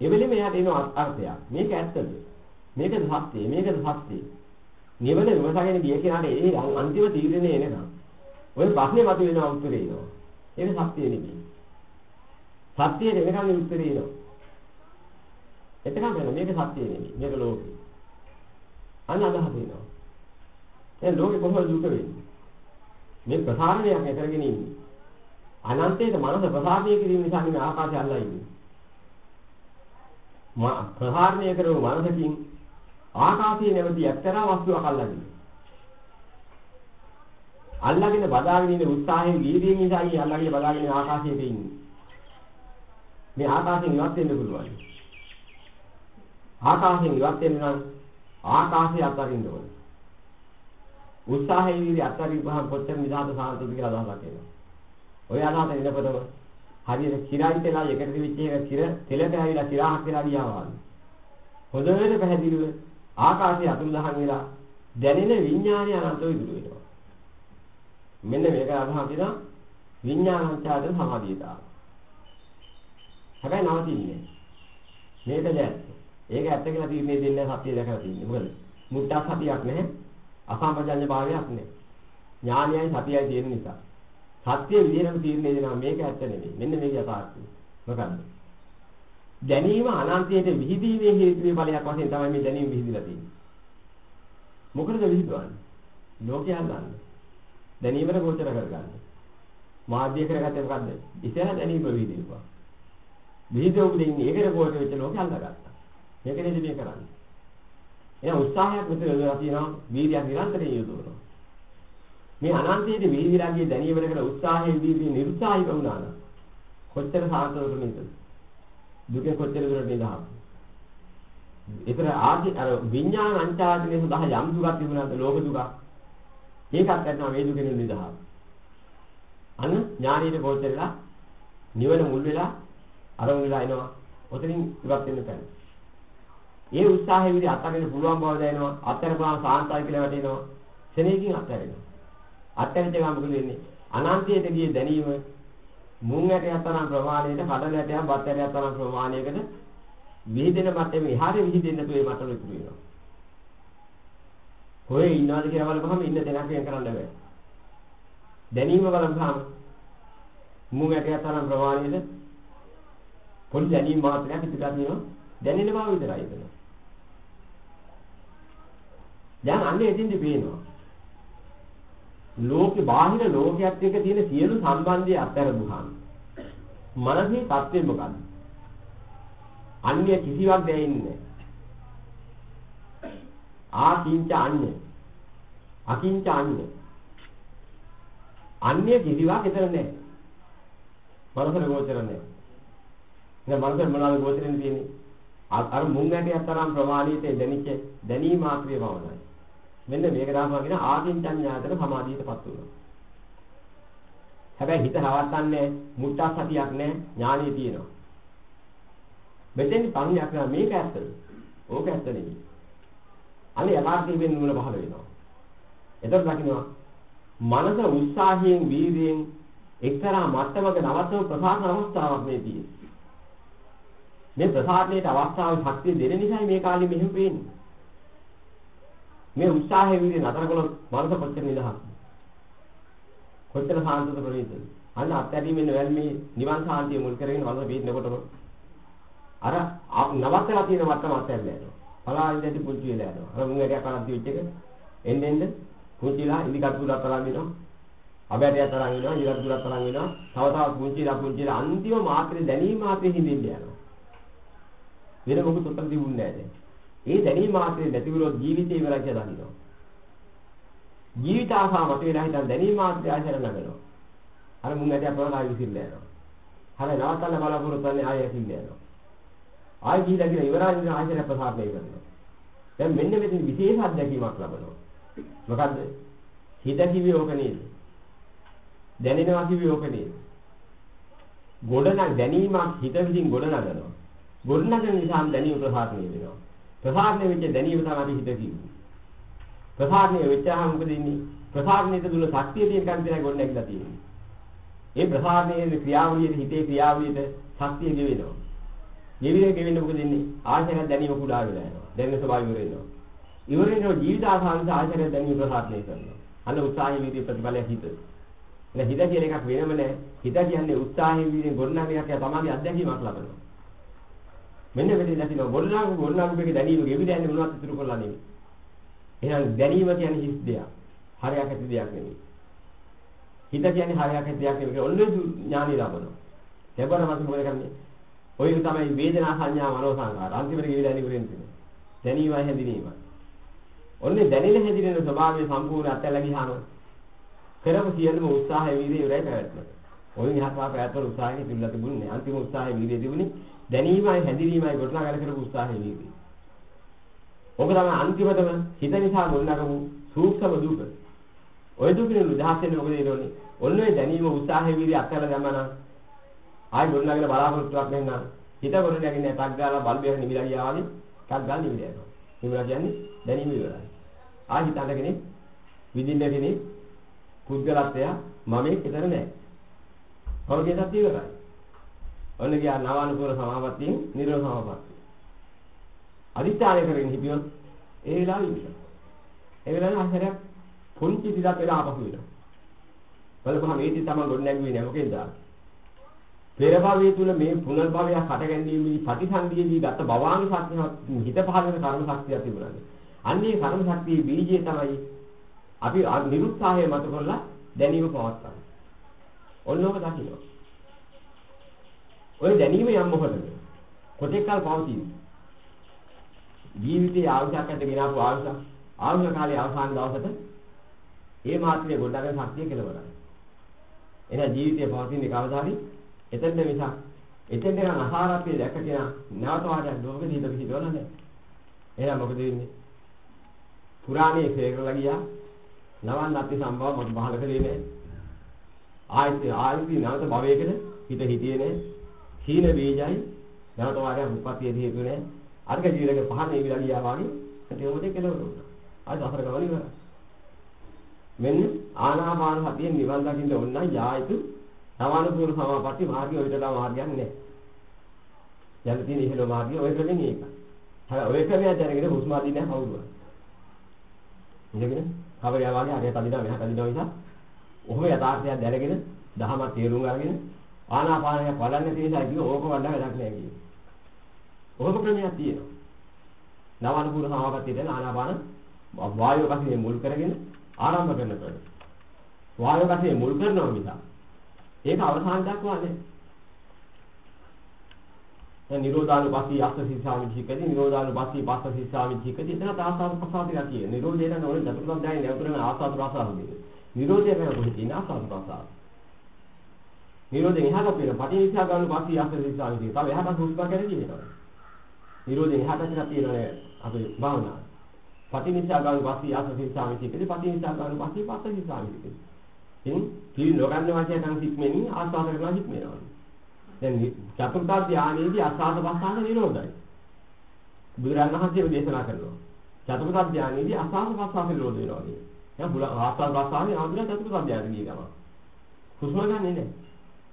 ඒ වෙලෙම එයාට එන අර්ථයක්. මේක ඇත්තද? මේකද සත්‍යය? මේකද සත්‍යය? නිවන විමසගෙන ගිය කෙනාට ඒ අන්තිම තීරණය එනකම් ඔය ප්‍රශ්නේ මතුවෙනවා උත්තරේ එනවා. ඒක සත්‍යය නෙමෙයි. සත්‍යයට එනකම් උත්තරේ එනවා. එතකම් වෙන මේක සත්‍යය නෙමෙයි. මේක ලෝකේ. අන්න අදහස එනවා. ඒ ලෝකේ කොහොමද දුක වෙන්නේ? මේ ප්‍රසාරණයක් ඇතරගෙන ඉන්නේ. අනන්තයේ මනස ප්‍රසාරණය කිරීම නිසා මේ ආකාශය අල්ලා ඉන්නේ. ප්‍රහාරණය කරන මනසකින් ආකාශයේ නැවති එක්තරා වස්තුවක් අල්ලගෙන. අල්ලගෙන බදාගෙන ඉන්න උත්සාහයෙන් වීර්යයෙන් ඉඳයි අල්ලගෙන බදාගෙන ආකාශයේ ඉන්නේ. මේ ආකාශයෙන් ඉවත් වෙන්න පුළුවන්. ආකාශයෙන් ඉවත් වෙන්න නම් ආකාශය අත්හරින්න ඕනේ. උත්සාහයෙන් වීර්ය අත්හරිපුවාම කොච්චර නිදාත සාන්තද කියලා අදහසක් එනවා. ඔය අදහස එනකොටම හරියට කිරයි තෙලා එකට වෙච්ච එක කිර තෙලට ඇවිලා කිරහක් වෙලා ගියා වගේ. හොඳට පැහැදිලිව ආකාශයේ අතුරුදහන් වෙලා දැනෙන විඥානය අනන්තව ඉදිරි වෙනවා. මෙන්න මේක අදහන් දෙනවා විඥානංචාද සමාධියතාව. හැබැයි නවතින්නේ. මේක දැක්ක. ඒක ඇත්ත කියලා තීරණය දෙන්නේ සත්‍ය දැකලා තියෙන්නේ. මොකද? මුට්ටා සතියක් නැහැ. අසම්පජඤ්ඤ භාවයක් නැහැ. ඥානයයි සතියයි තියෙන නිසා. සත්‍ය විදිහටම තීරණය දෙනවා මේක ඇත්ත නෙමෙයි. මෙන්න මේක යථාර්ථය. මොකද්ද? දැනීම අනන්තයට විහිදීමේ හේතුවේ ඵලයක් වශයෙන් තමයි මේ දැනීම විහිදලා තියෙන්නේ. මොකටද විහිදුවන්නේ? ලෝකය හදන්න. දැනීමට ගෝචර කරගන්න. මාධ්‍ය කරගත්තේ මොකද්ද? ඉතන දැනීම විහිදුවා. විහිදුවු දෙන්නේ ඒකට ගෝචර වෙච්ච ලෝකය අල්ලගත්තා. මේක නේද මේ කරන්නේ. එහෙනම් උත්සාහයක් මෙතන යොදලා තියෙනවා වීර්යයක් නිරන්තරයෙන් යොදවනවා. මේ අනන්තයේ වීර්යය දැනීමකට කළ උත්සාහයේ වීර්යය නිරුත්සාහී වුණා නම් කොච්චර සාර්ථකද නේද? දුකෙන් කොච්චර දුරට නිදහස්. ඒතර ආදි අර විඥාන අංචාදිනේ සඳහා යම් දුකක් තිබුණාද ලෝක දුක. ඒකත් ගන්නවා මේ දුකෙන් නිදහස්. අන්න ඥානීය ගෝචරලා නිවන මුල් වෙලා අරමුණ වෙලා එනවා. ඔතනින් ඉවත් වෙන්න බෑ. ඒ උත්සාහය විදිහ අත්හරින්න පුළුවන් බව දැනෙනවා. අත්හැරපුවාම සාන්තයි කියලා වැටෙනවා. ශරණයකින් අත්හැරෙනවා. අත්හැරිච්ච ගමන් මොකද වෙන්නේ? අනන්තයේ ගිය දැනීම මුං ඇටයක් තරම් ප්‍රමාණයකට කඩල ඇටයක් බත් ඇටයක් තරම් ප්‍රමාණයකට විහිදෙන මට්ටම එහාට විහිදෙන්න තු ඒ මට්ටම ඉතුරු වෙනවා. කොහේ ඉන්නවද කියලා බලපුවම ඉන්න තැනක් වෙන කරන්න බෑ. දැනීම බලපුවම මුං ඇටයක් තරම් ප්‍රමාණයකට පොඩි දැනීම මාත්‍රයක් ඉතිරලා තියෙනවා. දැනෙන බව විතරයි එතන. දැන් අන්නේ එතින්දි පේනවා. ලෝකේ බාහිර ලෝකයක් එක්ක තියෙන සියලු සම්බන්ධය අත්හැරපුවාම මනසේ தත්ත්වය මොකද්ද? අන්‍ය කිසිවක් දැනෙන්නේ ආකින්ච අන්‍ය අකින්ච අන්‍ය අන්‍ය කිසිවක් එතන නැහැ. මනසට ගෝචර නැහැ. දැන් මනසට මොනවද ගෝචරෙන්නේ තියෙන්නේ? අර මුං ඇටයක් තරම් ප්‍රමාණීත දැනිච්ච දැනීම මාත්‍රිය පවණයි. මෙන්න මේක තමයි කියන ආකින්චඤ්ඤාතන සමාධියටපත් වෙනවා. හැබැයි හිත නවත්තන්නේ මුට්ටා සතියක් නෑ ඥානිය තියෙනවා. මෙතෙන් පණියක් නෑ මේක ඇත්තද? ඕක ඇත්ත නෙවෙයි. අනේ යථාර්ථයෙන් වෙන නුවණ පහළ වෙනවා. එතකොට දකින්නවා මනස උත්සාහයෙන් වීර්යයෙන් එක්තරා මට්ටමක නවත්වන ප්‍රසාරණ අවස්ථාවක් මේ තියෙන්නේ. මේ ප්‍රසාරණයට අවස්ථාවේ ශක්තිය දෙන නිසා මේ කාලේ මෙහෙම වෙන්නේ. මේ උත්සාහයේ විදිහ නතර කළොත් මනස කොච්චර නිදහස්ද? කොච්චර සාන්තද ප්‍රණීතද? අන්න අත්‍යවශ්‍යම වෙන්නේ නිවන් සාන්තිය මුල් කරගෙන මනස පිටිනකොටම අර නවත්තලා තියෙන මට්ටම අත්හැරලා යනවා. පලාවින් දැටි පුංචි වෙලා යනවා. අර මුංගටයක් කරන් දිවිච්ච එක එන්න එන්න පුංචිලා ඉදිකට තුලක් තරන් වෙනවා. අබෑටයක් තරන් වෙනවා, ඉදිකට තුලක් තරන් වෙනවා. තව තවත් පුංචිලා පුංචිලා අන්තිම මාත්‍රේ දැනීම මාත්‍රේ හිඳින්න යනවා. වෙන මොකුත් උත්තර තිබුණේ නැහැ. ඒ දැනීම මාත්‍රේ නැති වුණොත් ජීවිතේ ඉවරයි කියලා දකිනවා. ජීවිත ආසාව මත වෙලා හිටන් දැනීම මාත්‍රේ ආශර නැගෙනවා. අර මුන් ඇටි අපරලා විසිරල යනවා. හරි නවත්තන්න බලාපොරොත්තු වෙන්නේ ආයෙ ඇතිල්ල යනවා. ආයෙ ගිහිලා කියලා ඉවරයි ඉඳන් ආශර ප්‍රසාරණය කරනවා. දැන් මෙන්න මෙතන විශේෂ අත්දැකීමක් ලබනවා. මොකද්ද? හිත කිව්වේ ඕක නේද? දැනෙනවා කිව්වේ ඕක නේද? ගොඩනක් දැනීමක් හිත විසින් ගොඩනගනවා. ගොඩනගන නිසා දැනීම ප්‍රසාරණය වෙනවා. ප්‍රසාරණය වෙච්ච දැනීම තමයි හිත කිව්වේ. ප්‍රසාරණය වෙච්චාම මොකද වෙන්නේ? ප්‍රසාරණයට දුන්න ශක්තිය තියෙන කන් විතරයි ගොඩ නැගිලා තියෙන්නේ. ඒ ප්‍රසාරණයේ ක්‍රියාවලියේ හිතේ ක්‍රියාවලියට ශක්තිය ගෙවෙනවා. ගෙවිලා ගෙවෙන්න මොකද වෙන්නේ? ආශාර දැනීම කුඩා වෙලා යනවා. දැනෙන ස්වභාවය ඉවර වෙනවා. ඉවර වෙනවා ජීවිත ආසාරස ආශාර දැනීම ප්‍රසාරණය කරනවා. අන්න උත්සාහයේ විදිහේ ප්‍රතිඵලයක් හිත. එන හිත කියන එකක් වෙනම නෑ. හිත කියන්නේ උත්සාහයේ විදිහේ ගොඩනගන එකක් තමයි අත්දැකීමක් ලබනවා. මෙන්න මෙතන දැකිනවා ගොඩනගු ගොඩනගු එකේ දැනීම ගෙවිලා යන්නේ මොනවද ඉතුරු කරලා නෙමෙයි. එහෙනම් දැනීම කියන්නේ හිස් දෙයක්. හරයක් ඇති දෙයක් නෙමෙයි. හිත කියන්නේ හරයක් ඇති දෙයක් නෙමෙයි. ඔන්නේ ඥානි ලබනවා. ලැබුණා මත මොකද කරන්නේ? ඔය තමයි වේදනා සංඥා මනෝ සංකාර. අන්තිමට ගෙවිලා යන්නේ උරෙන් තියෙන. දැනීමයි හැඳිනීමයි. ඔන්නේ දැනෙන හැඳිනෙන ස්වභාවය සම්පූර්ණ අත්හැරලා ගියාම කරපු සියලුම උත්සාහය වීර්යය ඉවරයි පැවැත්ම. ඔයින් එහාට පැවැත්ම උත්සාහයේ තිබුණා තිබුණේ. අන්තිම උත්සාහයේ වීර්යය තිබුණේ දැනීමයි හැඳිනීමයි ගොඩනගා කරපු උත්සාහය වීර්යය. ඔබ තමයි අන්තිමටම හිත නිසා ගොඩනගපු සූක්ෂම දුක. ඔය දුකින් නිදහස් වෙන්න මොකද වෙන්නේ? ඔන්න ඔය දැනීම උත්සාහය වීර්යය අත්හැරලා දැම්මම ආයි ගොඩනගන බලාපොරොත්තුවක් නෙන්න හිත ගොඩ නැගින්නේ ටක් ගාලා බල්බියක් නිවිලා ගියා වගේ ටක් ගාලා නිවිලා යනවා. නිවිලා කියන්නේ දැනීම ඉවරයි. ආයි හිතන්න කෙනෙක් විඳින්න කෙනෙක් පුද්ගලත්වය මම ඒතර නෑ. කවුරුගේ තත්ත්වය ඉවරයි. ඔන්න ගියා නවානුකූල සමාපත්තියෙන් නිරෝධ සමාපත්තිය. අදිස්ථානය කරගෙන හිටියොත් ඒ වෙලාවෙ ඉන්න. ඒ වෙලාවේ ආශ්‍රයක් පුංචි දිලක් වෙලා ආපහු වෙනවා. බලපහම මේ ඉතින් තමයි ගොඩ නැගුවේ නෑ මොකෙන්ද? පෙර භවයේ තුල මේ පුනර්භවය හටගැන්වීමේදී ප්‍රතිසන්දියේදී ගත භවාංග ශක්තිය හිත පහළ වෙන කර්ම ශක්තිය තිබුණානේ. අන්නේ කර්ම ශක්තියේ බීජය තමයි අපි නිරුත්සාහය මත කරලා දැනීම පවත්වන්නේ. ඔන්නෝක දකින්න. ඔය දැනීම යම් මොකටද? කොටෙක් කල් පවතින. ජීවිතයේ ආවශ්‍යක ඇත ගෙනාවු ආවශ්‍යක ආවශ්‍යක කාලේ අවසාන දවසට ඒ මාත්‍රිය ගොඩනගන ශක්තිය කෙලවරයි. එහෙනම් ජීවිතයේ පවතින කවදාහරි එතෙන්ද මිසක් එතෙන්ද නම් අහාරප්පිය දැකගෙන නැවත වාටයක් ලෝකෙ දීලා පිළිදවල නැහැ. එහෙනම් මොකද වෙන්නේ? පුරාණයේ සේකරලා ගියා. නවන් නැති සම්භව මොකද බහල කරේ නැහැ. ආයත් ආයත් නැවත භවයකට හිත හිතියේ නැහැ. හීන බීජයි නැවත වාටයක් උප්පත්තිය දීපු නැහැ. අර්ග ජීවිතේ පහන ඉවිලා ගියා වගේ ඒක මොකද කෙලවර වුණා. ආයෙත් අසර ගමන ඉවරයි. මෙන්න ආනාපාන සතිය නිවන් දකින්න ඕන නම් යායුතු සමානුපූර්ව සමාපatti මාර්ගය ඔයටලා මාර්ගයක් නැහැ. යන්න තියෙන ඉහළ මාර්ගය ඔය ක්‍රමෙන් ඒක. හැබැයි ඔය ක්‍රමය දැනගෙන හුස්ම අදින්න කවුරුද? ඉඳගෙන කවරයා වගේ හරියට අදිනවා මෙහාට අදිනවා නිසා ඔහොම යථාර්ථයක් දැනගෙන දහම තේරුම් අරගෙන ආනාපානය බලන්නේ තියෙනවා කිව්ව ඕක වඩා වැඩක් නැහැ කිව්වේ. ඔහොම ක්‍රමයක් තියෙනවා. නවානුපූර්ව සමාපත්තියට ආනාපාන වායුව කසිනේ මුල් කරගෙන ආරම්භ කරන ක්‍රම. වායුව කසිනේ මුල් කරනවා මිසක් ඒක අවසාන දක්වා නෑ. දැන් නිරෝධානුපස්සී අස්ස සිස්සාමි ජීකදී නිරෝධානුපස්සී පස්ස සිස්සාමි ජීකදී එතන තාසාව ප්‍රසාදිලා කියන. නිරෝධය නම් ඕනේ චතුර්ථ ධ්‍යානෙ නැවතුනම ආසාව ප්‍රසාද දෙන්නේ. නිරෝධය නම් කොහෙද තියෙන ආසාව ප්‍රසාද. නිරෝධයෙන් එහාට පේන පටිනිසාගානුපස්සී අස්ස සිස්සාමි ජීකදී. තව එහාට හුස්ම ගැන කියනවා. නිරෝධයෙන් එහාට තියෙනවා අපේ භාවනාව. පටිනිසාගානුපස්සී අස්ස සිස්සාමි ජීකදී පටිනිසාගානුපස්සී පස්ස සිස්සාමි ජීකදී. ඉතින් පිළි නොගන්න වශයෙන් නම් හික්මෙනින් ආස්වාද කරනවා හික්මෙනවා. දැන් චතුර්ථ ධානයේදී ආස්වාද පස්සාන නිරෝධයි. බුදුරන් වහන්සේ දේශනා කරනවා. චතුර්ථ ධානයේදී ආස්වාද පස්සාන නිරෝධ වෙනවා කියන්නේ. දැන් බුල ආස්වාද පස්සානේ ආන්දර චතුර්ථ ධානයේ ගිය ගම. හුස්ම ගන්නෙ නැහැ.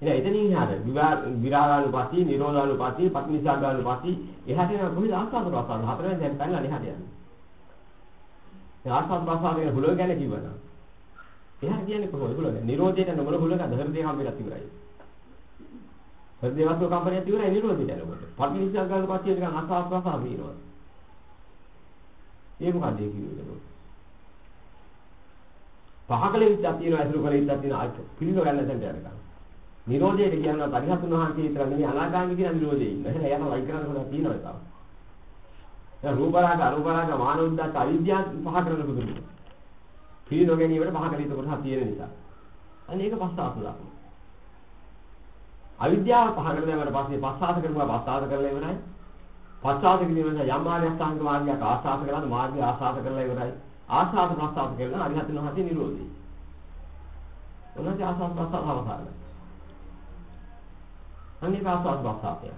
එහෙනම් එතනින් එහාට විරාගානුපස්සී, නිරෝධානුපස්සී, පටිනිසග්ගානුපස්සී එහාට යන කොහෙද ආස්වාද පස්සාන හතරෙන් දැන් පැනලා එහාට යන්නේ. ඒ ආස්වාද පස්සාන කියන හුලෝ ගැන කිව්වනම් එහා කියන්නේ කොහොමද හුලග? නිරෝධයට නොමල හුලග හෘදේ කම්පනයක් ඉවරයි. හෘදේ වස්තු කම්පනයක් ඉවරයි නිරෝධයට යනකොට. පටිනිසක් ගන්න පස්සේ නිකන් අසාස්වාසා වීනවා. ඒ මොකද ඒ කිව්වේ? පහකලෙ විද්‍යාව තියෙනවා අසුරු කලෙ විද්‍යාව තියෙනවා අයිත් පිළිනො ගන්න තැනට යනකම්. නිරෝධයට කියනවා පරිහතුන් වහන්සේ විතර නෙමෙයි අනාගාමී කියන නිරෝධයේ ඉන්න. එහෙනම් යන වයි කරන්න කොට තියෙනවා ඒක. දැන් රූපරාග අරූපරාග මානෝද්දත් අවිද්‍යාව පහ කරන කුදුරු. පිළි නොගැනීමට පහ කළ යුතු කොටසක් තියෙන නිසා. අන්න ඒක පස්සාස ලක්ෂණ. අවිද්‍යාව පහ කර දැමීමට පස්සේ පස්සාස කරනවා පස්සාස කරලා ඉවරයි. පස්සාස කිරීමෙන් යම් ආර්යසංග මාර්ගයක් ආස්වාද කරලාද මාර්ගය ආස්වාද කරලා ඉවරයි. ආස්වාද ප්‍රස්වාද කරලා අරිහත් වෙනවාදී නිරෝධي. ඔන්නසේ ආස්වාද ප්‍රස්වාද අවසානයි. අනික ආස්වාද ප්‍රස්වාදය.